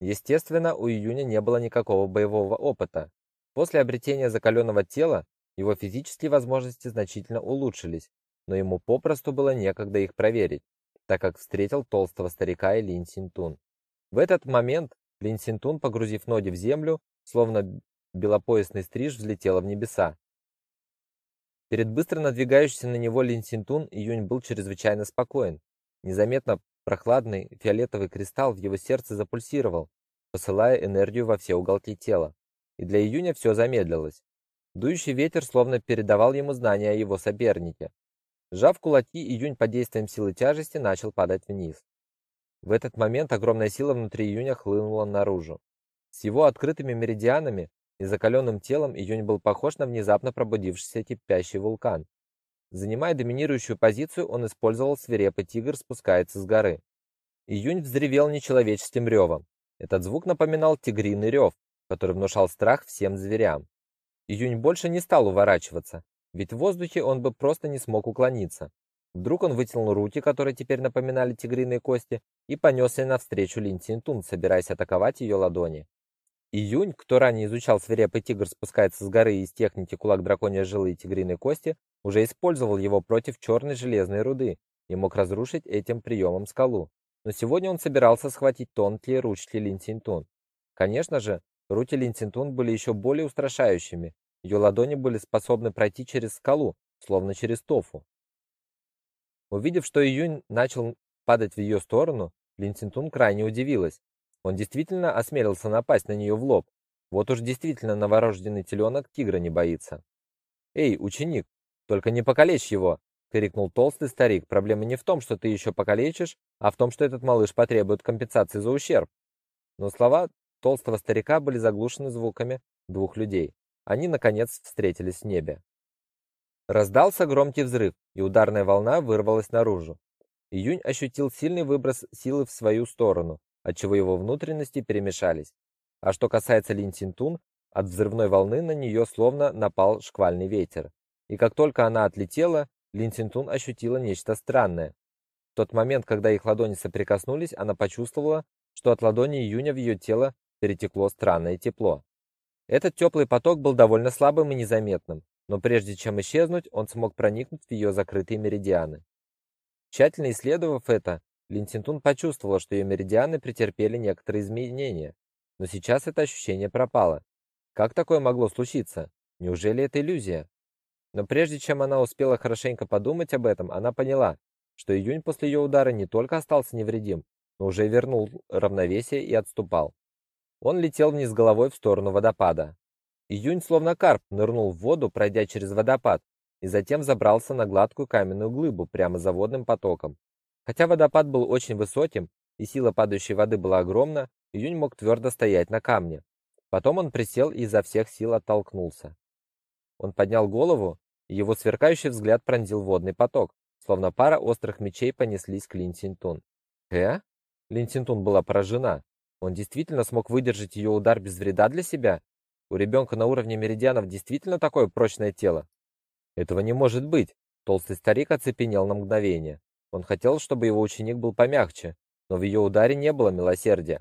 Естественно, у Июня не было никакого боевого опыта. После обретения закаленного тела его физические возможности значительно улучшились, но ему попросту было некогда их проверить, так как встретил толстого старика и Лин Синтун. В этот момент Лин Синтун, погрузив ноги в землю, словно белопоясный стриж, взлетела в небеса. Перед быстро надвигающимся на него Линсинтун июнь был чрезвычайно спокоен. Незаметно прохладный фиолетовый кристалл в его сердце запульсировал, посылая энергию во все уголки тела. И для июня все замедлилось. Дующий ветер словно передавал ему знания о его сопернике. Сжав кулаки, июнь под действием силы тяжести начал падать вниз. В этот момент огромная сила внутри июня хлынула наружу. С его открытыми меридианами и закаленным телом Июнь был похож на внезапно пробудившийся кипящий вулкан. Занимая доминирующую позицию, он использовал свирепый тигр спускается с горы. Июнь взревел нечеловеческим ревом. Этот звук напоминал тигриный рев, который внушал страх всем зверям. Июнь больше не стал уворачиваться, ведь в воздухе он бы просто не смог уклониться. Вдруг он вытянул руки, которые теперь напоминали тигриные кости, и понесся навстречу Лин Цинтун, собираясь атаковать ее ладони. Июнь, кто ранее изучал свирепый тигр спускается с горы из техники кулак драконья жилы и тигриной кости, уже использовал его против черной железной руды и мог разрушить этим приемом скалу. Но сегодня он собирался схватить тонкие ручки Лин Цинтун. Конечно же, руки Лин Цинтун были еще более устрашающими. Ее ладони были способны пройти через скалу, словно через тофу. Увидев, что Июнь начал падать в ее сторону, Лин Цинтун крайне удивилась. Он действительно осмелился напасть на нее в лоб. Вот уж действительно новорожденный теленок тигра не боится. «Эй, ученик, только не покалечь его!» — крикнул толстый старик. «Проблема не в том, что ты еще покалечишь, а в том, что этот малыш потребует компенсации за ущерб». Но слова толстого старика были заглушены звуками двух людей. Они, наконец, встретились в небе. Раздался громкий взрыв, и ударная волна вырвалась наружу. Июнь ощутил сильный выброс силы в свою сторону, отчего его внутренности перемешались. А что касается Лин Синтун, от взрывной волны на нее словно напал шквальный ветер. И как только она отлетела, Лин Синтун ощутила нечто странное. В тот момент, когда их ладони соприкоснулись, она почувствовала, что от ладони Июня в ее тело перетекло странное тепло. Этот теплый поток был довольно слабым и незаметным, но прежде чем исчезнуть, он смог проникнуть в ее закрытые меридианы. Тщательно исследовав это, Линсинтун почувствовала, что ее меридианы претерпели некоторые изменения, но сейчас это ощущение пропало. Как такое могло случиться? Неужели это иллюзия? Но прежде чем она успела хорошенько подумать об этом, она поняла, что июнь после ее удара не только остался невредим, но уже вернул равновесие и отступал. Он летел вниз головой в сторону водопада. Июнь, словно карп, нырнул в воду, пройдя через водопад, и затем забрался на гладкую каменную глыбу прямо за водным потоком. Хотя водопад был очень высоким, и сила падающей воды была огромна, Июнь мог твердо стоять на камне. Потом он присел и изо всех сил оттолкнулся. Он поднял голову, и его сверкающий взгляд пронзил водный поток, словно пара острых мечей понеслись к Лин Синтун. «Э?» Лин Синтун была поражена. Он действительно смог выдержать ее удар без вреда для себя? У ребенка на уровне меридианов действительно такое прочное тело? Этого не может быть. Толстый старик оцепенел на мгновение. Он хотел, чтобы его ученик был помягче, но в ее ударе не было милосердия.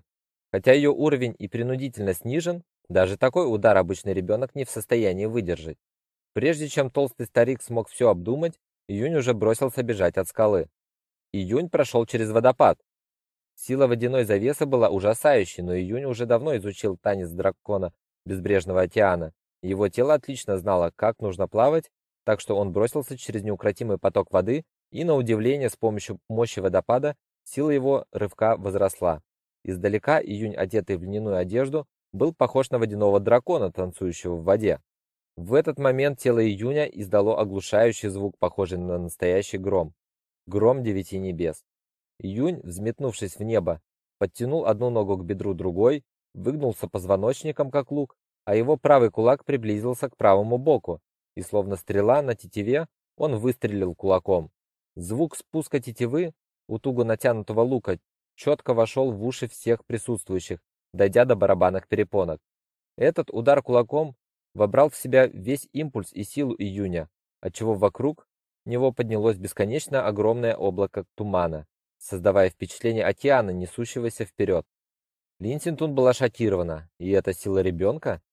Хотя ее уровень и принудительно снижен, даже такой удар обычный ребенок не в состоянии выдержать. Прежде чем толстый старик смог все обдумать, Июнь уже бросился бежать от скалы. Июнь прошел через водопад. Сила водяной завесы была ужасающей, но Июнь уже давно изучил танец дракона безбрежного океана. Его тело отлично знало, как нужно плавать, так что он бросился через неукротимый поток воды, и на удивление, с помощью мощи водопада сила его рывка возросла. Издалека июнь, одетый в льняную одежду, был похож на водяного дракона, танцующего в воде. В этот момент тело июня издало оглушающий звук, похожий на настоящий гром. Гром девяти небес. Июнь, взметнувшись в небо, подтянул одну ногу к бедру другой, выгнулся позвоночником, как лук, а его правый кулак приблизился к правому боку, и словно стрела на тетиве, он выстрелил кулаком. Звук спуска тетивы у туго натянутого лука четко вошел в уши всех присутствующих, дойдя до барабанных перепонок. Этот удар кулаком вобрал в себя весь импульс и силу июня, отчего вокруг него поднялось бесконечно огромное облако тумана, создавая впечатление океана, несущегося вперед. Линсинтун была шокирована. И это сила ребенка?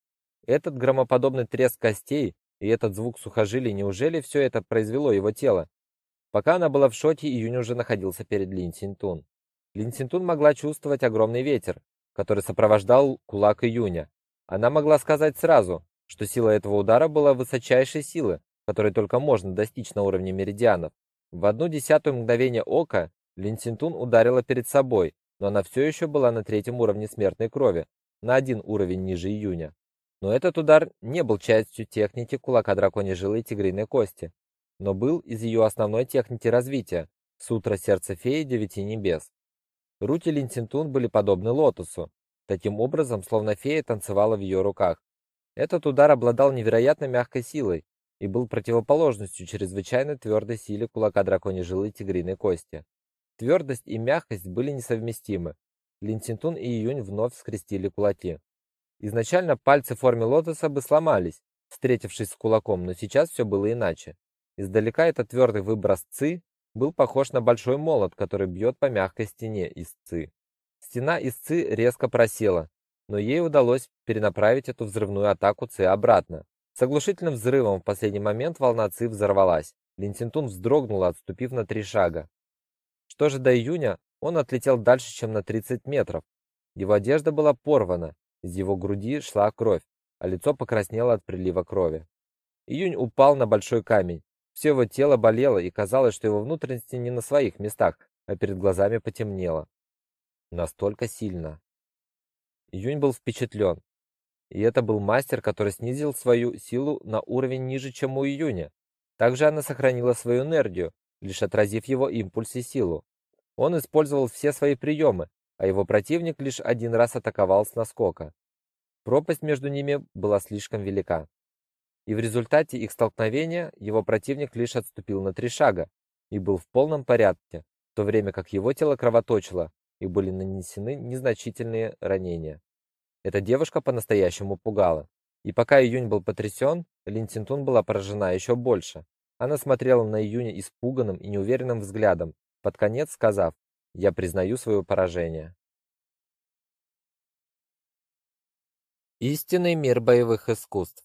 Этот громоподобный треск костей и этот звук сухожилий, неужели все это произвело его тело? Пока она была в шоке, Июнь уже находился перед Линсинтун. Линсинтун могла чувствовать огромный ветер, который сопровождал кулак Июня. Она могла сказать сразу, что сила этого удара была высочайшей силы, которой только можно достичь на уровне меридианов. В одну десятую мгновение ока Линсинтун ударила перед собой, но она все еще была на третьем уровне смертной крови, на один уровень ниже июня. Но этот удар не был частью техники кулака драконьей жилы и тигриной кости, но был из ее основной техники развития – сутра сердца феи девяти небес. Руки Линсинтун были подобны лотосу, таким образом, словно фея танцевала в ее руках. Этот удар обладал невероятно мягкой силой, и был противоположностью чрезвычайно твердой силе кулака драконьей жилы тигриной кости. Твердость и мягкость были несовместимы. Линсинтун и Июнь вновь скрестили кулаки. Изначально пальцы в форме лотоса бы сломались, встретившись с кулаком, но сейчас все было иначе. Издалека этот твердый выброс ци был похож на большой молот, который бьет по мягкой стене из ци. Стена из ци резко просела, но ей удалось перенаправить эту взрывную атаку ци обратно. С оглушительным взрывом в последний момент волна ци взорвалась. Линсинтун вздрогнул, отступив на три шага. Что же до июня, он отлетел дальше, чем на 30 метров. Его одежда была порвана, из его груди шла кровь, а лицо покраснело от прилива крови. Июнь упал на большой камень. Все его тело болело, и казалось, что его внутренности не на своих местах, а перед глазами потемнело. Настолько сильно. Июнь был впечатлен. И это был мастер, который снизил свою силу на уровень ниже, чем у Июня. Также она сохранила свою энергию, лишь отразив его импульс и силу. Он использовал все свои приемы, а его противник лишь один раз атаковал с наскока. Пропасть между ними была слишком велика. И в результате их столкновения его противник лишь отступил на три шага и был в полном порядке, в то время как его тело кровоточило и были нанесены незначительные ранения. Эта девушка по-настоящему пугала. И пока Июнь был потрясен, Лин Цинтун была поражена еще больше. Она смотрела на Июня испуганным и неуверенным взглядом, под конец сказав «Я признаю свое поражение». Истинный мир боевых искусств.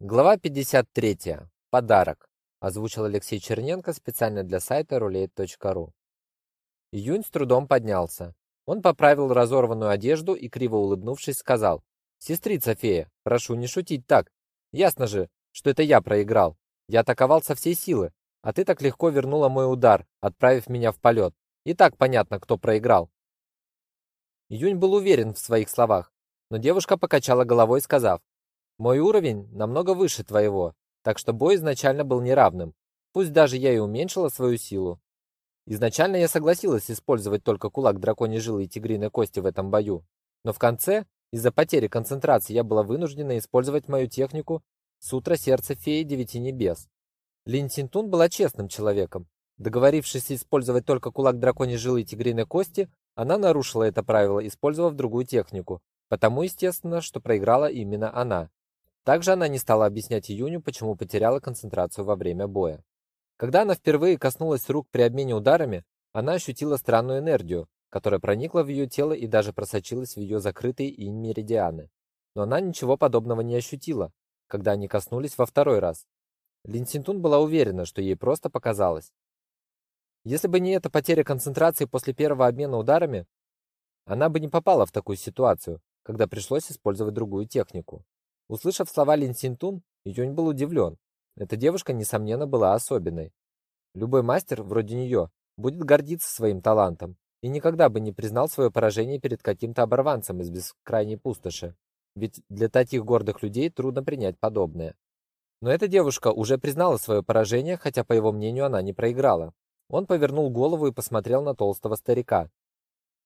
Глава 53. Подарок. Озвучил Алексей Черненко специально для сайта roulette.ru. Июнь с трудом поднялся. Он поправил разорванную одежду и, криво улыбнувшись, сказал «Сестрица фея, прошу не шутить так. Ясно же, что это я проиграл. Я атаковал со всей силы, а ты так легко вернула мой удар, отправив меня в полет. И так понятно, кто проиграл. Июнь был уверен в своих словах, но девушка покачала головой, сказав: "Мой уровень намного выше твоего, так что бой изначально был неравным. Пусть даже я и уменьшила свою силу. Изначально я согласилась использовать только кулак драконьей жилы и тигриной кости в этом бою, но в конце, из-за потери концентрации, я была вынуждена использовать мою технику Сутра сердца феи девяти небес. Лин Синтун была честным человеком. Договорившись использовать только кулак драконьей жилы и тигриной кости, она нарушила это правило, использовав другую технику. Потому естественно, что проиграла именно она. Также она не стала объяснять Июню, почему потеряла концентрацию во время боя. Когда она впервые коснулась рук при обмене ударами, она ощутила странную энергию, которая проникла в ее тело и даже просочилась в ее закрытые инь меридианы. Но она ничего подобного не ощутила, когда они коснулись во второй раз. Лин Синтун была уверена, что ей просто показалось. Если бы не эта потеря концентрации после первого обмена ударами, она бы не попала в такую ситуацию, когда пришлось использовать другую технику. Услышав слова Лин Синтун, Юнь был удивлен. Эта девушка, несомненно, была особенной. Любой мастер, вроде нее, будет гордиться своим талантом и никогда бы не признал свое поражение перед каким-то оборванцем из бескрайней пустоши. Ведь для таких гордых людей трудно принять подобное. Но эта девушка уже признала свое поражение, хотя, по его мнению, она не проиграла. Он повернул голову и посмотрел на толстого старика.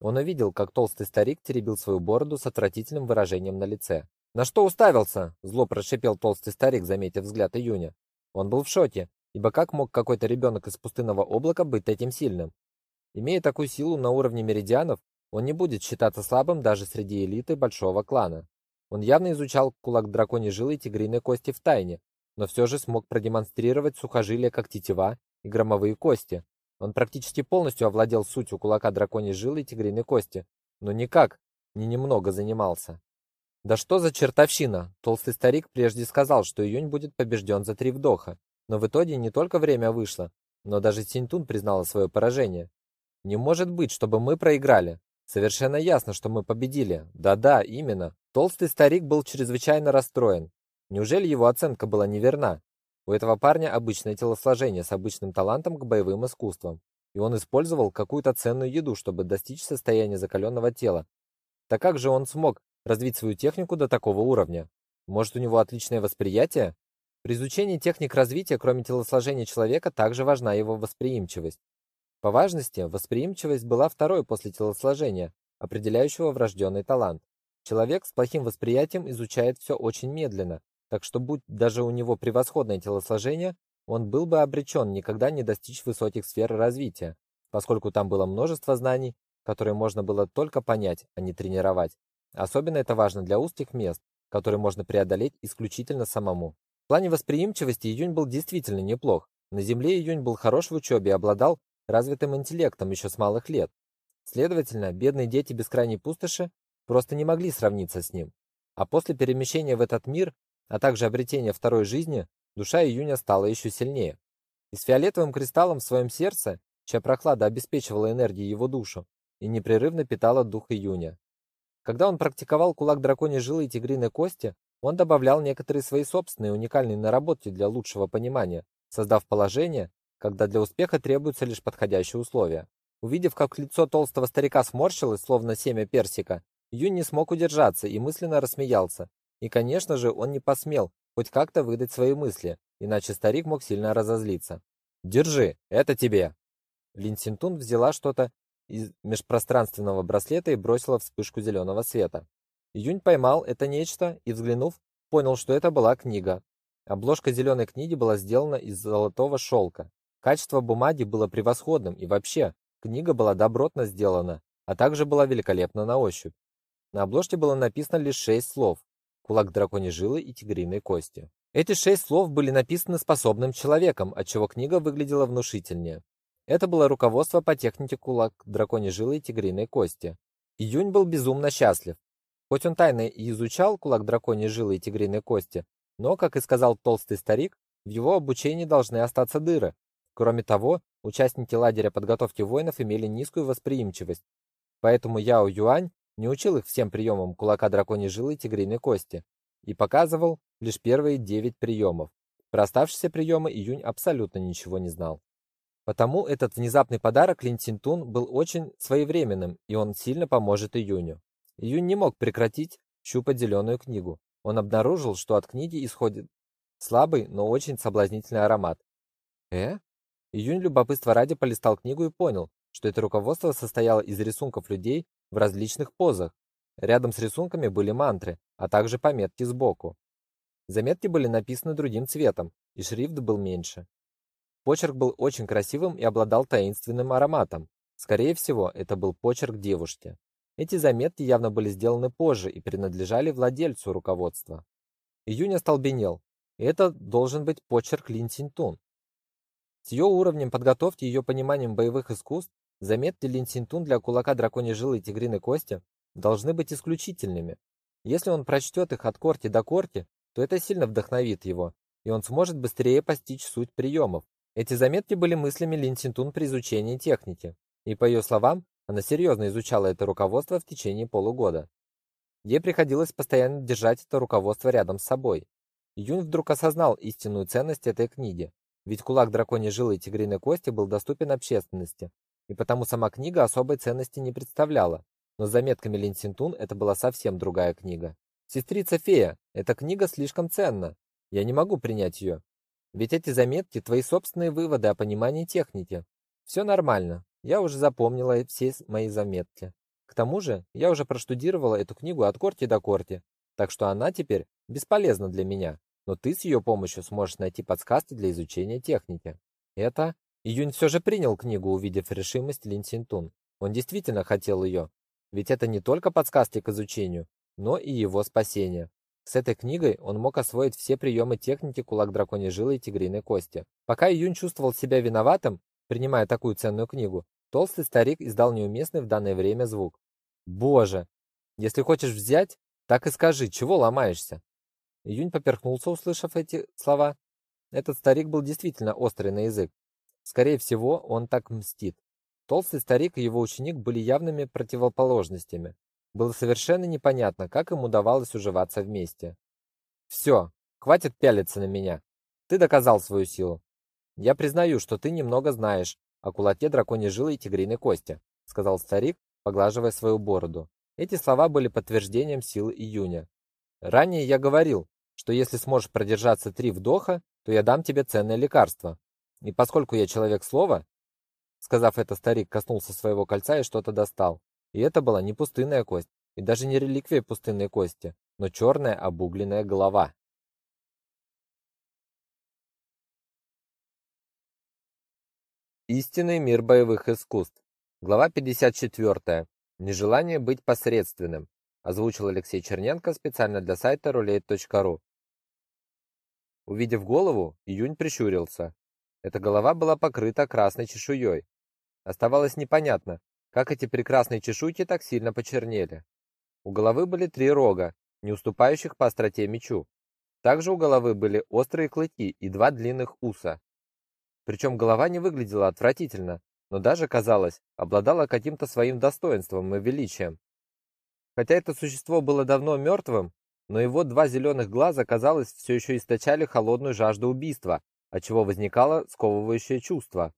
Он увидел, как толстый старик теребил свою бороду с отвратительным выражением на лице. «На что уставился?» – зло прошипел толстый старик, заметив взгляд Июня. Он был в шоке, ибо как мог какой-то ребенок из пустынного облака быть таким сильным? Имея такую силу на уровне меридианов, он не будет считаться слабым даже среди элиты большого клана. Он явно изучал кулак драконьей жилы и тигриной кости в тайне, но все же смог продемонстрировать сухожилия как тетива и громовые кости. Он практически полностью овладел сутью кулака драконьей жилы и тигриной кости, но никак, не немного занимался. Да что за чертовщина? Толстый старик прежде сказал, что Июнь будет побежден за три вдоха, но в итоге не только время вышло, но даже Синтун признала свое поражение. Не может быть, чтобы мы проиграли. Совершенно ясно, что мы победили. Да-да, именно. Толстый старик был чрезвычайно расстроен. Неужели его оценка была неверна? У этого парня обычное телосложение с обычным талантом к боевым искусствам, и он использовал какую-то ценную еду, чтобы достичь состояния закаленного тела. Так как же он смог развить свою технику до такого уровня? Может, у него отличное восприятие? При изучении техник развития, кроме телосложения человека, также важна его восприимчивость. По важности, восприимчивость была второй после телосложения, определяющего врожденный талант. Человек с плохим восприятием изучает все очень медленно, так что будь даже у него превосходное телосложение, он был бы обречен никогда не достичь высоких сфер развития, поскольку там было множество знаний, которые можно было только понять, а не тренировать. Особенно это важно для узких мест, которые можно преодолеть исключительно самому. В плане восприимчивости Июнь был действительно неплох. На Земле Июнь был хорош в учебе и обладал развитым интеллектом еще с малых лет. Следовательно, бедные дети бескрайней пустоши просто не могли сравниться с ним. А после перемещения в этот мир, а также обретения второй жизни, душа Июня стала еще сильнее. И с фиолетовым кристаллом в своем сердце, чья прохлада обеспечивала энергией его душу и непрерывно питала дух Июня. Когда он практиковал кулак драконьей жилы и тигриной кости, он добавлял некоторые свои собственные уникальные наработки для лучшего понимания, создав положение, когда для успеха требуются лишь подходящие условия. Увидев, как лицо толстого старика сморщилось, словно семя персика, Юнь не смог удержаться и мысленно рассмеялся. И, конечно же, он не посмел хоть как-то выдать свои мысли, иначе старик мог сильно разозлиться. «Держи, это тебе!» Лин Синтун взяла что-то из межпространственного браслета и бросила вспышку зеленого света. Юнь поймал это нечто и, взглянув, понял, что это была книга. Обложка зеленой книги была сделана из золотого шелка. Качество бумаги было превосходным, и вообще, книга была добротно сделана, а также была великолепна на ощупь. На обложке было написано лишь шесть слов: кулак драконьей жилы и тигриной кости. Эти шесть слов были написаны способным человеком, отчего книга выглядела внушительнее. Это было руководство по технике кулак драконьей жилы и тигриной кости. Июнь был безумно счастлив. Хоть он тайно и изучал кулак драконьей жилы и тигриной кости, но, как и сказал толстый старик, в его обучении должны остаться дыры. Кроме того, участники лагеря подготовки воинов имели низкую восприимчивость. Поэтому Яо Юань не учил их всем приемам кулака драконьей жилы и тигриной кости и показывал лишь первые девять приемов. Про оставшиеся приемы Июнь абсолютно ничего не знал. Потому этот внезапный подарок Лин Цинтун был очень своевременным, и он сильно поможет Июню. Июнь не мог прекратить щупать зеленую книгу. Он обнаружил, что от книги исходит слабый, но очень соблазнительный аромат. Э? Июнь любопытства ради полистал книгу и понял, что это руководство состояло из рисунков людей в различных позах. Рядом с рисунками были мантры, а также пометки сбоку. Заметки были написаны другим цветом, и шрифт был меньше. Почерк был очень красивым и обладал таинственным ароматом. Скорее всего, это был почерк девушки. Эти заметки явно были сделаны позже и принадлежали владельцу руководства. Июнь остолбенел. Это должен быть почерк Лин Синтун. С ее уровнем подготовки и ее пониманием боевых искусств, заметки Лин Синтун для кулака драконьей жилы и тигриной кости должны быть исключительными. Если он прочтет их от корти до корти, то это сильно вдохновит его, и он сможет быстрее постичь суть приемов, эти заметки были мыслями Лин Синтун при изучении техники, и по ее словам, она серьезно изучала это руководство в течение полугода. Ей приходилось постоянно держать это руководство рядом с собой. Юнь вдруг осознал истинную ценность этой книги, ведь кулак драконьей жилы и тигриной кости был доступен общественности, и потому сама книга особой ценности не представляла. Но с заметками Лин Синтун это была совсем другая книга. «Сестрица Фея, эта книга слишком ценна. Я не могу принять ее. Ведь эти заметки твои собственные выводы о понимании техники. Все нормально. Я уже запомнила все мои заметки. К тому же, я уже проштудировала эту книгу от корти до корти, так что она теперь бесполезна для меня. Но ты с ее помощью сможешь найти подсказки для изучения техники. Это Июнь все же принял книгу, увидев решимость Лин Синтун. Он действительно хотел ее. Ведь это не только подсказки к изучению, но и его спасение. С этой книгой он мог освоить все приемы техники кулак драконьей жилы и тигриной кости. Пока Июнь чувствовал себя виноватым, принимая такую ценную книгу, толстый старик издал неуместный в данное время звук. «Боже! Если хочешь взять, так и скажи, чего ломаешься?» Июнь поперхнулся, услышав эти слова. Этот старик был действительно острый на язык. Скорее всего, он так мстит. Толстый старик и его ученик были явными противоположностями. Было совершенно непонятно, как им удавалось уживаться вместе. «Все, хватит пялиться на меня. Ты доказал свою силу. Я признаю, что ты немного знаешь о кулаке драконьей жилы и тигриной кости», сказал старик, поглаживая свою бороду. Эти слова были подтверждением силы июня. «Ранее я говорил, что если сможешь продержаться три вдоха, то я дам тебе ценное лекарство. И поскольку я человек слова...» Сказав это, старик коснулся своего кольца и что-то достал. И это была не пустынная кость, и даже не реликвия пустынной кости, но черная обугленная голова. Истинный мир боевых искусств. Глава 54. Нежелание быть посредственным. Озвучил Алексей Черненко специально для сайта roulette.ru. Увидев голову, Июнь прищурился. Эта голова была покрыта красной чешуей. Оставалось непонятно, как эти прекрасные чешуйки так сильно почернели. У головы были три рога, не уступающих по остроте мечу. Также у головы были острые клыки и два длинных уса. Причем голова не выглядела отвратительно, но даже, казалось, обладала каким-то своим достоинством и величием. Хотя это существо было давно мертвым, но его два зеленых глаза, казалось, все еще источали холодную жажду убийства, отчего возникало сковывающее чувство.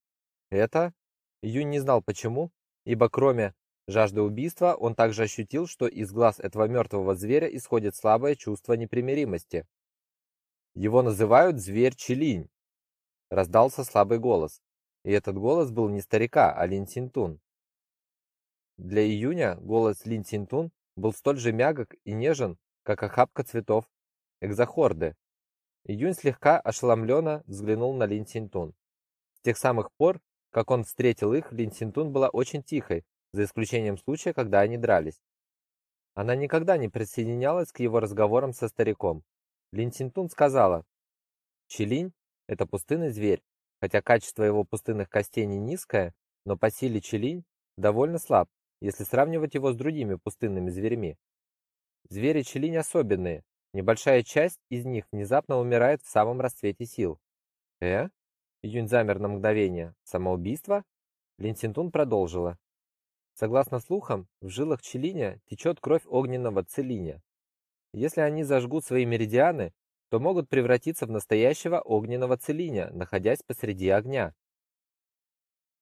Это Юнь не знал почему, ибо кроме жажды убийства, он также ощутил, что из глаз этого мертвого зверя исходит слабое чувство непримиримости. Его называют зверь Челинь раздался слабый голос. И этот голос был не старика, а Лин Синтун. Для июня голос Лин Синтун был столь же мягок и нежен, как охапка цветов экзохорды. Июнь слегка ошеломленно взглянул на Лин Синтун. С тех самых пор, как он встретил их, Лин Синтун была очень тихой, за исключением случая, когда они дрались. Она никогда не присоединялась к его разговорам со стариком. Лин Синтун сказала, «Чилинь это пустынный зверь, хотя качество его пустынных костей не низкое, но по силе челинь довольно слаб, если сравнивать его с другими пустынными зверями. Звери челинь особенные, небольшая часть из них внезапно умирает в самом расцвете сил. Э? Юнь замер на мгновение. Самоубийство? Линсинтун продолжила. Согласно слухам, в жилах челиня течет кровь огненного целиня. Если они зажгут свои меридианы, то могут превратиться в настоящего огненного целиня, находясь посреди огня.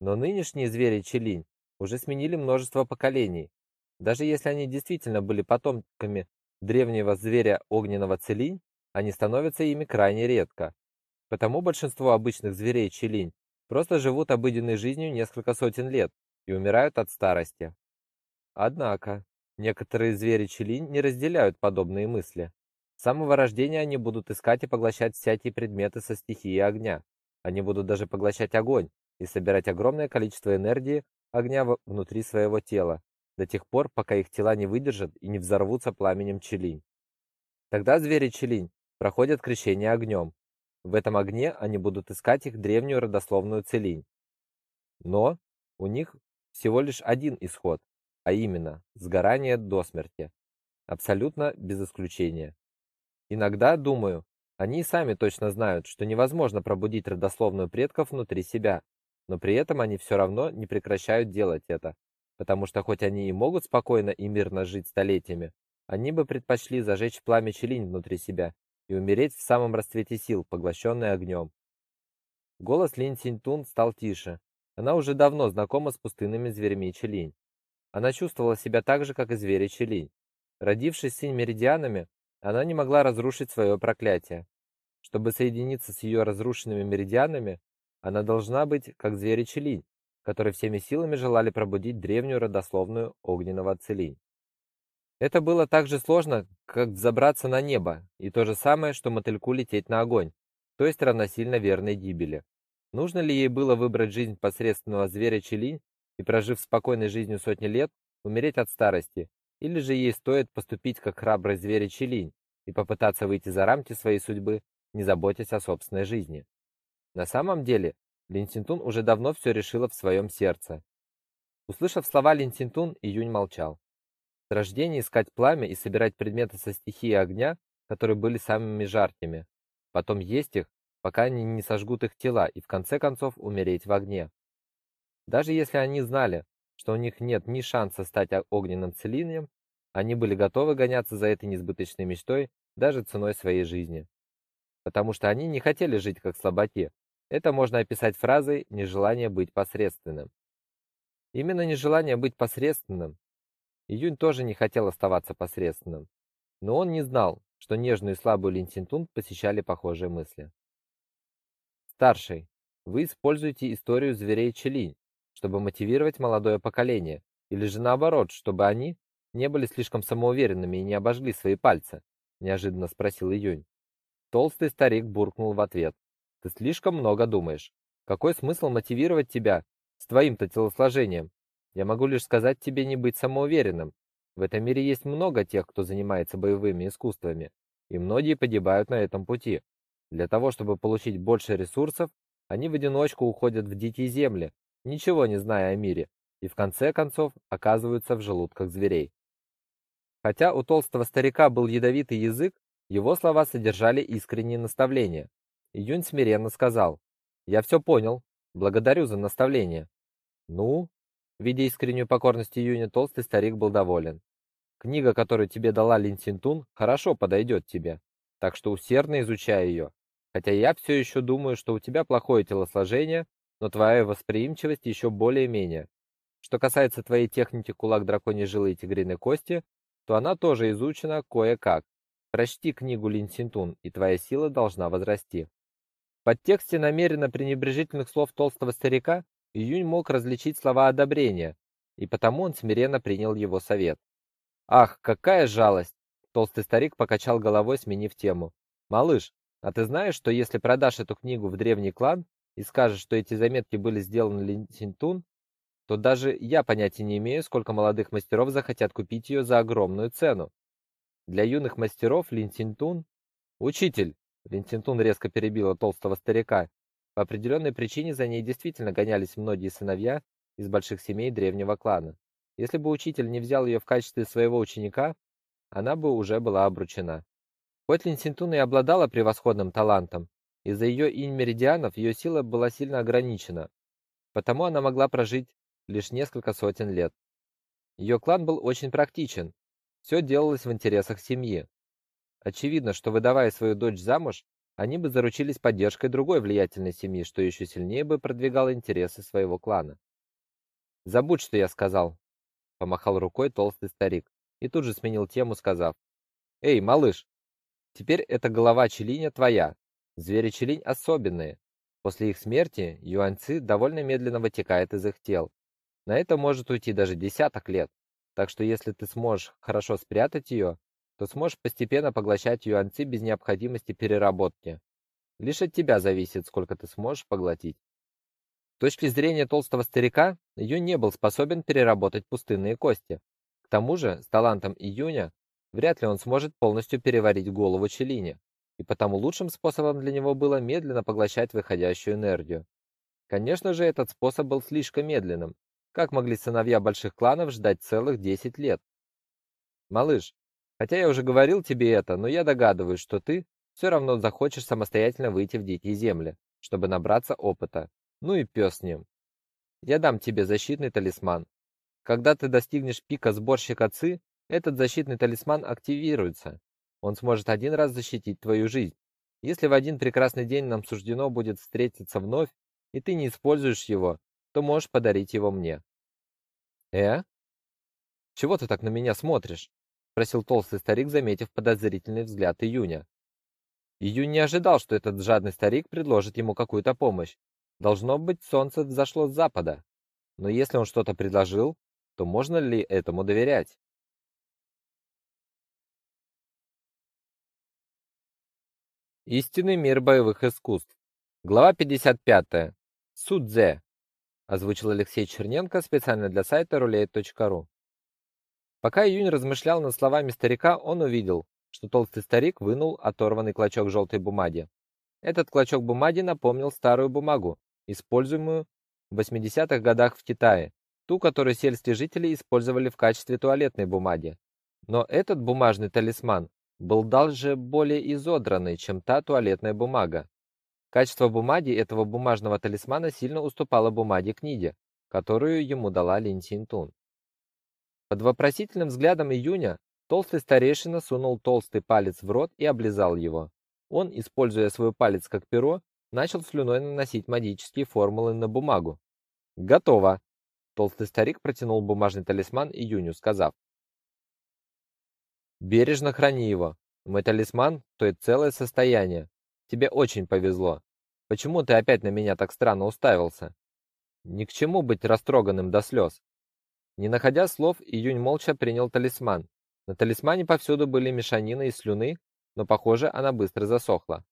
Но нынешние звери челинь уже сменили множество поколений. Даже если они действительно были потомками древнего зверя огненного целинь, они становятся ими крайне редко. Потому большинство обычных зверей челинь просто живут обыденной жизнью несколько сотен лет и умирают от старости. Однако, некоторые звери челинь не разделяют подобные мысли. С самого рождения они будут искать и поглощать всякие предметы со стихией огня. Они будут даже поглощать огонь и собирать огромное количество энергии огня внутри своего тела, до тех пор, пока их тела не выдержат и не взорвутся пламенем челинь. Тогда звери челинь проходят крещение огнем. В этом огне они будут искать их древнюю родословную целинь. Но у них всего лишь один исход, а именно сгорание до смерти. Абсолютно без исключения. Иногда, думаю, они и сами точно знают, что невозможно пробудить родословную предков внутри себя, но при этом они все равно не прекращают делать это, потому что хоть они и могут спокойно и мирно жить столетиями, они бы предпочли зажечь пламя челинь внутри себя и умереть в самом расцвете сил, поглощенный огнем. Голос Лин Синтун стал тише. Она уже давно знакома с пустынными зверями челинь. Она чувствовала себя так же, как и звери челинь. Родившись с меридианами, она не могла разрушить свое проклятие. Чтобы соединиться с ее разрушенными меридианами, она должна быть как звери Челинь, которые всеми силами желали пробудить древнюю родословную огненного Целинь. Это было так же сложно, как взобраться на небо, и то же самое, что мотыльку лететь на огонь, то есть равносильно верной гибели. Нужно ли ей было выбрать жизнь посредственного зверя Челинь и, прожив спокойной жизнью сотни лет, умереть от старости, или же ей стоит поступить как храбрый зверь Челинь и попытаться выйти за рамки своей судьбы, не заботясь о собственной жизни. На самом деле, Линсинтун уже давно все решила в своем сердце. Услышав слова Линсинтун, Июнь молчал. С рождения искать пламя и собирать предметы со стихии огня, которые были самыми жаркими. Потом есть их, пока они не сожгут их тела, и в конце концов умереть в огне. Даже если они знали, что у них нет ни шанса стать огненным целинем, они были готовы гоняться за этой несбыточной мечтой даже ценой своей жизни. Потому что они не хотели жить как слабаки. Это можно описать фразой «нежелание быть посредственным». Именно нежелание быть посредственным. Июнь тоже не хотел оставаться посредственным. Но он не знал, что нежную и слабую Линсинтун посещали похожие мысли. Старший, вы используете историю зверей Челинь, чтобы мотивировать молодое поколение, или же наоборот, чтобы они не были слишком самоуверенными и не обожгли свои пальцы, неожиданно спросил Июнь. Толстый старик буркнул в ответ: "Ты слишком много думаешь. Какой смысл мотивировать тебя с твоим-то телосложением? Я могу лишь сказать тебе не быть самоуверенным. В этом мире есть много тех, кто занимается боевыми искусствами, и многие погибают на этом пути. Для того, чтобы получить больше ресурсов, они в одиночку уходят в дикие земли, ничего не зная о мире, и в конце концов оказываются в желудках зверей. Хотя у толстого старика был ядовитый язык, его слова содержали искренние наставления. Июнь смиренно сказал: "Я все понял. Благодарю за наставление". "Ну, Видя искреннюю покорность Июня, толстый старик был доволен. Книга, которую тебе дала Лин Синтун, хорошо подойдет тебе, так что усердно изучай ее. Хотя я все еще думаю, что у тебя плохое телосложение, но твоя восприимчивость еще более-менее. Что касается твоей техники кулак драконьей жилы и тигриной кости, то она тоже изучена кое-как. Прочти книгу Лин Синтун, и твоя сила должна возрасти. В подтексте намеренно пренебрежительных слов толстого старика Июнь мог различить слова одобрения, и потому он смиренно принял его совет. Ах, какая жалость, толстый старик покачал головой, сменив тему. Малыш, а ты знаешь, что если продашь эту книгу в древний клан и скажешь, что эти заметки были сделаны Лин Синтун, то даже я понятия не имею, сколько молодых мастеров захотят купить ее за огромную цену. Для юных мастеров Лин Синтун учитель Лин Синтун резко перебила толстого старика. По определенной причине за ней действительно гонялись многие сыновья из больших семей древнего клана. Если бы учитель не взял ее в качестве своего ученика, она бы уже была обручена. Хоть Лин Синтун и обладала превосходным талантом, из-за ее инь-меридианов ее сила была сильно ограничена, потому она могла прожить лишь несколько сотен лет. Ее клан был очень практичен. Все делалось в интересах семьи. Очевидно, что выдавая свою дочь замуж, они бы заручились поддержкой другой влиятельной семьи, что еще сильнее бы продвигало интересы своего клана. «Забудь, что я сказал», — помахал рукой толстый старик и тут же сменил тему, сказав, «Эй, малыш, теперь эта голова Челиня твоя. Звери Челинь особенные. После их смерти юаньцы довольно медленно вытекает из их тел. На это может уйти даже десяток лет. Так что если ты сможешь хорошо спрятать ее, то сможешь постепенно поглощать юаньцы без необходимости переработки. Лишь от тебя зависит, сколько ты сможешь поглотить. С точки зрения толстого старика, Июнь не был способен переработать пустынные кости. К тому же, с талантом Июня, вряд ли он сможет полностью переварить голову Челине, и потому лучшим способом для него было медленно поглощать выходящую энергию. Конечно же, этот способ был слишком медленным. Как могли сыновья больших кланов ждать целых 10 лет? Малыш, Хотя я уже говорил тебе это, но я догадываюсь, что ты все равно захочешь самостоятельно выйти в дикие земли, чтобы набраться опыта. Ну и пес с ним. Я дам тебе защитный талисман. Когда ты достигнешь пика сборщика ЦИ, этот защитный талисман активируется. Он сможет один раз защитить твою жизнь. Если в один прекрасный день нам суждено будет встретиться вновь, и ты не используешь его, то можешь подарить его мне. Э? Чего ты так на меня смотришь? Спросил толстый старик, заметив подозрительный взгляд Июня. Июнь не ожидал, что этот жадный старик предложит ему какую-то помощь. Должно быть, солнце взошло с запада. Но если он что-то предложил, то можно ли этому доверять? Истинный мир боевых искусств. Глава 55. Судзе. Озвучил Алексей Черненко специально для сайта roulette.ru. Пока Июнь размышлял над словами старика, он увидел, что толстый старик вынул оторванный клочок желтой бумаги. Этот клочок бумаги напомнил старую бумагу, используемую в 80-х годах в Китае, ту, которую сельские жители использовали в качестве туалетной бумаги. Но этот бумажный талисман был даже более изодранный, чем та туалетная бумага. Качество бумаги этого бумажного талисмана сильно уступало бумаге книги, которую ему дала Лин Синтун. Под вопросительным взглядом Июня толстый старейшина сунул толстый палец в рот и облизал его. Он, используя свой палец как перо, начал слюной наносить магические формулы на бумагу. Готово. Толстый старик протянул бумажный талисман Июню, сказав: Бережно храни его. Мой талисман стоит целое состояние. Тебе очень повезло. Почему ты опять на меня так странно уставился? Ни к чему быть растроганным до слез. Не находя слов, Июнь молча принял талисман. На талисмане повсюду были мешанины из слюны, но, похоже, она быстро засохла.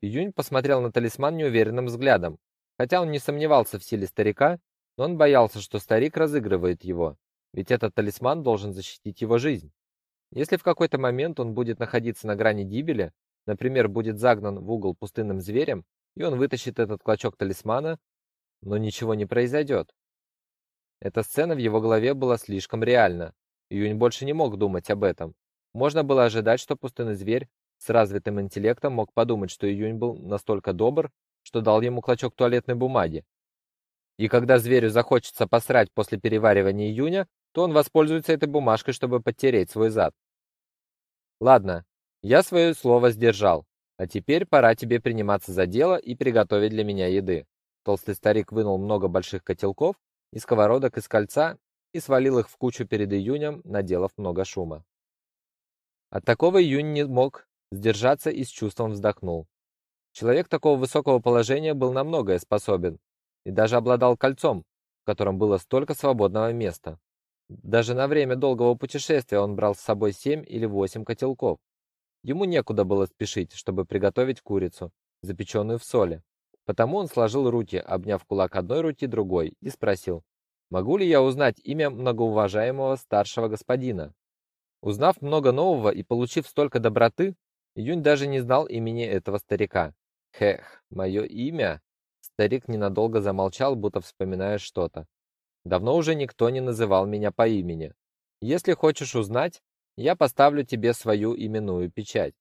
Июнь посмотрел на талисман неуверенным взглядом. Хотя он не сомневался в силе старика, но он боялся, что старик разыгрывает его, ведь этот талисман должен защитить его жизнь. Если в какой-то момент он будет находиться на грани гибели, например, будет загнан в угол пустынным зверем, и он вытащит этот клочок талисмана, но ничего не произойдет. Эта сцена в его голове была слишком реальна. Юнь больше не мог думать об этом. Можно было ожидать, что пустынный зверь с развитым интеллектом мог подумать, что Июнь был настолько добр, что дал ему клочок туалетной бумаги. И когда зверю захочется посрать после переваривания Июня, то он воспользуется этой бумажкой, чтобы подтереть свой зад. Ладно, я свое слово сдержал. А теперь пора тебе приниматься за дело и приготовить для меня еды. Толстый старик вынул много больших котелков и сковородок из кольца и свалил их в кучу перед июнем, наделав много шума. От такого июнь не мог сдержаться и с чувством вздохнул. Человек такого высокого положения был на многое способен и даже обладал кольцом, в котором было столько свободного места. Даже на время долгого путешествия он брал с собой семь или восемь котелков. Ему некуда было спешить, чтобы приготовить курицу, запеченную в соли. Потому он сложил руки, обняв кулак одной руки другой, и спросил, «Могу ли я узнать имя многоуважаемого старшего господина?» Узнав много нового и получив столько доброты, Юнь даже не знал имени этого старика. «Хех, мое имя?» Старик ненадолго замолчал, будто вспоминая что-то. Давно уже никто не называл меня по имени. Если хочешь узнать, я поставлю тебе свою именную печать.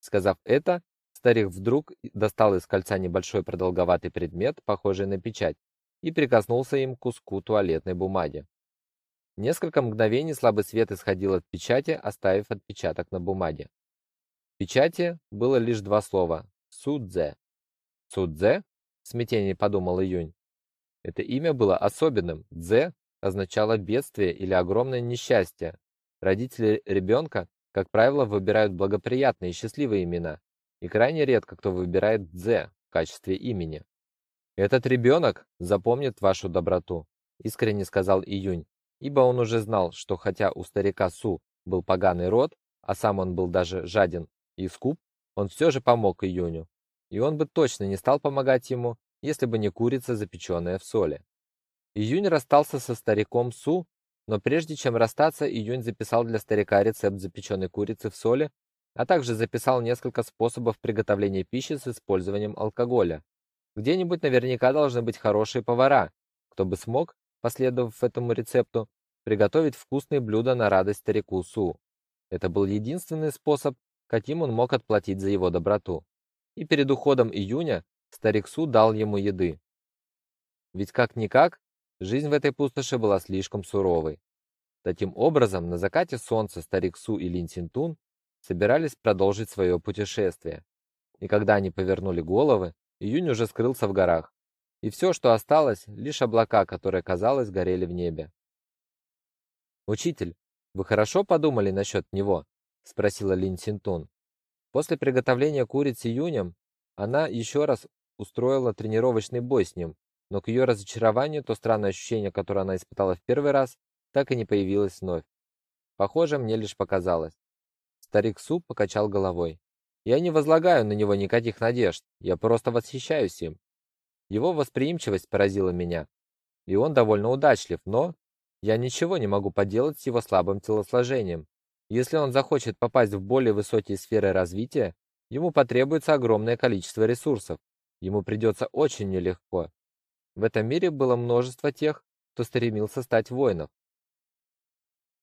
Сказав это, старик вдруг достал из кольца небольшой продолговатый предмет, похожий на печать, и прикоснулся им к куску туалетной бумаги. Несколько мгновений слабый свет исходил от печати, оставив отпечаток на бумаге. В печати было лишь два слова: Судзе. Судзе? В смятении подумал Июнь. Это имя было особенным. Дзе означало бедствие или огромное несчастье. Родители ребенка, как правило, выбирают благоприятные и счастливые имена, и крайне редко кто выбирает Дзе в качестве имени. Этот ребенок запомнит вашу доброту, искренне сказал Июнь, ибо он уже знал, что хотя у старика Су был поганый род, а сам он был даже жаден и скуп, он все же помог Июню. И он бы точно не стал помогать ему, если бы не курица, запеченная в соли. Июнь расстался со стариком Су, но прежде чем расстаться, Июнь записал для старика рецепт запеченной курицы в соли, а также записал несколько способов приготовления пищи с использованием алкоголя. Где-нибудь наверняка должны быть хорошие повара, кто бы смог, последовав этому рецепту, приготовить вкусные блюда на радость старику Су. Это был единственный способ, каким он мог отплатить за его доброту. И перед уходом Июня старик Су дал ему еды. Ведь как-никак, жизнь в этой пустоши была слишком суровой. Таким образом, на закате солнца старик Су и Лин Синтун собирались продолжить свое путешествие. И когда они повернули головы, июнь уже скрылся в горах. И все, что осталось, лишь облака, которые, казалось, горели в небе. «Учитель, вы хорошо подумали насчет него?» — спросила Лин Синтун. После приготовления курицы июнем она еще раз устроила тренировочный бой с ним, но к ее разочарованию то странное ощущение, которое она испытала в первый раз, так и не появилось вновь. Похоже, мне лишь показалось. Старик Су покачал головой. Я не возлагаю на него никаких надежд, я просто восхищаюсь им. Его восприимчивость поразила меня, и он довольно удачлив, но я ничего не могу поделать с его слабым телосложением. Если он захочет попасть в более высокие сферы развития, ему потребуется огромное количество ресурсов. Ему придется очень нелегко. В этом мире было множество тех, кто стремился стать воином.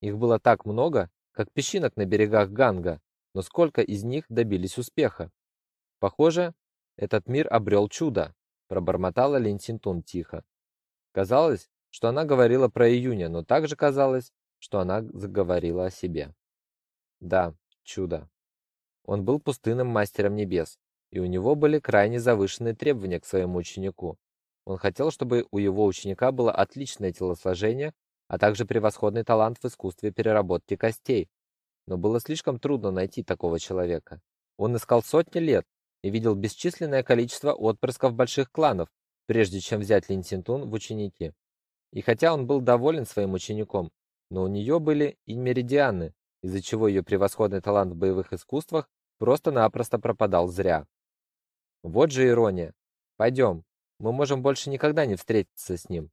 Их было так много, как песчинок на берегах Ганга, но сколько из них добились успеха? Похоже, этот мир обрел чудо, пробормотала Лин Синтун тихо. Казалось, что она говорила про июня, но также казалось, что она заговорила о себе. Да, чудо. Он был пустынным мастером небес, и у него были крайне завышенные требования к своему ученику. Он хотел, чтобы у его ученика было отличное телосложение, а также превосходный талант в искусстве переработки костей. Но было слишком трудно найти такого человека. Он искал сотни лет и видел бесчисленное количество отпрысков больших кланов, прежде чем взять Лин Синтун в ученики. И хотя он был доволен своим учеником, но у нее были и меридианы, из-за чего ее превосходный талант в боевых искусствах просто-напросто пропадал зря. Вот же ирония. Пойдем, мы можем больше никогда не встретиться с ним.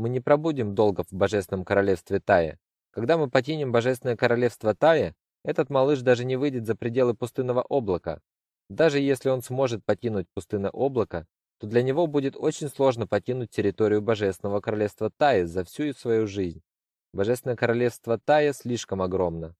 Мы не пробудем долго в божественном королевстве Тая. Когда мы покинем божественное королевство Тая, этот малыш даже не выйдет за пределы пустынного облака. Даже если он сможет покинуть пустынное облако, то для него будет очень сложно покинуть территорию божественного королевства Тая за всю свою жизнь. Божественное королевство Тая слишком огромно.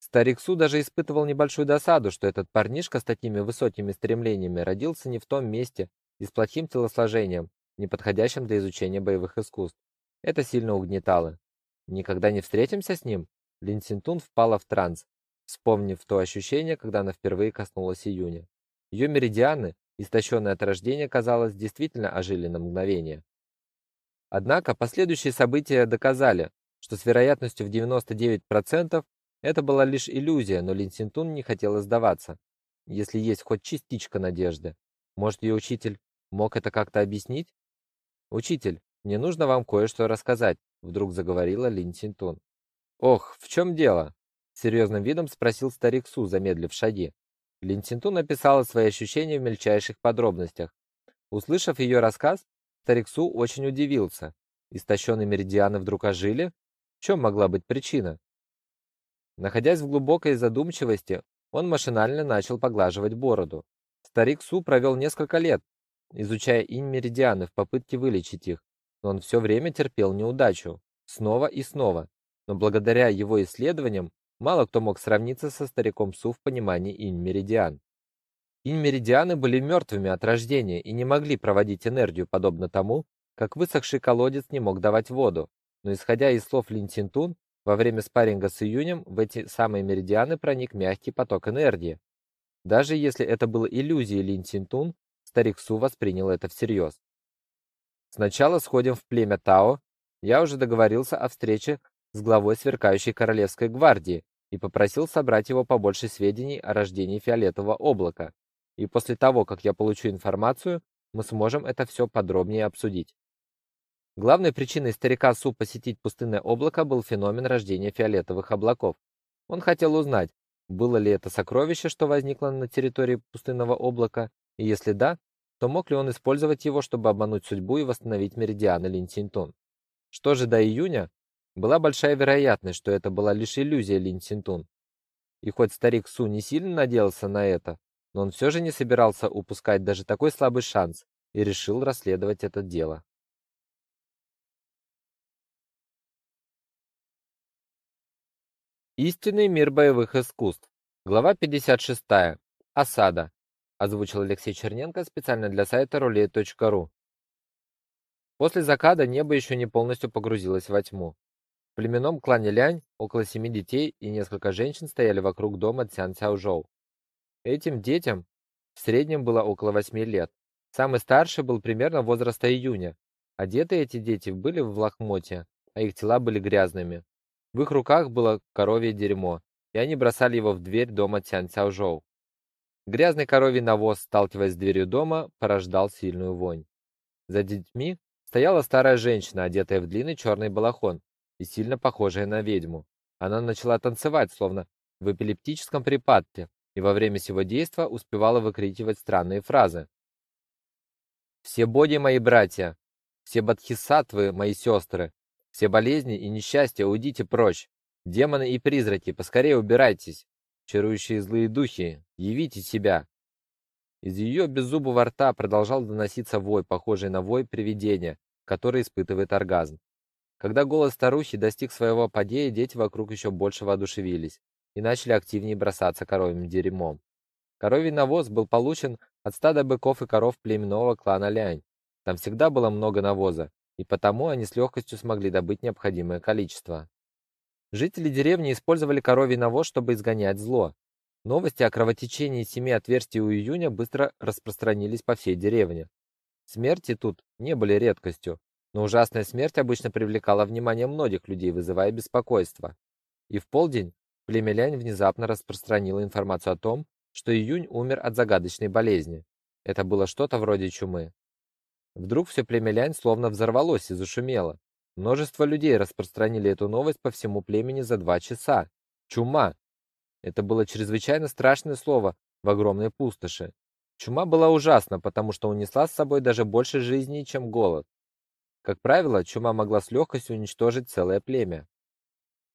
Старик Су даже испытывал небольшую досаду, что этот парнишка с такими высокими стремлениями родился не в том месте и с плохим телосложением, не подходящим для изучения боевых искусств. Это сильно угнетало. Никогда не встретимся с ним? Лин Синтун впала в транс, вспомнив то ощущение, когда она впервые коснулась июня. Ее меридианы, истощенные от рождения, казалось, действительно ожили на мгновение. Однако последующие события доказали, что с вероятностью в 99% это была лишь иллюзия, но Лин Синтун не хотела сдаваться. Если есть хоть частичка надежды, может, ее учитель мог это как-то объяснить? Учитель, мне нужно вам кое-что рассказать, вдруг заговорила Лин Синтун. Ох, в чем дело? серьезным видом спросил старик Су, замедлив шаги. Лин Синтун описала свои ощущения в мельчайших подробностях. Услышав ее рассказ, старик Су очень удивился. Истощенные меридианы вдруг ожили? В чем могла быть причина? Находясь в глубокой задумчивости, он машинально начал поглаживать бороду. Старик Су провел несколько лет, изучая инь-меридианы в попытке вылечить их, но он все время терпел неудачу, снова и снова. Но благодаря его исследованиям мало кто мог сравниться со стариком Су в понимании инь-меридиан. Инь-меридианы были мертвыми от рождения и не могли проводить энергию, подобно тому, как высохший колодец не мог давать воду. Но исходя из слов Лин Цинтун, во время спарринга с июнем в эти самые меридианы проник мягкий поток энергии. Даже если это было иллюзией Лин Цинтун, старик Су воспринял это всерьез. Сначала сходим в племя Тао. Я уже договорился о встрече с главой сверкающей королевской гвардии и попросил собрать его побольше сведений о рождении фиолетового облака. И после того, как я получу информацию, мы сможем это все подробнее обсудить. Главной причиной старика Су посетить пустынное облако был феномен рождения фиолетовых облаков. Он хотел узнать, было ли это сокровище, что возникло на территории пустынного облака, и если да, то мог ли он использовать его, чтобы обмануть судьбу и восстановить меридианы Линсинтон. Что же до июня, была большая вероятность, что это была лишь иллюзия Линсинтон. И хоть старик Су не сильно надеялся на это, но он все же не собирался упускать даже такой слабый шанс и решил расследовать это дело. Истинный мир боевых искусств. Глава 56. Осада озвучил Алексей Черненко специально для сайта roulette.ru. После заката небо еще не полностью погрузилось во тьму. В племенном клане Лянь около семи детей и несколько женщин стояли вокруг дома Цян Цяожоу. Этим детям в среднем было около восьми лет. Самый старший был примерно возраста июня. Одеты эти дети были в лохмотья, а их тела были грязными. В их руках было коровье дерьмо, и они бросали его в дверь дома Цян Цяожоу. Грязный коровий навоз, сталкиваясь с дверью дома, порождал сильную вонь. За детьми стояла старая женщина, одетая в длинный черный балахон и сильно похожая на ведьму. Она начала танцевать, словно в эпилептическом припадке, и во время сего действа успевала выкрикивать странные фразы. «Все боги мои братья! Все бодхисаттвы мои сестры! Все болезни и несчастья уйдите прочь! Демоны и призраки, поскорее убирайтесь! Чарующие злые духи, явите себя!» Из ее беззубого рта продолжал доноситься вой, похожий на вой привидения, который испытывает оргазм. Когда голос старухи достиг своего падея, дети вокруг еще больше воодушевились и начали активнее бросаться коровьим дерьмом. Коровий навоз был получен от стада быков и коров племенного клана Лянь. Там всегда было много навоза, и потому они с легкостью смогли добыть необходимое количество. Жители деревни использовали коровий навоз, чтобы изгонять зло. Новости о кровотечении семи отверстий у июня быстро распространились по всей деревне. Смерти тут не были редкостью, но ужасная смерть обычно привлекала внимание многих людей, вызывая беспокойство. И в полдень племя Лянь внезапно распространило информацию о том, что Июнь умер от загадочной болезни. Это было что-то вроде чумы. Вдруг все племя Лянь словно взорвалось и зашумело. Множество людей распространили эту новость по всему племени за два часа. Чума. Это было чрезвычайно страшное слово в огромной пустоши. Чума была ужасна, потому что унесла с собой даже больше жизней, чем голод. Как правило, чума могла с легкостью уничтожить целое племя.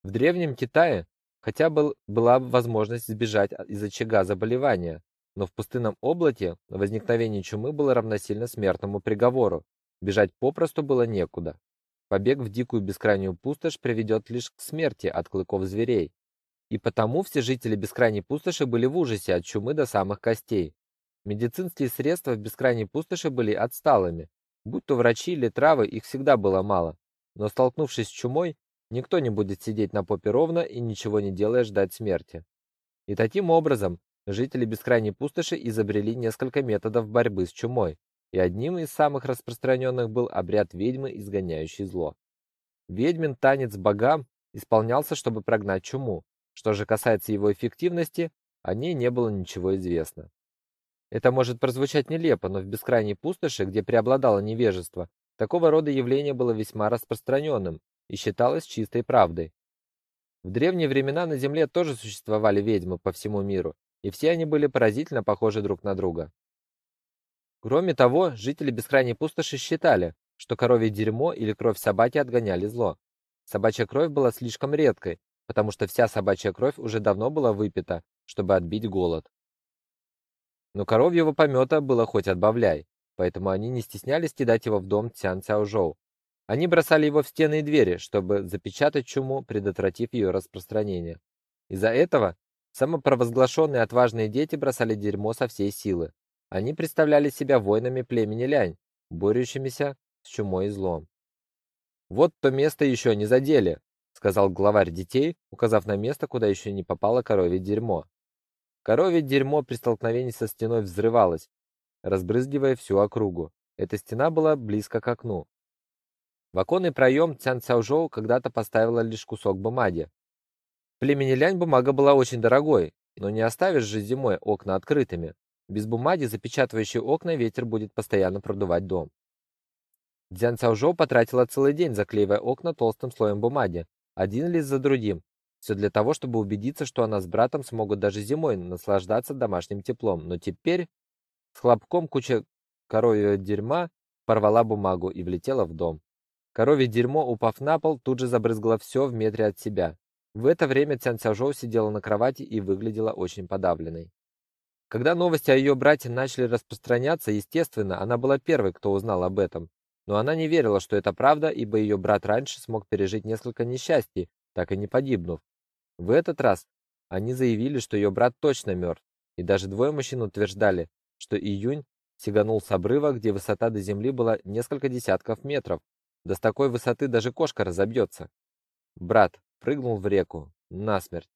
В древнем Китае хотя бы была возможность сбежать из очага заболевания, но в пустынном облаке возникновение чумы было равносильно смертному приговору. Бежать попросту было некуда. Побег в дикую бескрайнюю пустошь приведет лишь к смерти от клыков зверей. И потому все жители бескрайней пустоши были в ужасе от чумы до самых костей. Медицинские средства в бескрайней пустоши были отсталыми. Будь то врачи или травы, их всегда было мало. Но столкнувшись с чумой, никто не будет сидеть на попе ровно и ничего не делая ждать смерти. И таким образом, жители бескрайней пустоши изобрели несколько методов борьбы с чумой, и одним из самых распространенных был обряд ведьмы, изгоняющий зло. Ведьмин танец богам исполнялся, чтобы прогнать чуму. Что же касается его эффективности, о ней не было ничего известно. Это может прозвучать нелепо, но в бескрайней пустоши, где преобладало невежество, такого рода явление было весьма распространенным и считалось чистой правдой. В древние времена на Земле тоже существовали ведьмы по всему миру, и все они были поразительно похожи друг на друга. Кроме того, жители бескрайней пустоши считали, что коровье дерьмо или кровь собаки отгоняли зло. Собачья кровь была слишком редкой, потому что вся собачья кровь уже давно была выпита, чтобы отбить голод. Но коровьего помета было хоть отбавляй, поэтому они не стеснялись кидать его в дом Цян Цяожоу. Они бросали его в стены и двери, чтобы запечатать чуму, предотвратив ее распространение. Из-за этого самопровозглашенные отважные дети бросали дерьмо со всей силы. Они представляли себя воинами племени Лянь, борющимися с чумой и злом. «Вот то место еще не задели», — сказал главарь детей, указав на место, куда еще не попало коровье дерьмо. Коровье дерьмо при столкновении со стеной взрывалось, разбрызгивая всю округу. Эта стена была близко к окну. В оконный проем Цян Цяожоу когда-то поставила лишь кусок бумаги. Племени Лянь бумага была очень дорогой, но не оставишь же зимой окна открытыми. Без бумаги, запечатывающей окна, ветер будет постоянно продувать дом. Дзян Цяожоу потратила целый день, заклеивая окна толстым слоем бумаги, один лист за другим. Все для того, чтобы убедиться, что она с братом смогут даже зимой наслаждаться домашним теплом. Но теперь с хлопком куча коровьего дерьма порвала бумагу и влетела в дом. Коровье дерьмо, упав на пол, тут же забрызгало все в метре от себя. В это время Цян Цяжоу сидела на кровати и выглядела очень подавленной. Когда новости о ее брате начали распространяться, естественно, она была первой, кто узнал об этом. Но она не верила, что это правда, ибо ее брат раньше смог пережить несколько несчастий, так и не погибнув. В этот раз они заявили, что ее брат точно мертв, и даже двое мужчин утверждали, что Июнь сиганул с обрыва, где высота до земли была несколько десятков метров, да с такой высоты даже кошка разобьется. Брат прыгнул в реку, насмерть.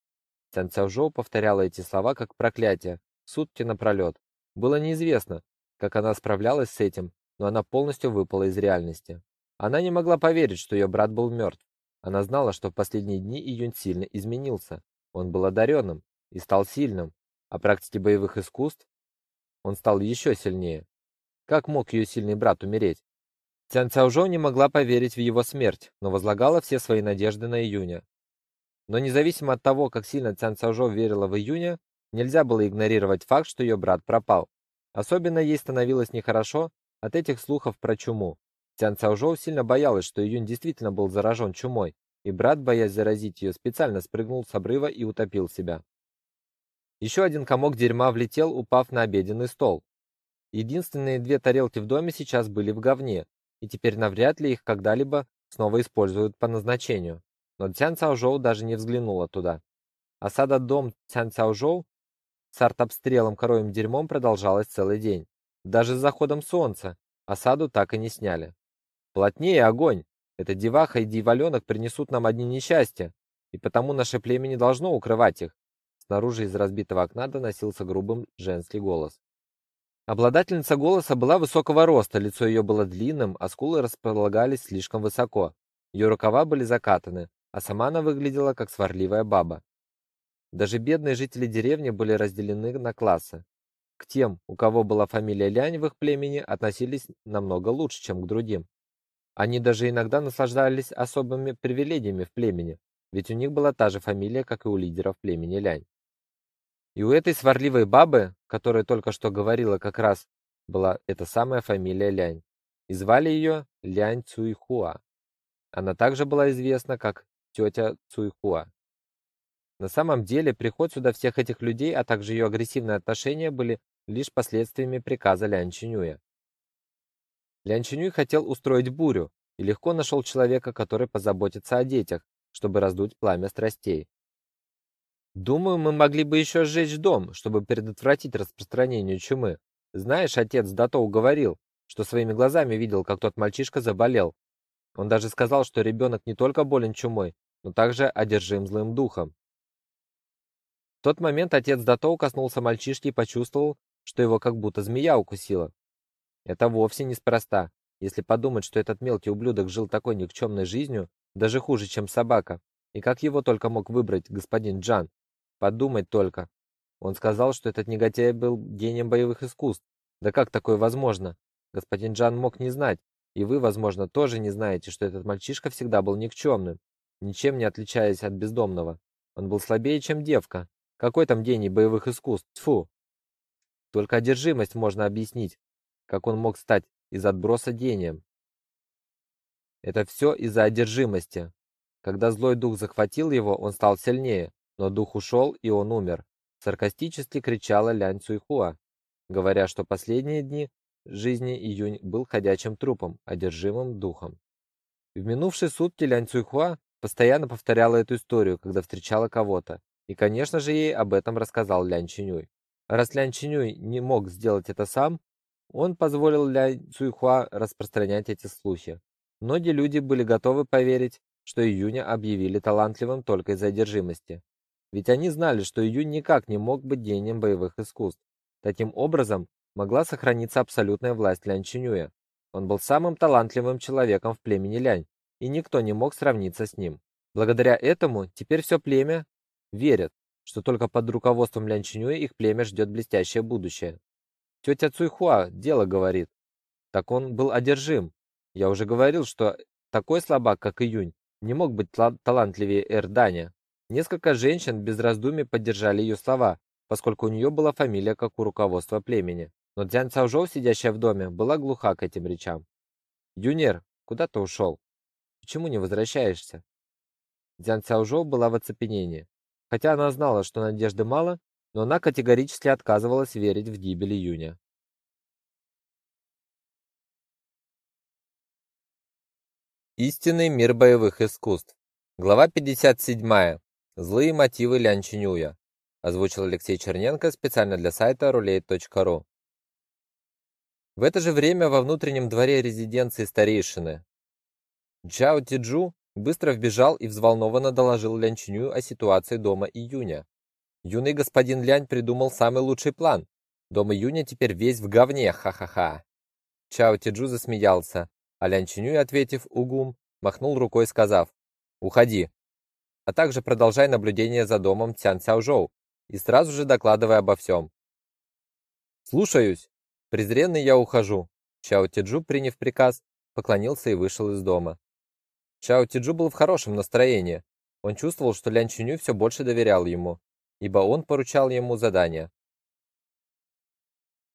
Цян Цяожоу повторяла эти слова как проклятие, сутки напролет. Было неизвестно, как она справлялась с этим, но она полностью выпала из реальности. Она не могла поверить, что ее брат был мертв. Она знала, что в последние дни Июнь сильно изменился. Он был одаренным и стал сильным, а практике боевых искусств он стал еще сильнее. Как мог ее сильный брат умереть? Цян Цяожоу не могла поверить в его смерть, но возлагала все свои надежды на Июня. Но независимо от того, как сильно Цян Цяожоу верила в Июня, нельзя было игнорировать факт, что ее брат пропал. Особенно ей становилось нехорошо от этих слухов про чуму. Цян Цяожоу сильно боялась, что Июнь действительно был заражен чумой, и брат, боясь заразить ее, специально спрыгнул с обрыва и утопил себя. Еще один комок дерьма влетел, упав на обеденный стол. Единственные две тарелки в доме сейчас были в говне, и теперь навряд ли их когда-либо снова используют по назначению. Но Цян Цаожоу даже не взглянула туда. Осада дом Цян Цаожоу с артобстрелом коровьим дерьмом продолжалась целый день. Даже с заходом солнца осаду так и не сняли. Плотнее огонь! Эта деваха и дьяволенок принесут нам одни несчастья, и потому наше племя не должно укрывать их. Снаружи из разбитого окна доносился грубым женский голос. Обладательница голоса была высокого роста, лицо ее было длинным, а скулы располагались слишком высоко. Ее рукава были закатаны, а сама она выглядела как сварливая баба. Даже бедные жители деревни были разделены на классы. К тем, у кого была фамилия Лянь в их племени, относились намного лучше, чем к другим. Они даже иногда наслаждались особыми привилегиями в племени, ведь у них была та же фамилия, как и у лидеров племени Лянь. И у этой сварливой бабы, которая только что говорила как раз, была эта самая фамилия Лянь. И звали ее Лянь Цуйхуа. Она также была известна как тетя Цуйхуа. На самом деле, приход сюда всех этих людей, а также ее агрессивные отношения были лишь последствиями приказа Лян Чинюя. Лян Чинюй хотел устроить бурю и легко нашел человека, который позаботится о детях, чтобы раздуть пламя страстей. Думаю, мы могли бы еще сжечь дом, чтобы предотвратить распространение чумы. Знаешь, отец Датоу говорил, что своими глазами видел, как тот мальчишка заболел. Он даже сказал, что ребенок не только болен чумой, но также одержим злым духом. Тот момент отец Датоу коснулся мальчишки и почувствовал, что его как будто змея укусила. Это вовсе неспроста. Если подумать, что этот мелкий ублюдок жил такой никчемной жизнью, даже хуже, чем собака, и как его только мог выбрать господин Джан, Подумать только. Он сказал, что этот негодяй был гением боевых искусств. Да как такое возможно? Господин Джан мог не знать, и вы, возможно, тоже не знаете, что этот мальчишка всегда был никчемным, ничем не отличаясь от бездомного. Он был слабее, чем девка. Какой там гений боевых искусств? Тьфу! Только одержимость можно объяснить, как он мог стать из отброса гением. Это все из-за одержимости. Когда злой дух захватил его, он стал сильнее, но дух ушел, и он умер, саркастически кричала Лянь Цуйхуа, говоря, что последние дни жизни Июнь был ходячим трупом, одержимым духом. В минувшие сутки Лянь Цуйхуа постоянно повторяла эту историю, когда встречала кого-то, и, конечно же, ей об этом рассказал Лянь Чинюй. Раз Лянь Чинюй не мог сделать это сам, он позволил Лянь Цуйхуа распространять эти слухи. Многие люди были готовы поверить, что Июня объявили талантливым только из-за одержимости. Ведь они знали, что Июнь никак не мог быть гением боевых искусств. Таким образом, могла сохраниться абсолютная власть Лянь Чинюя. Он был самым талантливым человеком в племени Лянь, и никто не мог сравниться с ним. Благодаря этому теперь все племя верит, что только под руководством Лянь Чинюя их племя ждет блестящее будущее. Тетя Цуйхуа дело говорит. Так он был одержим. Я уже говорил, что такой слабак, как Июнь, не мог быть талантливее Эрданя. Несколько женщин без раздумий поддержали ее слова, поскольку у нее была фамилия, как у руководства племени. Но Дзян Цаожоу, сидящая в доме, была глуха к этим речам. «Юнер, куда ты ушел? Почему не возвращаешься?» Дзян Цаожоу была в оцепенении. Хотя она знала, что надежды мало, но она категорически отказывалась верить в гибель Юня. Истинный мир боевых искусств. Глава 57. Злые мотивы Лян Чинюя. Озвучил Алексей Черненко специально для сайта roulette.ru. В это же время во внутреннем дворе резиденции старейшины Чао Тиджу быстро вбежал и взволнованно доложил Лян Чинюю о ситуации дома Июня. Юный господин Лянь придумал самый лучший план. Дом Июня теперь весь в говне, ха-ха-ха. Чао Тиджу засмеялся, а Лян Чинюй, ответив угум, махнул рукой, сказав: "Уходи, а также продолжай наблюдение за домом Цян Цяожоу и сразу же докладывай обо всем. Слушаюсь. Презренный я ухожу. Чао Тиджу, приняв приказ, поклонился и вышел из дома. Чао Тиджу был в хорошем настроении. Он чувствовал, что Лян Чуню все больше доверял ему, ибо он поручал ему задания.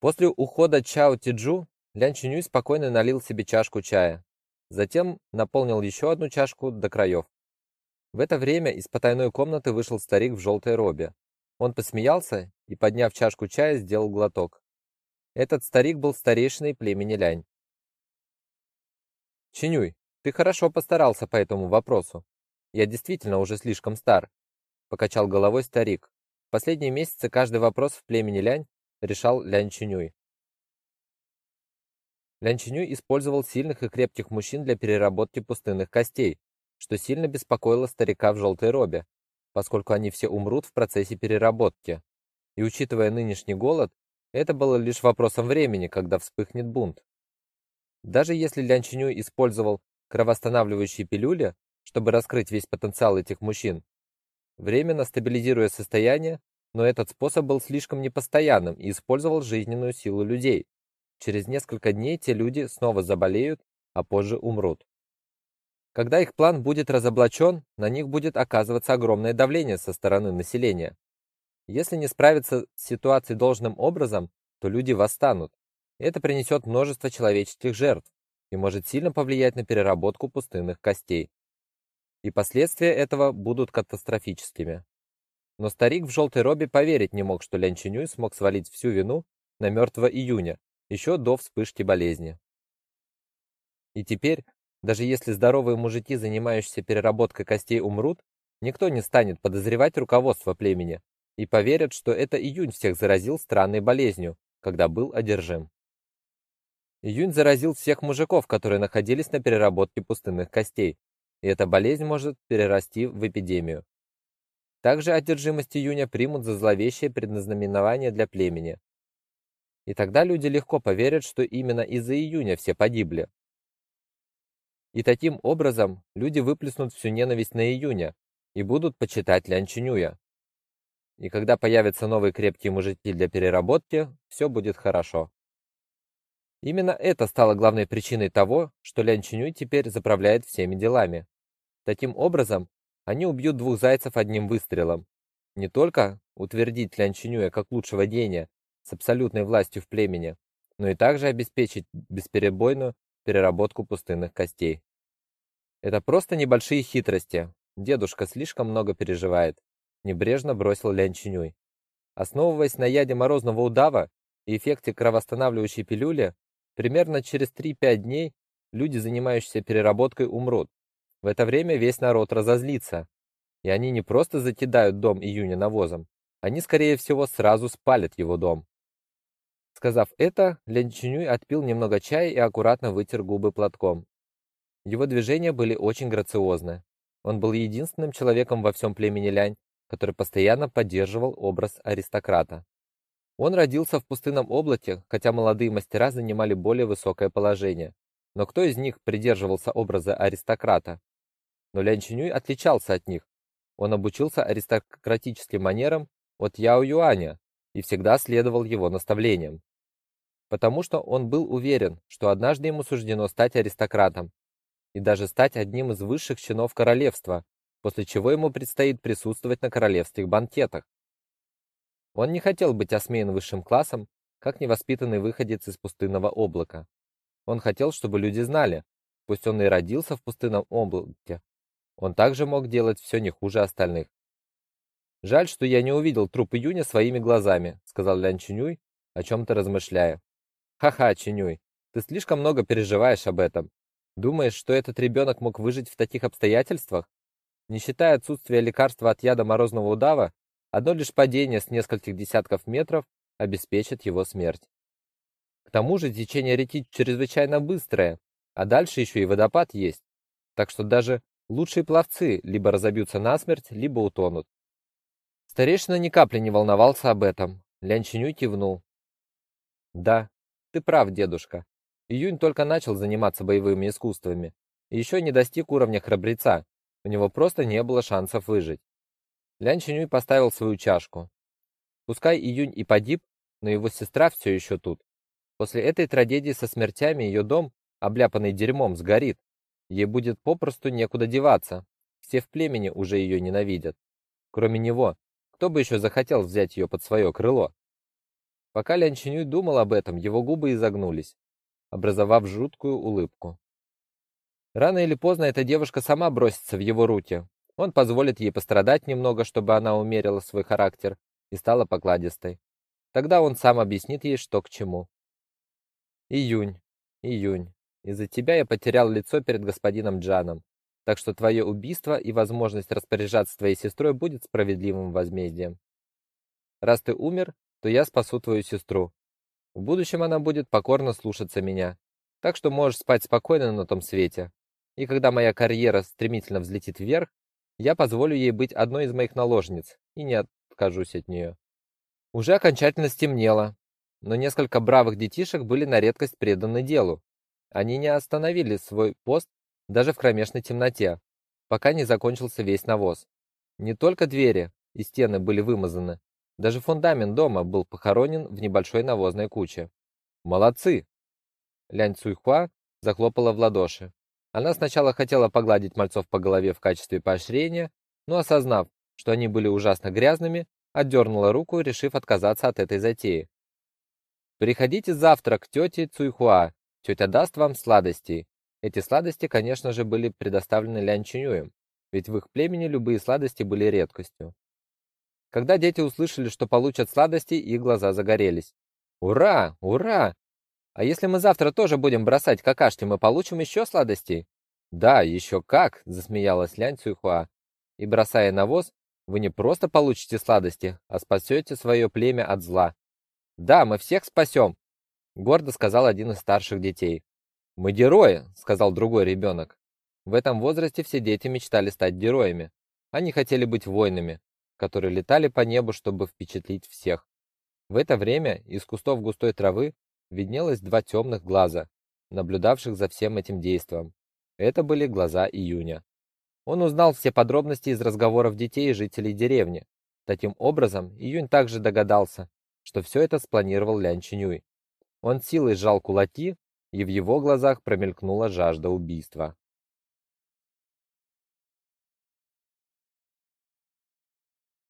После ухода Чао Тиджу Лян Чуню спокойно налил себе чашку чая. Затем наполнил еще одну чашку до краев. В это время из потайной комнаты вышел старик в желтой робе. Он посмеялся и, подняв чашку чая, сделал глоток. Этот старик был старейшиной племени Лянь. Чинюй, ты хорошо постарался по этому вопросу. Я действительно уже слишком стар, покачал головой старик. В последние месяцы каждый вопрос в племени Лянь решал Лянь Чинюй. Лянь Чинюй использовал сильных и крепких мужчин для переработки пустынных костей, что сильно беспокоило старика в желтой робе, поскольку они все умрут в процессе переработки. И учитывая нынешний голод, это было лишь вопросом времени, когда вспыхнет бунт. Даже если Лян Чиню использовал кровоостанавливающие пилюли, чтобы раскрыть весь потенциал этих мужчин, временно стабилизируя состояние, но этот способ был слишком непостоянным и использовал жизненную силу людей. Через несколько дней те люди снова заболеют, а позже умрут. Когда их план будет разоблачен, на них будет оказываться огромное давление со стороны населения. Если не справиться с ситуацией должным образом, то люди восстанут. Это принесет множество человеческих жертв и может сильно повлиять на переработку пустынных костей. И последствия этого будут катастрофическими. Но старик в желтой робе поверить не мог, что Лян Чинюй смог свалить всю вину на мертвого июня, еще до вспышки болезни. И теперь, даже если здоровые мужики, занимающиеся переработкой костей, умрут, никто не станет подозревать руководство племени и поверят, что это июнь всех заразил странной болезнью, когда был одержим. Июнь заразил всех мужиков, которые находились на переработке пустынных костей, и эта болезнь может перерасти в эпидемию. Также одержимость июня примут за зловещее предназнаменование для племени. И тогда люди легко поверят, что именно из-за июня все погибли. И таким образом люди выплеснут всю ненависть на июня и будут почитать Лян. И когда появятся новые крепкие мужики для переработки, все будет хорошо. Именно это стало главной причиной того, что Лян Чинюй теперь заправляет всеми делами. Таким образом, они убьют двух зайцев одним выстрелом. Не только утвердить Лян Чинюя как лучшего гения с абсолютной властью в племени, но и также обеспечить бесперебойную переработку пустынных костей. Это просто небольшие хитрости. Дедушка слишком много переживает. Небрежно бросил Лян Чинюй. Основываясь на яде морозного удава и эффекте кровоостанавливающей пилюли, примерно через 3-5 дней люди, занимающиеся переработкой, умрут. В это время весь народ разозлится. И они не просто закидают дом июня навозом, они, скорее всего, сразу спалят его дом. Сказав это, Лянь Чинюй отпил немного чая и аккуратно вытер губы платком. Его движения были очень грациозны. Он был единственным человеком во всем племени Лянь, который постоянно поддерживал образ аристократа. Он родился в пустынном облаке, хотя молодые мастера занимали более высокое положение. Но кто из них придерживался образа аристократа? Но Лянь Чинюй отличался от них. Он обучился аристократическим манерам от Яо Юаня и всегда следовал его наставлениям потому что он был уверен, что однажды ему суждено стать аристократом и даже стать одним из высших чинов королевства, после чего ему предстоит присутствовать на королевских банкетах. Он не хотел быть осмеян высшим классом, как невоспитанный выходец из пустынного облака. Он хотел, чтобы люди знали, пусть он и родился в пустынном облаке, он также мог делать все не хуже остальных. «Жаль, что я не увидел труп Июня своими глазами», — сказал Лян Чинюй, о чем-то размышляя. Ха-ха, Чинюй, ты слишком много переживаешь об этом. Думаешь, что этот ребенок мог выжить в таких обстоятельствах? Не считая отсутствия лекарства от яда морозного удава, одно лишь падение с нескольких десятков метров обеспечит его смерть. К тому же течение реки чрезвычайно быстрое, а дальше еще и водопад есть. Так что даже лучшие пловцы либо разобьются насмерть, либо утонут. Старейшина ни капли не волновался об этом. Лян Чинюй кивнул. Да, ты прав, дедушка. Июнь только начал заниматься боевыми искусствами и еще не достиг уровня храбреца. У него просто не было шансов выжить. Лян Чинюй поставил свою чашку. Пускай Июнь и погиб, но его сестра все еще тут. После этой трагедии со смертями ее дом, обляпанный дерьмом, сгорит. Ей будет попросту некуда деваться. Все в племени уже ее ненавидят. Кроме него, кто бы еще захотел взять ее под свое крыло? Пока Лян Чинюй думал об этом, его губы изогнулись, образовав жуткую улыбку. Рано или поздно эта девушка сама бросится в его руки. Он позволит ей пострадать немного, чтобы она умерила свой характер и стала покладистой. Тогда он сам объяснит ей, что к чему. Июнь, июнь. Из-за тебя я потерял лицо перед господином Джаном, так что твое убийство и возможность распоряжаться твоей сестрой будет справедливым возмездием. Раз ты умер, то я спасу твою сестру. В будущем она будет покорно слушаться меня. Так что можешь спать спокойно на том свете. И когда моя карьера стремительно взлетит вверх, я позволю ей быть одной из моих наложниц и не откажусь от нее. Уже окончательно стемнело, но несколько бравых детишек были на редкость преданы делу. Они не остановили свой пост даже в кромешной темноте, пока не закончился весь навоз. Не только двери и стены были вымазаны, даже фундамент дома был похоронен в небольшой навозной куче. Молодцы! Лянь Цуйхуа захлопала в ладоши. Она сначала хотела погладить мальцов по голове в качестве поощрения, но осознав, что они были ужасно грязными, отдернула руку, решив отказаться от этой затеи. Приходите завтра к тете Цуйхуа. Тетя даст вам сладостей. Эти сладости, конечно же, были предоставлены Лян Чинюем, ведь в их племени любые сладости были редкостью. Когда дети услышали, что получат сладости, их глаза загорелись. Ура! Ура! А если мы завтра тоже будем бросать какашки, мы получим еще сладостей? Да, еще как, засмеялась Лянь Цюйхуа. И бросая навоз, вы не просто получите сладости, а спасете свое племя от зла. Да, мы всех спасем, гордо сказал один из старших детей. Мы герои, сказал другой ребенок. В этом возрасте все дети мечтали стать героями. Они хотели быть воинами, которые летали по небу, чтобы впечатлить всех. В это время из кустов густой травы виднелось два темных глаза, наблюдавших за всем этим действом. Это были глаза Июня. Он узнал все подробности из разговоров детей и жителей деревни. Таким образом, Июнь также догадался, что все это спланировал Лян Чинюй. Он силой сжал кулаки, и в его глазах промелькнула жажда убийства.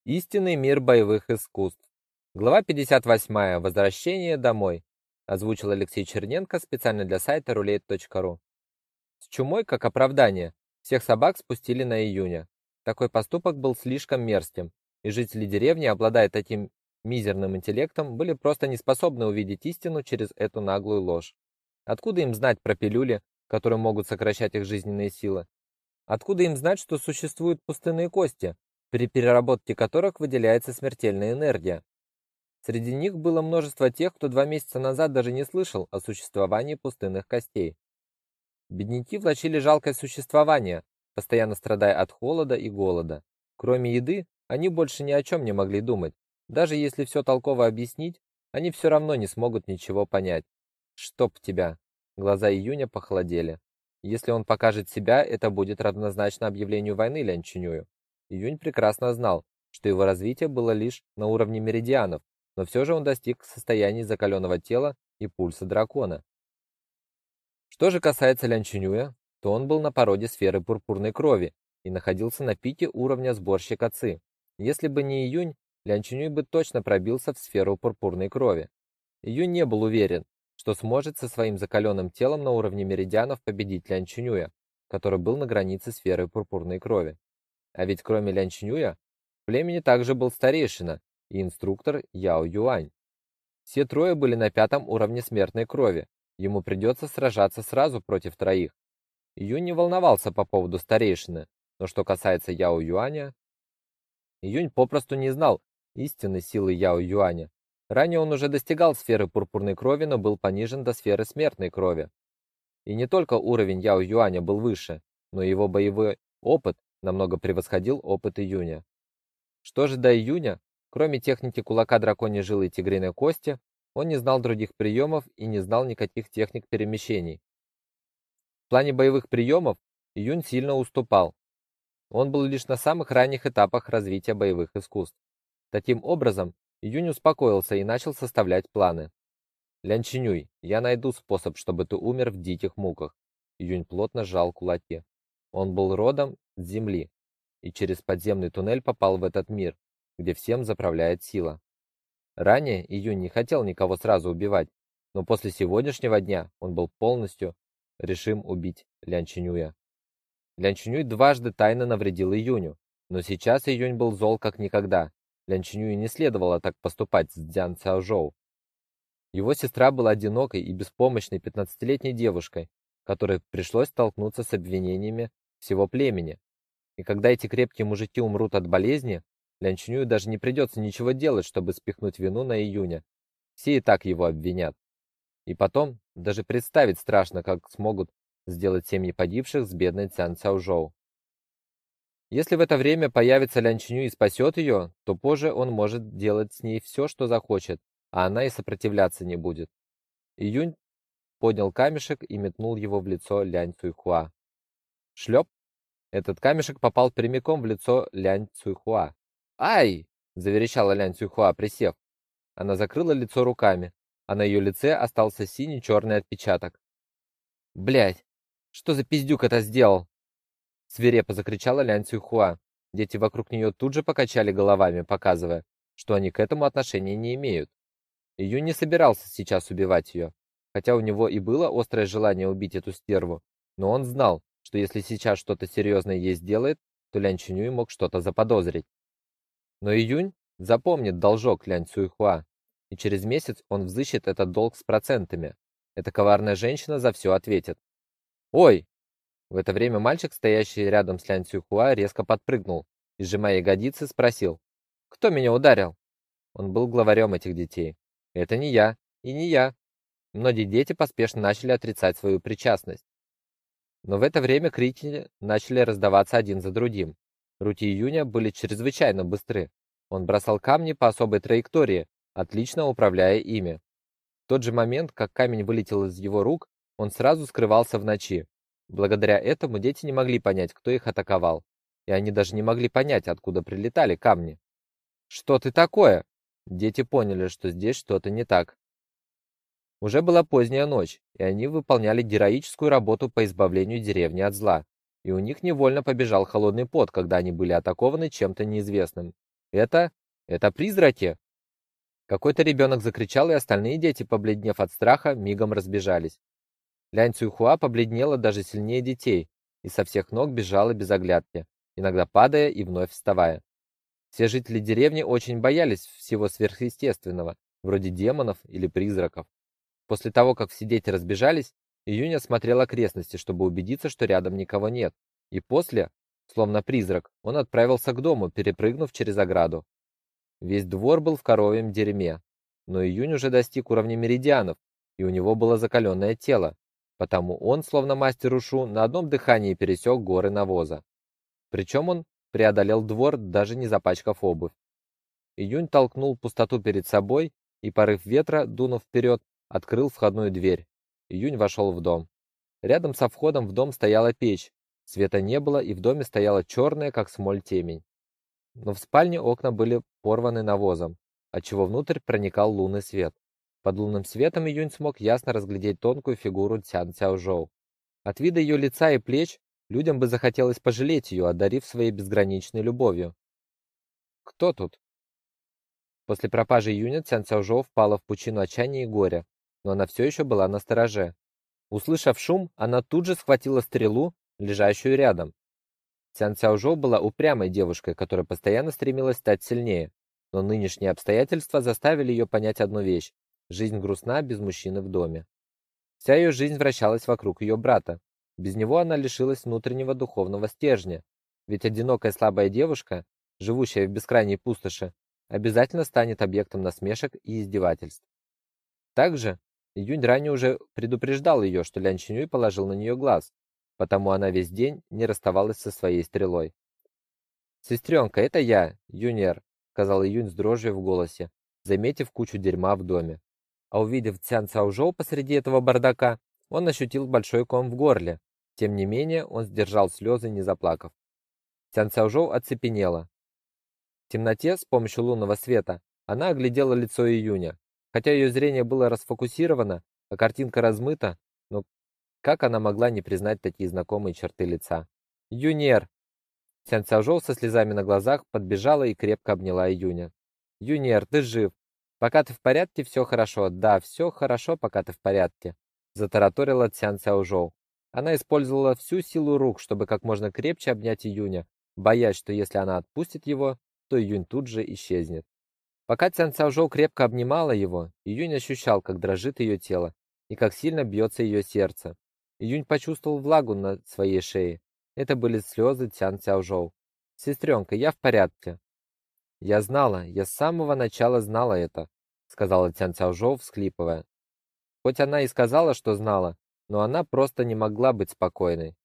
Истинный мир боевых искусств. Глава 58. Возвращение домой. Озвучил Алексей Черненко специально для сайта roulette.ru. С чумой как оправдание. Всех собак спустили на июня. Такой поступок был слишком мерзким, и жители деревни, обладая таким мизерным интеллектом, были просто не способны увидеть истину через эту наглую ложь. Откуда им знать про пилюли, которые могут сокращать их жизненные силы? Откуда им знать, что существуют пустынные кости, при переработке которых выделяется смертельная энергия. Среди них было множество тех, кто два месяца назад даже не слышал о существовании пустынных костей. Бедняки влачили жалкое существование, постоянно страдая от холода и голода. Кроме еды, они больше ни о чем не могли думать. Даже если все толково объяснить, они все равно не смогут ничего понять. Чтоб тебя. Глаза Июня похолодели. Если он покажет себя, это будет равнозначно объявлению войны Лянчунюю. Июнь прекрасно знал, что его развитие было лишь на уровне меридианов, но все же он достиг состояния закаленного тела и пульса дракона. Что же касается Лян Чинюя, то он был на породе сферы пурпурной крови и находился на пике уровня сборщика ЦИ. Если бы не Июнь, Лян Чинюй бы точно пробился в сферу пурпурной крови. Июнь не был уверен, что сможет со своим закаленным телом на уровне меридианов победить Лян Чинюя, который был на границе сферы пурпурной крови. А ведь кроме Лян Чинюя, в племени также был старейшина и инструктор Яо Юань. Все трое были на пятом уровне смертной крови. Ему придется сражаться сразу против троих. Юнь не волновался по поводу старейшины, но что касается Яо Юаня, Юнь попросту не знал истинной силы Яо Юаня. Ранее он уже достигал сферы пурпурной крови, но был понижен до сферы смертной крови. И не только уровень Яо Юаня был выше, но его боевой опыт намного превосходил опыт июня. Что же до июня, кроме техники кулака драконьей жилы и тигриной кости, он не знал других приемов и не знал никаких техник перемещений. В плане боевых приемов Июнь сильно уступал. Он был лишь на самых ранних этапах развития боевых искусств. Таким образом, Июнь успокоился и начал составлять планы. Лян Чинюй, я найду способ, чтобы ты умер в диких муках. Июнь плотно сжал кулаки. Он был родом с земли и через подземный туннель попал в этот мир, где всем заправляет сила. Ранее Июнь не хотел никого сразу убивать, но после сегодняшнего дня он был полностью решим убить Лян Чинюя. Лян Чинюй дважды тайно навредил Июню, но сейчас Июнь был зол как никогда. Лян Чинюю не следовало так поступать с Дзян Цяожоу. Его сестра была одинокой и беспомощной пятнадцатилетней девушкой, которой пришлось столкнуться с обвинениями всего племени. И когда эти крепкие мужики умрут от болезни, Лянчуню даже не придется ничего делать, чтобы спихнуть вину на июня. Все и так его обвинят. И потом, даже представить страшно, как смогут сделать семьи погибших с бедной Цян Цяожоу. Если в это время появится Лян Чиню и спасет ее, то позже он может делать с ней все, что захочет, а она и сопротивляться не будет. Июнь поднял камешек и метнул его в лицо Лянь Цуйхуа. Шлеп! Этот камешек попал прямиком в лицо Лянь Цуйхуа. «Ай!» – заверещала Лянь Цуйхуа, присев. Она закрыла лицо руками, а на ее лице остался синий черный отпечаток. Блять, что за пиздюк это сделал?» Свирепо закричала Лянь Цюйхуа. Дети вокруг нее тут же покачали головами, показывая, что они к этому отношения не имеют. Июнь не собирался сейчас убивать ее, хотя у него и было острое желание убить эту стерву, но он знал, что если сейчас что-то серьезное ей сделает, то Лян Чинюй мог что-то заподозрить. Но Июнь запомнит должок Лян Цюйхуа, и через месяц он взыщет этот долг с процентами. Эта коварная женщина за все ответит. «Ой!» В это время мальчик, стоящий рядом с Лян Цюйхуа, резко подпрыгнул и, сжимая ягодицы, спросил. «Кто меня ударил?» Он был главарем этих детей. «Это не я, и не я». Многие дети поспешно начали отрицать свою причастность. Но в это время крики начали раздаваться один за другим. Руки Июня были чрезвычайно быстры. Он бросал камни по особой траектории, отлично управляя ими. В тот же момент, как камень вылетел из его рук, он сразу скрывался в ночи. Благодаря этому дети не могли понять, кто их атаковал, и они даже не могли понять, откуда прилетали камни. «Что ты такое?» Дети поняли, что здесь что-то не так. Уже была поздняя ночь, и они выполняли героическую работу по избавлению деревни от зла. И у них невольно побежал холодный пот, когда они были атакованы чем-то неизвестным. Это... это призраки! Какой-то ребенок закричал, и остальные дети, побледнев от страха, мигом разбежались. Лянь Цюйхуа побледнела даже сильнее детей и со всех ног бежала без оглядки, иногда падая и вновь вставая. Все жители деревни очень боялись всего сверхъестественного, вроде демонов или призраков. После того, как все дети разбежались, Июнь осмотрел окрестности, чтобы убедиться, что рядом никого нет. И после, словно призрак, он отправился к дому, перепрыгнув через ограду. Весь двор был в коровьем дерьме, но Июнь уже достиг уровня меридианов, и у него было закаленное тело, потому он, словно мастер ушу, на одном дыхании пересек горы навоза. Причем он преодолел двор, даже не запачкав обувь. Июнь толкнул пустоту перед собой, и порыв ветра, дунув вперед, открыл входную дверь. Июнь вошел в дом. Рядом со входом в дом стояла печь. Света не было, и в доме стояла черная, как смоль, темень. Но в спальне окна были порваны навозом, отчего внутрь проникал лунный свет. Под лунным светом Июнь смог ясно разглядеть тонкую фигуру Цян Цяожоу. От вида ее лица и плеч людям бы захотелось пожалеть ее, одарив своей безграничной любовью. «Кто тут?» После пропажи Июня Цян Цяожоу впала в пучину отчаяния и горя, но она все еще была на стороже. Услышав шум, она тут же схватила стрелу, лежащую рядом. Цян Цяожоу была упрямой девушкой, которая постоянно стремилась стать сильнее, но нынешние обстоятельства заставили ее понять одну вещь: жизнь грустна без мужчины в доме. Вся ее жизнь вращалась вокруг ее брата. Без него она лишилась внутреннего духовного стержня, ведь одинокая слабая девушка, живущая в бескрайней пустоши, обязательно станет объектом насмешек и издевательств. Также Июнь ранее уже предупреждал ее, что Лян Чинюй положил на нее глаз, потому она весь день не расставалась со своей стрелой. «Сестренка, это я, Юнер», — сказал Июнь с дрожью в голосе, заметив кучу дерьма в доме. А увидев Цян Цаожоу посреди этого бардака, он ощутил большой ком в горле. Тем не менее, он сдержал слезы, не заплакав. Цян Цаожоу оцепенела. В темноте, с помощью лунного света, она оглядела лицо Июня. Хотя ее зрение было расфокусировано, а картинка размыта, но как она могла не признать такие знакомые черты лица? «Юнер!» Сян Цяожоу со слезами на глазах подбежала и крепко обняла Июня. «Юнер, ты жив! Пока ты в порядке, все хорошо. Да, все хорошо, пока ты в порядке», затараторила Цян Цяожоу. Она использовала всю силу рук, чтобы как можно крепче обнять Июня, боясь, что если она отпустит его, то Июнь тут же исчезнет. Пока Цян Цяожоу крепко обнимала его, Июнь ощущал, как дрожит ее тело и как сильно бьется ее сердце. Июнь почувствовал влагу на своей шее. Это были слезы Цян Цяожоу. «Сестренка, я в порядке». «Я знала, я с самого начала знала это», сказала Цян Цяожоу, всхлипывая. Хоть она и сказала, что знала, но она просто не могла быть спокойной.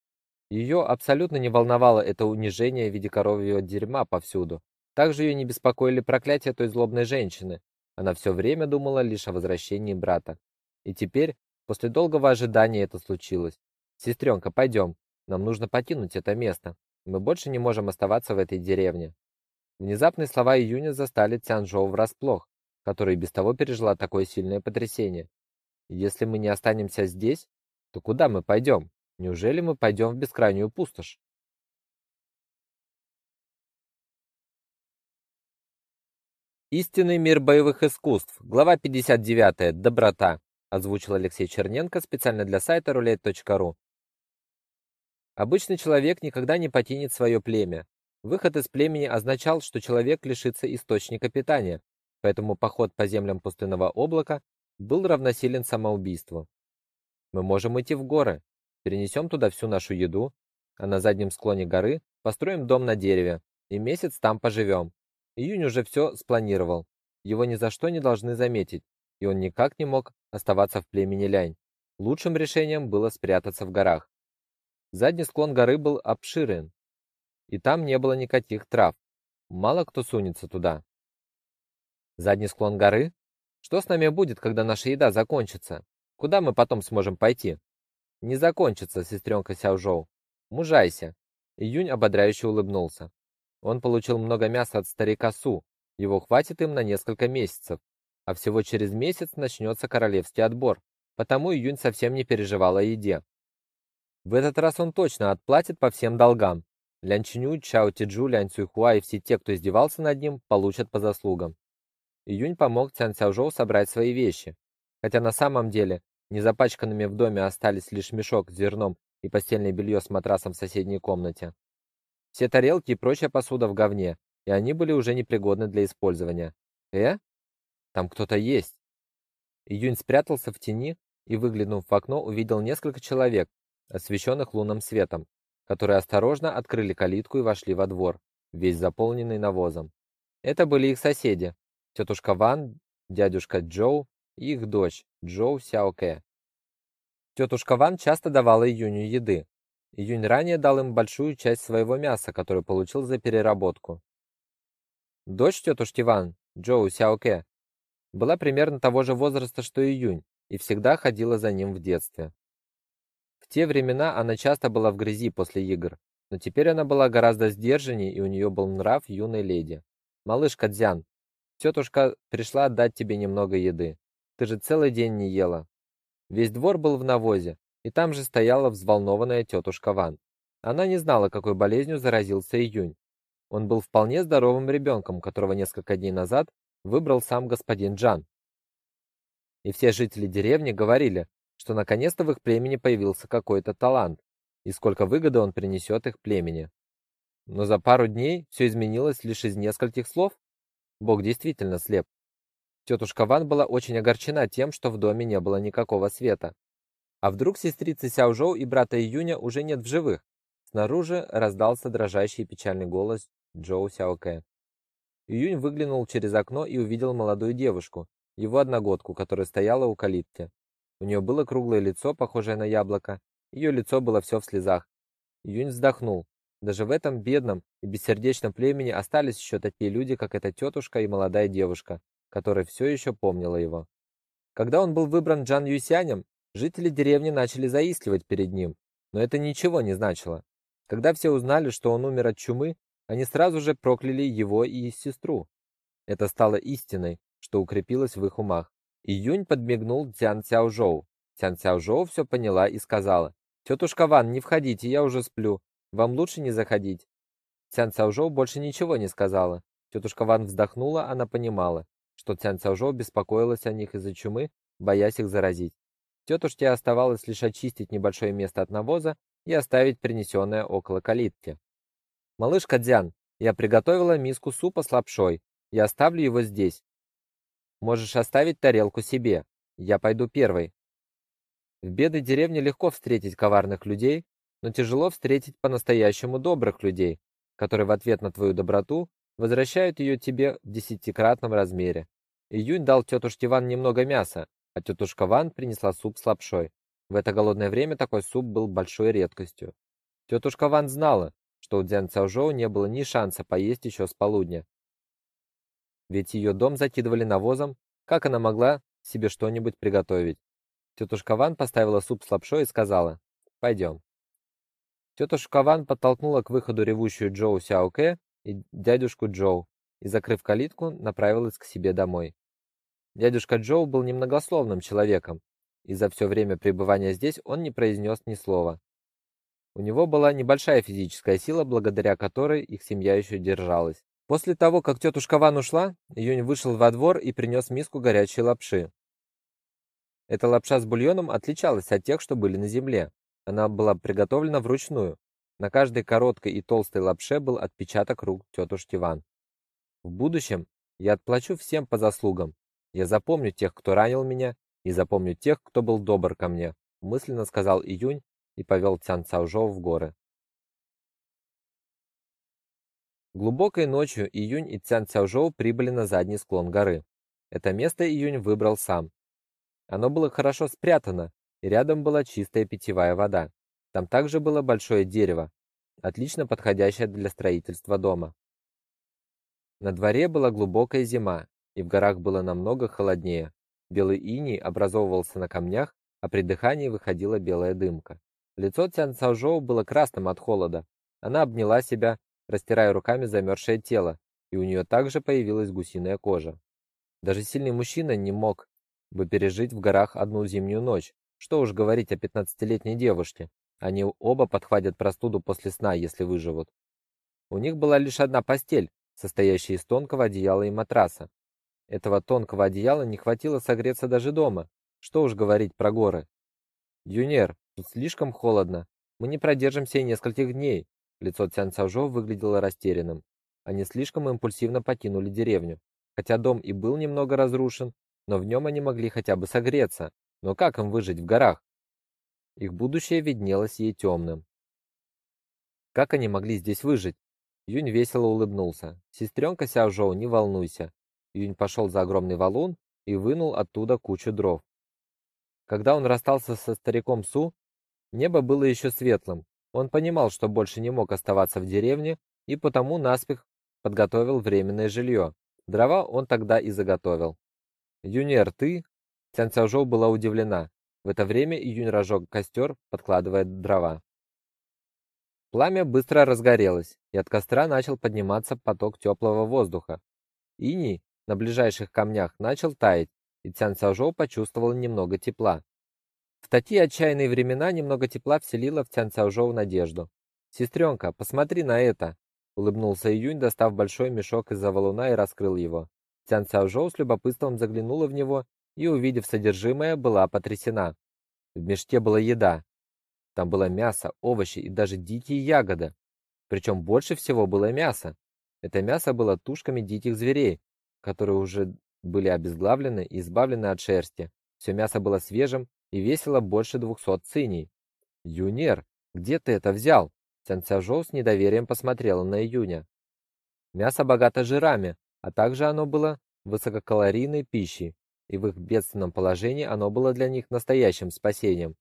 Ее абсолютно не волновало это унижение в виде коровьего дерьма повсюду, также ее не беспокоили проклятия той злобной женщины. Она все время думала лишь о возвращении брата. И теперь, после долгого ожидания, это случилось. «Сестренка, пойдем. Нам нужно покинуть это место. Мы больше не можем оставаться в этой деревне». Внезапные слова Июня застали Цянжоу врасплох, которая без того пережила такое сильное потрясение. «Если мы не останемся здесь, то куда мы пойдем? Неужели мы пойдем в бескрайнюю пустошь?» Истинный мир боевых искусств. Глава 59. Доброта. Озвучил Алексей Черненко специально для сайта roulette.ru. Обычный человек никогда не покинет свое племя. Выход из племени означал, что человек лишится источника питания, поэтому поход по землям пустынного облака был равносилен самоубийству. Мы можем идти в горы, перенесем туда всю нашу еду, а на заднем склоне горы построим дом на дереве и месяц там поживем. Июнь уже все спланировал. Его ни за что не должны заметить, и он никак не мог оставаться в племени Лянь. Лучшим решением было спрятаться в горах. Задний склон горы был обширен, и там не было никаких трав. Мало кто сунется туда. Задний склон горы? Что с нами будет, когда наша еда закончится? Куда мы потом сможем пойти? Не закончится, сестренка Сяожоу. Мужайся. Июнь ободряюще улыбнулся. Он получил много мяса от старика Су. Его хватит им на несколько месяцев. А всего через месяц начнется королевский отбор. Потому Июнь совсем не переживал о еде. В этот раз он точно отплатит по всем долгам. Лян Чиню, Чао Тиджу, Лян Цюйхуа и все те, кто издевался над ним, получат по заслугам. Июнь помог Цян Цяожоу собрать свои вещи. Хотя на самом деле незапачканными в доме остались лишь мешок с зерном и постельное белье с матрасом в соседней комнате. Все тарелки и прочая посуда в говне, и они были уже непригодны для использования. Э? Там кто-то есть. Июнь спрятался в тени и, выглянув в окно, увидел несколько человек, освещенных лунным светом, которые осторожно открыли калитку и вошли во двор, весь заполненный навозом. Это были их соседи: тетушка Ван, дядюшка Джоу и их дочь Джоу Сяоке. Тетушка Ван часто давала Июню еды, Июнь ранее дал им большую часть своего мяса, которое получил за переработку. Дочь тетушки Ван, Джоу Сяоке, была примерно того же возраста, что и Июнь, и всегда ходила за ним в детстве. В те времена она часто была в грязи после игр, но теперь она была гораздо сдержаннее, и у нее был нрав юной леди. «Малышка Дзян, тетушка пришла отдать тебе немного еды. Ты же целый день не ела». Весь двор был в навозе, и там же стояла взволнованная тетушка Ван. Она не знала, какой болезнью заразился Июнь. Он был вполне здоровым ребенком, которого несколько дней назад выбрал сам господин Джан. И все жители деревни говорили, что наконец-то в их племени появился какой-то талант, и сколько выгоды он принесет их племени. Но за пару дней все изменилось лишь из нескольких слов. Бог действительно слеп. Тетушка Ван была очень огорчена тем, что в доме не было никакого света. А вдруг сестрицы Сяожоу и брата Июня уже нет в живых? Снаружи раздался дрожащий печальный голос Джоу Сяокэ. Июнь выглянул через окно и увидел молодую девушку, его одногодку, которая стояла у калитки. У нее было круглое лицо, похожее на яблоко. Ее лицо было все в слезах. Июнь вздохнул. Даже в этом бедном и бессердечном племени остались еще такие люди, как эта тетушка и молодая девушка, которая все еще помнила его. Когда он был выбран Джан Юсянем, Жители деревни начали заискивать перед ним, но это ничего не значило. Когда все узнали, что он умер от чумы, они сразу же прокляли его и сестру. Это стало истиной, что укрепилось в их умах. Июнь подмигнул Цян Цяожоу. Цян Цяожоу все поняла и сказала: «Тетушка Ван, не входите, я уже сплю. Вам лучше не заходить". Цян Цяожоу больше ничего не сказала. Тетушка Ван вздохнула, она понимала, что Цян Цяожоу беспокоилась о них из-за чумы, боясь их заразить. Тетушке оставалось лишь очистить небольшое место от навоза и оставить принесенное около калитки. «Малышка Дзян, я приготовила миску супа с лапшой. Я оставлю его здесь. Можешь оставить тарелку себе. Я пойду первой». В бедной деревне легко встретить коварных людей, но тяжело встретить по-настоящему добрых людей, которые в ответ на твою доброту возвращают ее тебе в десятикратном размере. Июнь дал тетушке Ван немного мяса, а тетушка Ван принесла суп с лапшой. В это голодное время такой суп был большой редкостью. Тетушка Ван знала, что у Дзян Цяожоу не было ни шанса поесть еще с полудня. Ведь ее дом закидывали навозом, как она могла себе что-нибудь приготовить? Тетушка Ван поставила суп с лапшой и сказала: «Пойдем». Тетушка Ван подтолкнула к выходу ревущую Джоу Сяоке и дядюшку Джоу и, закрыв калитку, направилась к себе домой. Дядюшка Джоу был немногословным человеком, и за все время пребывания здесь он не произнес ни слова. У него была небольшая физическая сила, благодаря которой их семья еще держалась. После того, как тетушка Ван ушла, Юнь вышел во двор и принес миску горячей лапши. Эта лапша с бульоном отличалась от тех, что были на земле. Она была приготовлена вручную. На каждой короткой и толстой лапше был отпечаток рук тетушки Ван. В будущем я отплачу всем по заслугам. Я запомню тех, кто ранил меня, и запомню тех, кто был добр ко мне, мысленно сказал Июнь и повел Цян Цаожоу в горы. Глубокой ночью Июнь и Цян Цяожоу прибыли на задний склон горы. Это место Июнь выбрал сам. Оно было хорошо спрятано, и рядом была чистая питьевая вода. Там также было большое дерево, отлично подходящее для строительства дома. На дворе была глубокая зима, и в горах было намного холоднее. Белый иней образовывался на камнях, а при дыхании выходила белая дымка. Лицо Цян Цаожоу было красным от холода. Она обняла себя растирая руками замерзшее тело, и у нее также появилась гусиная кожа. Даже сильный мужчина не мог бы пережить в горах одну зимнюю ночь. Что уж говорить о пятнадцатилетней девушке. Они оба подхватят простуду после сна, если выживут. У них была лишь одна постель, состоящая из тонкого одеяла и матраса. Этого тонкого одеяла не хватило согреться даже дома. Что уж говорить про горы. Юнер, тут слишком холодно. Мы не продержимся и нескольких дней. Лицо Цян Цаожо выглядело растерянным. Они слишком импульсивно покинули деревню. Хотя дом и был немного разрушен, но в нем они могли хотя бы согреться. Но как им выжить в горах? Их будущее виднелось ей темным. Как они могли здесь выжить? Юнь весело улыбнулся. Сестренка Сяожоу, не волнуйся. Юнь пошел за огромный валун и вынул оттуда кучу дров. Когда он расстался со стариком Су, небо было еще светлым, он понимал, что больше не мог оставаться в деревне, и потому наспех подготовил временное жилье. Дрова он тогда и заготовил. «Юнер, ты?» Цян Цяожоу была удивлена. В это время Июнь разжег костер, подкладывая дрова. Пламя быстро разгорелось, и от костра начал подниматься поток теплого воздуха. Иней на ближайших камнях начал таять, и Цян Цяожоу почувствовал немного тепла. В такие отчаянные времена немного тепла вселило в Тян Цяожоу надежду. «Сестренка, посмотри на это!» Улыбнулся Июнь, достав большой мешок из-за валуна и раскрыл его. Тян Цяожоу с любопытством заглянула в него и, увидев содержимое, была потрясена. В мешке была еда. Там было мясо, овощи и даже дикие ягоды. Причем больше всего было мясо. Это мясо было тушками диких зверей, которые уже были обезглавлены и избавлены от шерсти. Все мясо было свежим и весило больше двухсот циней. «Юнер, где ты это взял?» Цянцяжоу с недоверием посмотрела на Июня. Мясо богато жирами, а также оно было высококалорийной пищей, и в их бедственном положении оно было для них настоящим спасением.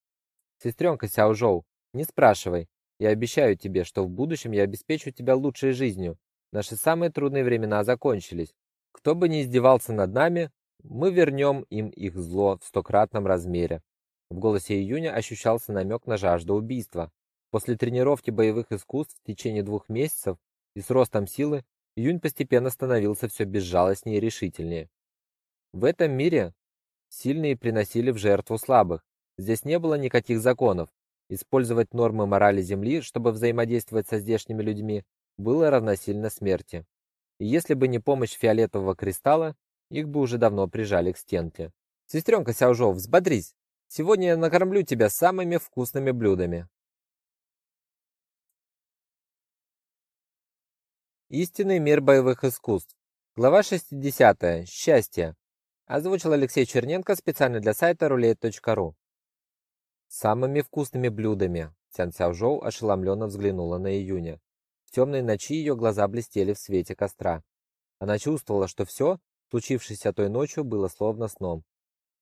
Сестренка Сяожоу, не спрашивай. Я обещаю тебе, что в будущем я обеспечу тебя лучшей жизнью. Наши самые трудные времена закончились. Кто бы ни издевался над нами, мы вернем им их зло в стократном размере. В голосе Июня ощущался намек на жажду убийства. После тренировки боевых искусств в течение двух месяцев и с ростом силы Июнь постепенно становился все безжалостнее и решительнее. В этом мире сильные приносили в жертву слабых. Здесь не было никаких законов. Использовать нормы морали Земли, чтобы взаимодействовать со здешними людьми, было равносильно смерти. И если бы не помощь фиолетового кристалла, их бы уже давно прижали к стенке. «Сестренка Сяожоу, взбодрись! Сегодня я накормлю тебя самыми вкусными блюдами. Истинный мир боевых искусств. Глава 60. Счастье. Озвучил Алексей Черненко специально для сайта roulette.ru. Самыми вкусными блюдами. Цян Цяожоу ошеломленно взглянула на Июня. В темной ночи ее глаза блестели в свете костра. Она чувствовала, что все, случившееся той ночью, было словно сном.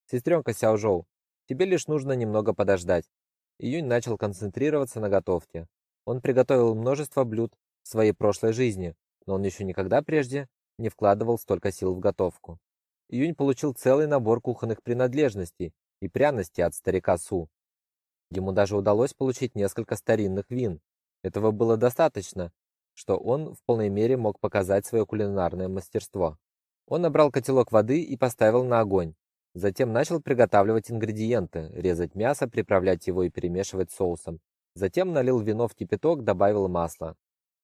Сестренка Сяожоу, Тебе лишь нужно немного подождать. Июнь начал концентрироваться на готовке. Он приготовил множество блюд в своей прошлой жизни, но он еще никогда прежде не вкладывал столько сил в готовку. Июнь получил целый набор кухонных принадлежностей и пряностей от старика Су. Ему даже удалось получить несколько старинных вин. Этого было достаточно, что он в полной мере мог показать свое кулинарное мастерство. Он набрал котелок воды и поставил на огонь. Затем начал приготавливать ингредиенты, резать мясо, приправлять его и перемешивать соусом. Затем налил вино в кипяток, добавил масло.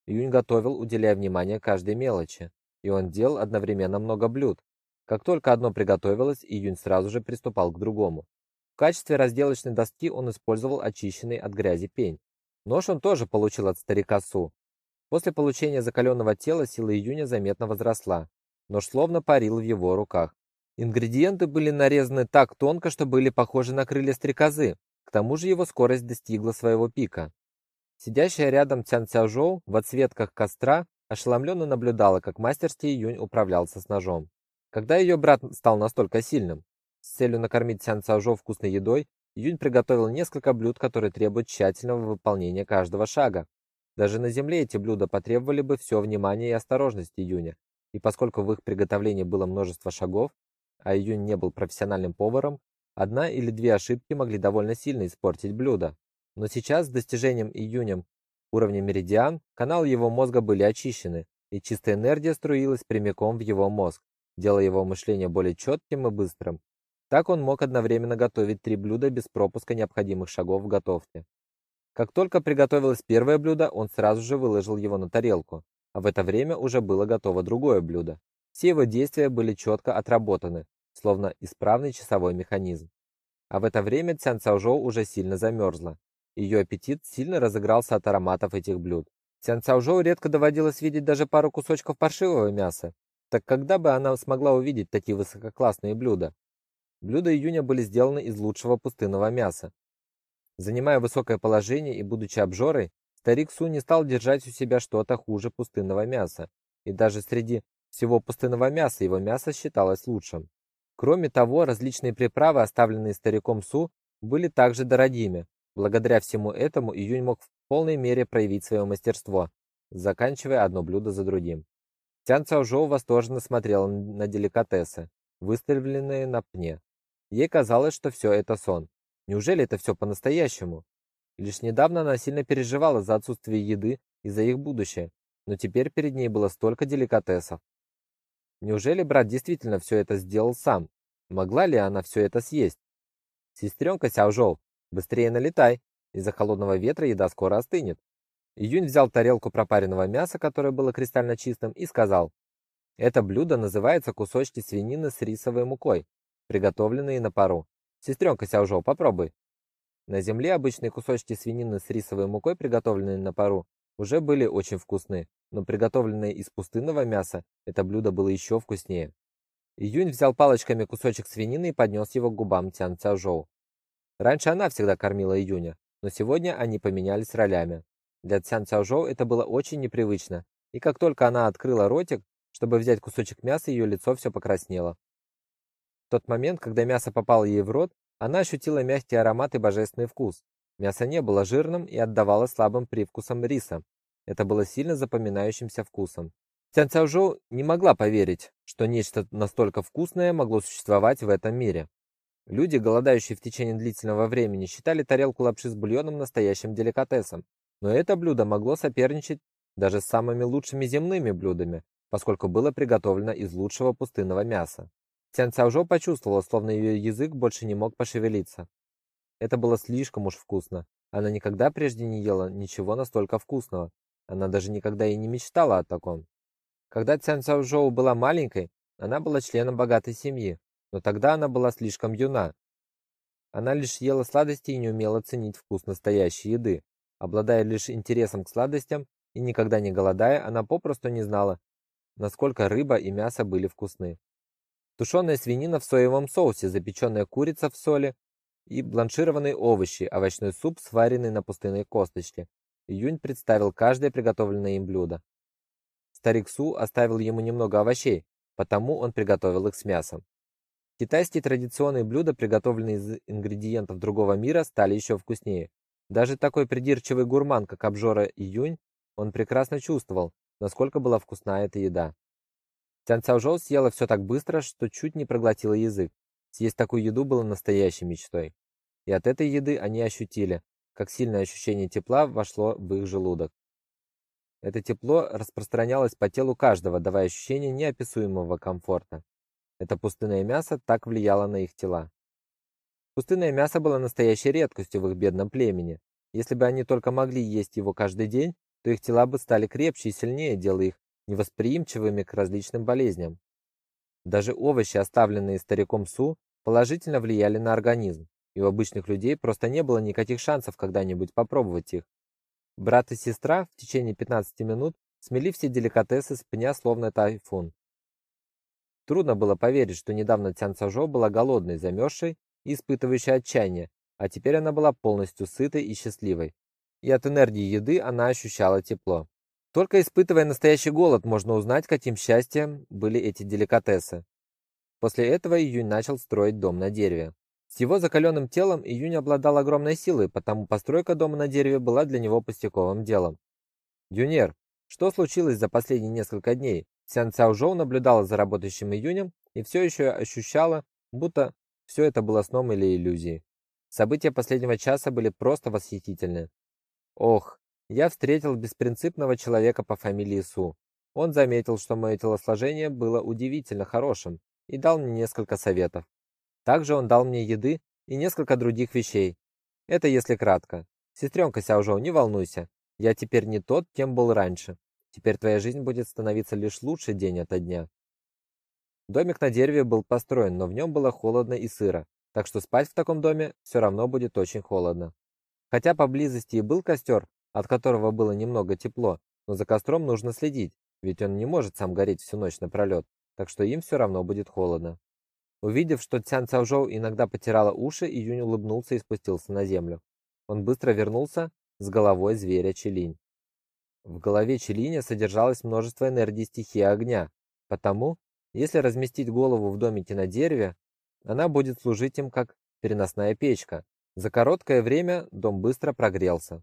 Июнь готовил, уделяя внимание каждой мелочи, и он делал одновременно много блюд. Как только одно приготовилось, Июнь сразу же приступал к другому. В качестве разделочной доски он использовал очищенный от грязи пень. Нож он тоже получил от старика Су. После получения закаленного тела сила Июня заметно возросла. Нож словно парил в его руках. Ингредиенты были нарезаны так тонко, что были похожи на крылья стрекозы. К тому же его скорость достигла своего пика. Сидящая рядом Цян Цяожоу в отсветках костра ошеломленно наблюдала, как мастерски Июнь управлялся с ножом. Когда ее брат стал настолько сильным, с целью накормить Цян Цяожоу вкусной едой, Июнь приготовил несколько блюд, которые требуют тщательного выполнения каждого шага. Даже на земле эти блюда потребовали бы все внимание и осторожность Июня, и поскольку в их приготовлении было множество шагов, а Июнь не был профессиональным поваром, одна или две ошибки могли довольно сильно испортить блюдо. Но сейчас с достижением Июнем уровня меридиан, каналы его мозга были очищены, и чистая энергия струилась прямиком в его мозг, делая его мышление более четким и быстрым. Так он мог одновременно готовить три блюда без пропуска необходимых шагов в готовке. Как только приготовилось первое блюдо, он сразу же выложил его на тарелку, а в это время уже было готово другое блюдо. Все его действия были четко отработаны, словно исправный часовой механизм. А в это время Цян Цаожоу уже сильно замерзла. Ее аппетит сильно разыгрался от ароматов этих блюд. Цян Цаожоу редко доводилось видеть даже пару кусочков паршивого мяса. Так когда бы она смогла увидеть такие высококлассные блюда? Блюда Июня были сделаны из лучшего пустынного мяса. Занимая высокое положение и будучи обжорой, старик Су не стал держать у себя что-то хуже пустынного мяса. И даже среди всего пустынного мяса его мясо считалось лучшим. Кроме того, различные приправы, оставленные стариком Су, были также дорогими. Благодаря всему этому Июнь мог в полной мере проявить свое мастерство, заканчивая одно блюдо за другим. Тян Цаожоу восторженно смотрела на деликатесы, выставленные на пне. Ей казалось, что все это сон. Неужели это все по-настоящему? Лишь недавно она сильно переживала за отсутствие еды и за их будущее, но теперь перед ней было столько деликатесов. Неужели брат действительно все это сделал сам? Могла ли она все это съесть? Сестренка Сяожоу, быстрее налетай, из-за холодного ветра еда скоро остынет. Июнь взял тарелку пропаренного мяса, которое было кристально чистым, и сказал: "Это блюдо называется кусочки свинины с рисовой мукой, приготовленные на пару. Сестренка Сяожоу, попробуй". На земле обычные кусочки свинины с рисовой мукой, приготовленные на пару, уже были очень вкусны, но приготовленное из пустынного мяса это блюдо было еще вкуснее. Июнь взял палочками кусочек свинины и поднес его к губам Тян Цяожоу. Раньше она всегда кормила Июня, но сегодня они поменялись ролями. Для Цян Цяожоу это было очень непривычно, и как только она открыла ротик, чтобы взять кусочек мяса, ее лицо все покраснело. В тот момент, когда мясо попало ей в рот, она ощутила мягкий аромат и божественный вкус. Мясо не было жирным и отдавало слабым привкусом риса. Это было сильно запоминающимся вкусом. Цян Цяожоу не могла поверить, что нечто настолько вкусное могло существовать в этом мире. Люди, голодающие в течение длительного времени, считали тарелку лапши с бульоном настоящим деликатесом. Но это блюдо могло соперничать даже с самыми лучшими земными блюдами, поскольку было приготовлено из лучшего пустынного мяса. Цян Цяожоу почувствовала, словно ее язык больше не мог пошевелиться. Это было слишком уж вкусно. Она никогда прежде не ела ничего настолько вкусного. Она даже никогда и не мечтала о таком. Когда Цян Цаожоу была маленькой, она была членом богатой семьи, но тогда она была слишком юна. Она лишь ела сладости и не умела ценить вкус настоящей еды. Обладая лишь интересом к сладостям и никогда не голодая, она попросту не знала, насколько рыба и мясо были вкусны. Тушеная свинина в соевом соусе, запеченная курица в соли, и бланшированные овощи, овощной суп, сваренный на пустынной косточке. Юнь представил каждое приготовленное им блюдо. Старик Су оставил ему немного овощей, потому он приготовил их с мясом. Китайские традиционные блюда, приготовленные из ингредиентов другого мира, стали еще вкуснее. Даже такой придирчивый гурман, как обжора Июнь, он прекрасно чувствовал, насколько была вкусна эта еда. Цян Цаожоу съела все так быстро, что чуть не проглотила язык. Съесть такую еду было настоящей мечтой. И от этой еды они ощутили, как сильное ощущение тепла вошло в их желудок. Это тепло распространялось по телу каждого, давая ощущение неописуемого комфорта. Это пустынное мясо так влияло на их тела. Пустынное мясо было настоящей редкостью в их бедном племени. Если бы они только могли есть его каждый день, то их тела бы стали крепче и сильнее, делая их невосприимчивыми к различным болезням. Даже овощи, оставленные стариком Су, положительно влияли на организм, и у обычных людей просто не было никаких шансов когда-нибудь попробовать их. Брат и сестра в течение 15 минут смели все деликатесы с пня, словно тайфун. Трудно было поверить, что недавно Цян Цажо была голодной, замерзшей и испытывающей отчаяние, а теперь она была полностью сытой и счастливой. И от энергии еды она ощущала тепло. Только испытывая настоящий голод, можно узнать, каким счастьем были эти деликатесы. После этого Июнь начал строить дом на дереве. С его закаленным телом Июнь обладал огромной силой, потому постройка дома на дереве была для него пустяковым делом. «Юнер, что случилось за последние несколько дней?» Сян Цяожоу наблюдала за работающим Июнем и все еще ощущала, будто все это было сном или иллюзией. События последнего часа были просто восхитительны. Ох, я встретил беспринципного человека по фамилии Су. Он заметил, что мое телосложение было удивительно хорошим и дал мне несколько советов. Также он дал мне еды и несколько других вещей. Это если кратко. Сестренка Сяожоу, не волнуйся. Я теперь не тот, кем был раньше. Теперь твоя жизнь будет становиться лишь лучше день ото дня. Домик на дереве был построен, но в нем было холодно и сыро, так что спать в таком доме все равно будет очень холодно. Хотя поблизости и был костер, от которого было немного тепло, но за костром нужно следить, ведь он не может сам гореть всю ночь напролет, так что им все равно будет холодно. Увидев, что Цян Цаожоу иногда потирала уши, Июнь улыбнулся и спустился на землю. Он быстро вернулся с головой зверя Челинь. В голове Челиня содержалось множество энергии стихии огня, потому, если разместить голову в домике на дереве, она будет служить им как переносная печка. За короткое время дом быстро прогрелся.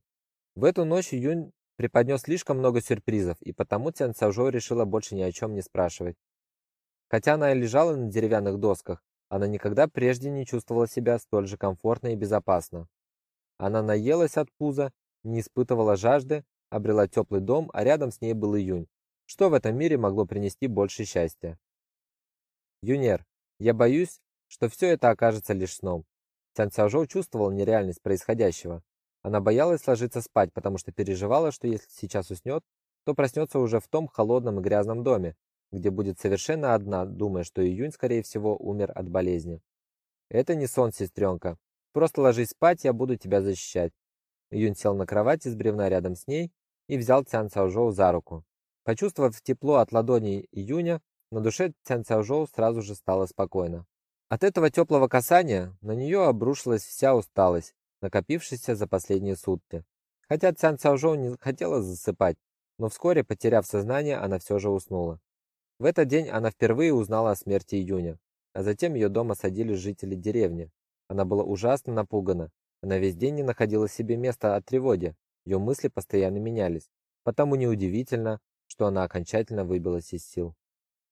В эту ночь Юнь преподнес слишком много сюрпризов, и потому Цян Цаожо решила больше ни о чем не спрашивать. Хотя она и лежала на деревянных досках, она никогда прежде не чувствовала себя столь же комфортно и безопасно. Она наелась от пуза, не испытывала жажды, обрела теплый дом, а рядом с ней был июнь. Что в этом мире могло принести больше счастья? Юнер, я боюсь, что все это окажется лишь сном. Цян Цяожоу чувствовал нереальность происходящего. Она боялась ложиться спать, потому что переживала, что если сейчас уснет, то проснется уже в том холодном и грязном доме, где будет совершенно одна, думая, что Июнь, скорее всего, умер от болезни. Это не сон, сестренка. Просто ложись спать, я буду тебя защищать. Июнь сел на кровать из бревна рядом с ней и взял Цян Цаожоу за руку. Почувствовав тепло от ладони Июня, на душе Цян Цаожоу сразу же стало спокойно. От этого теплого касания на нее обрушилась вся усталость, накопившаяся за последние сутки. Хотя Цян Цаожоу не хотела засыпать, но вскоре, потеряв сознание, она все же уснула. В этот день она впервые узнала о смерти Июня, а затем ее дома садили жители деревни. Она была ужасно напугана. Она весь день не находила себе места от тревоги. Ее мысли постоянно менялись. Потому неудивительно, что она окончательно выбилась из сил.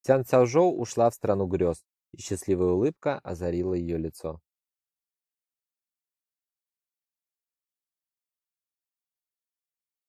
Цян Цаожоу ушла в страну грез, и счастливая улыбка озарила ее лицо.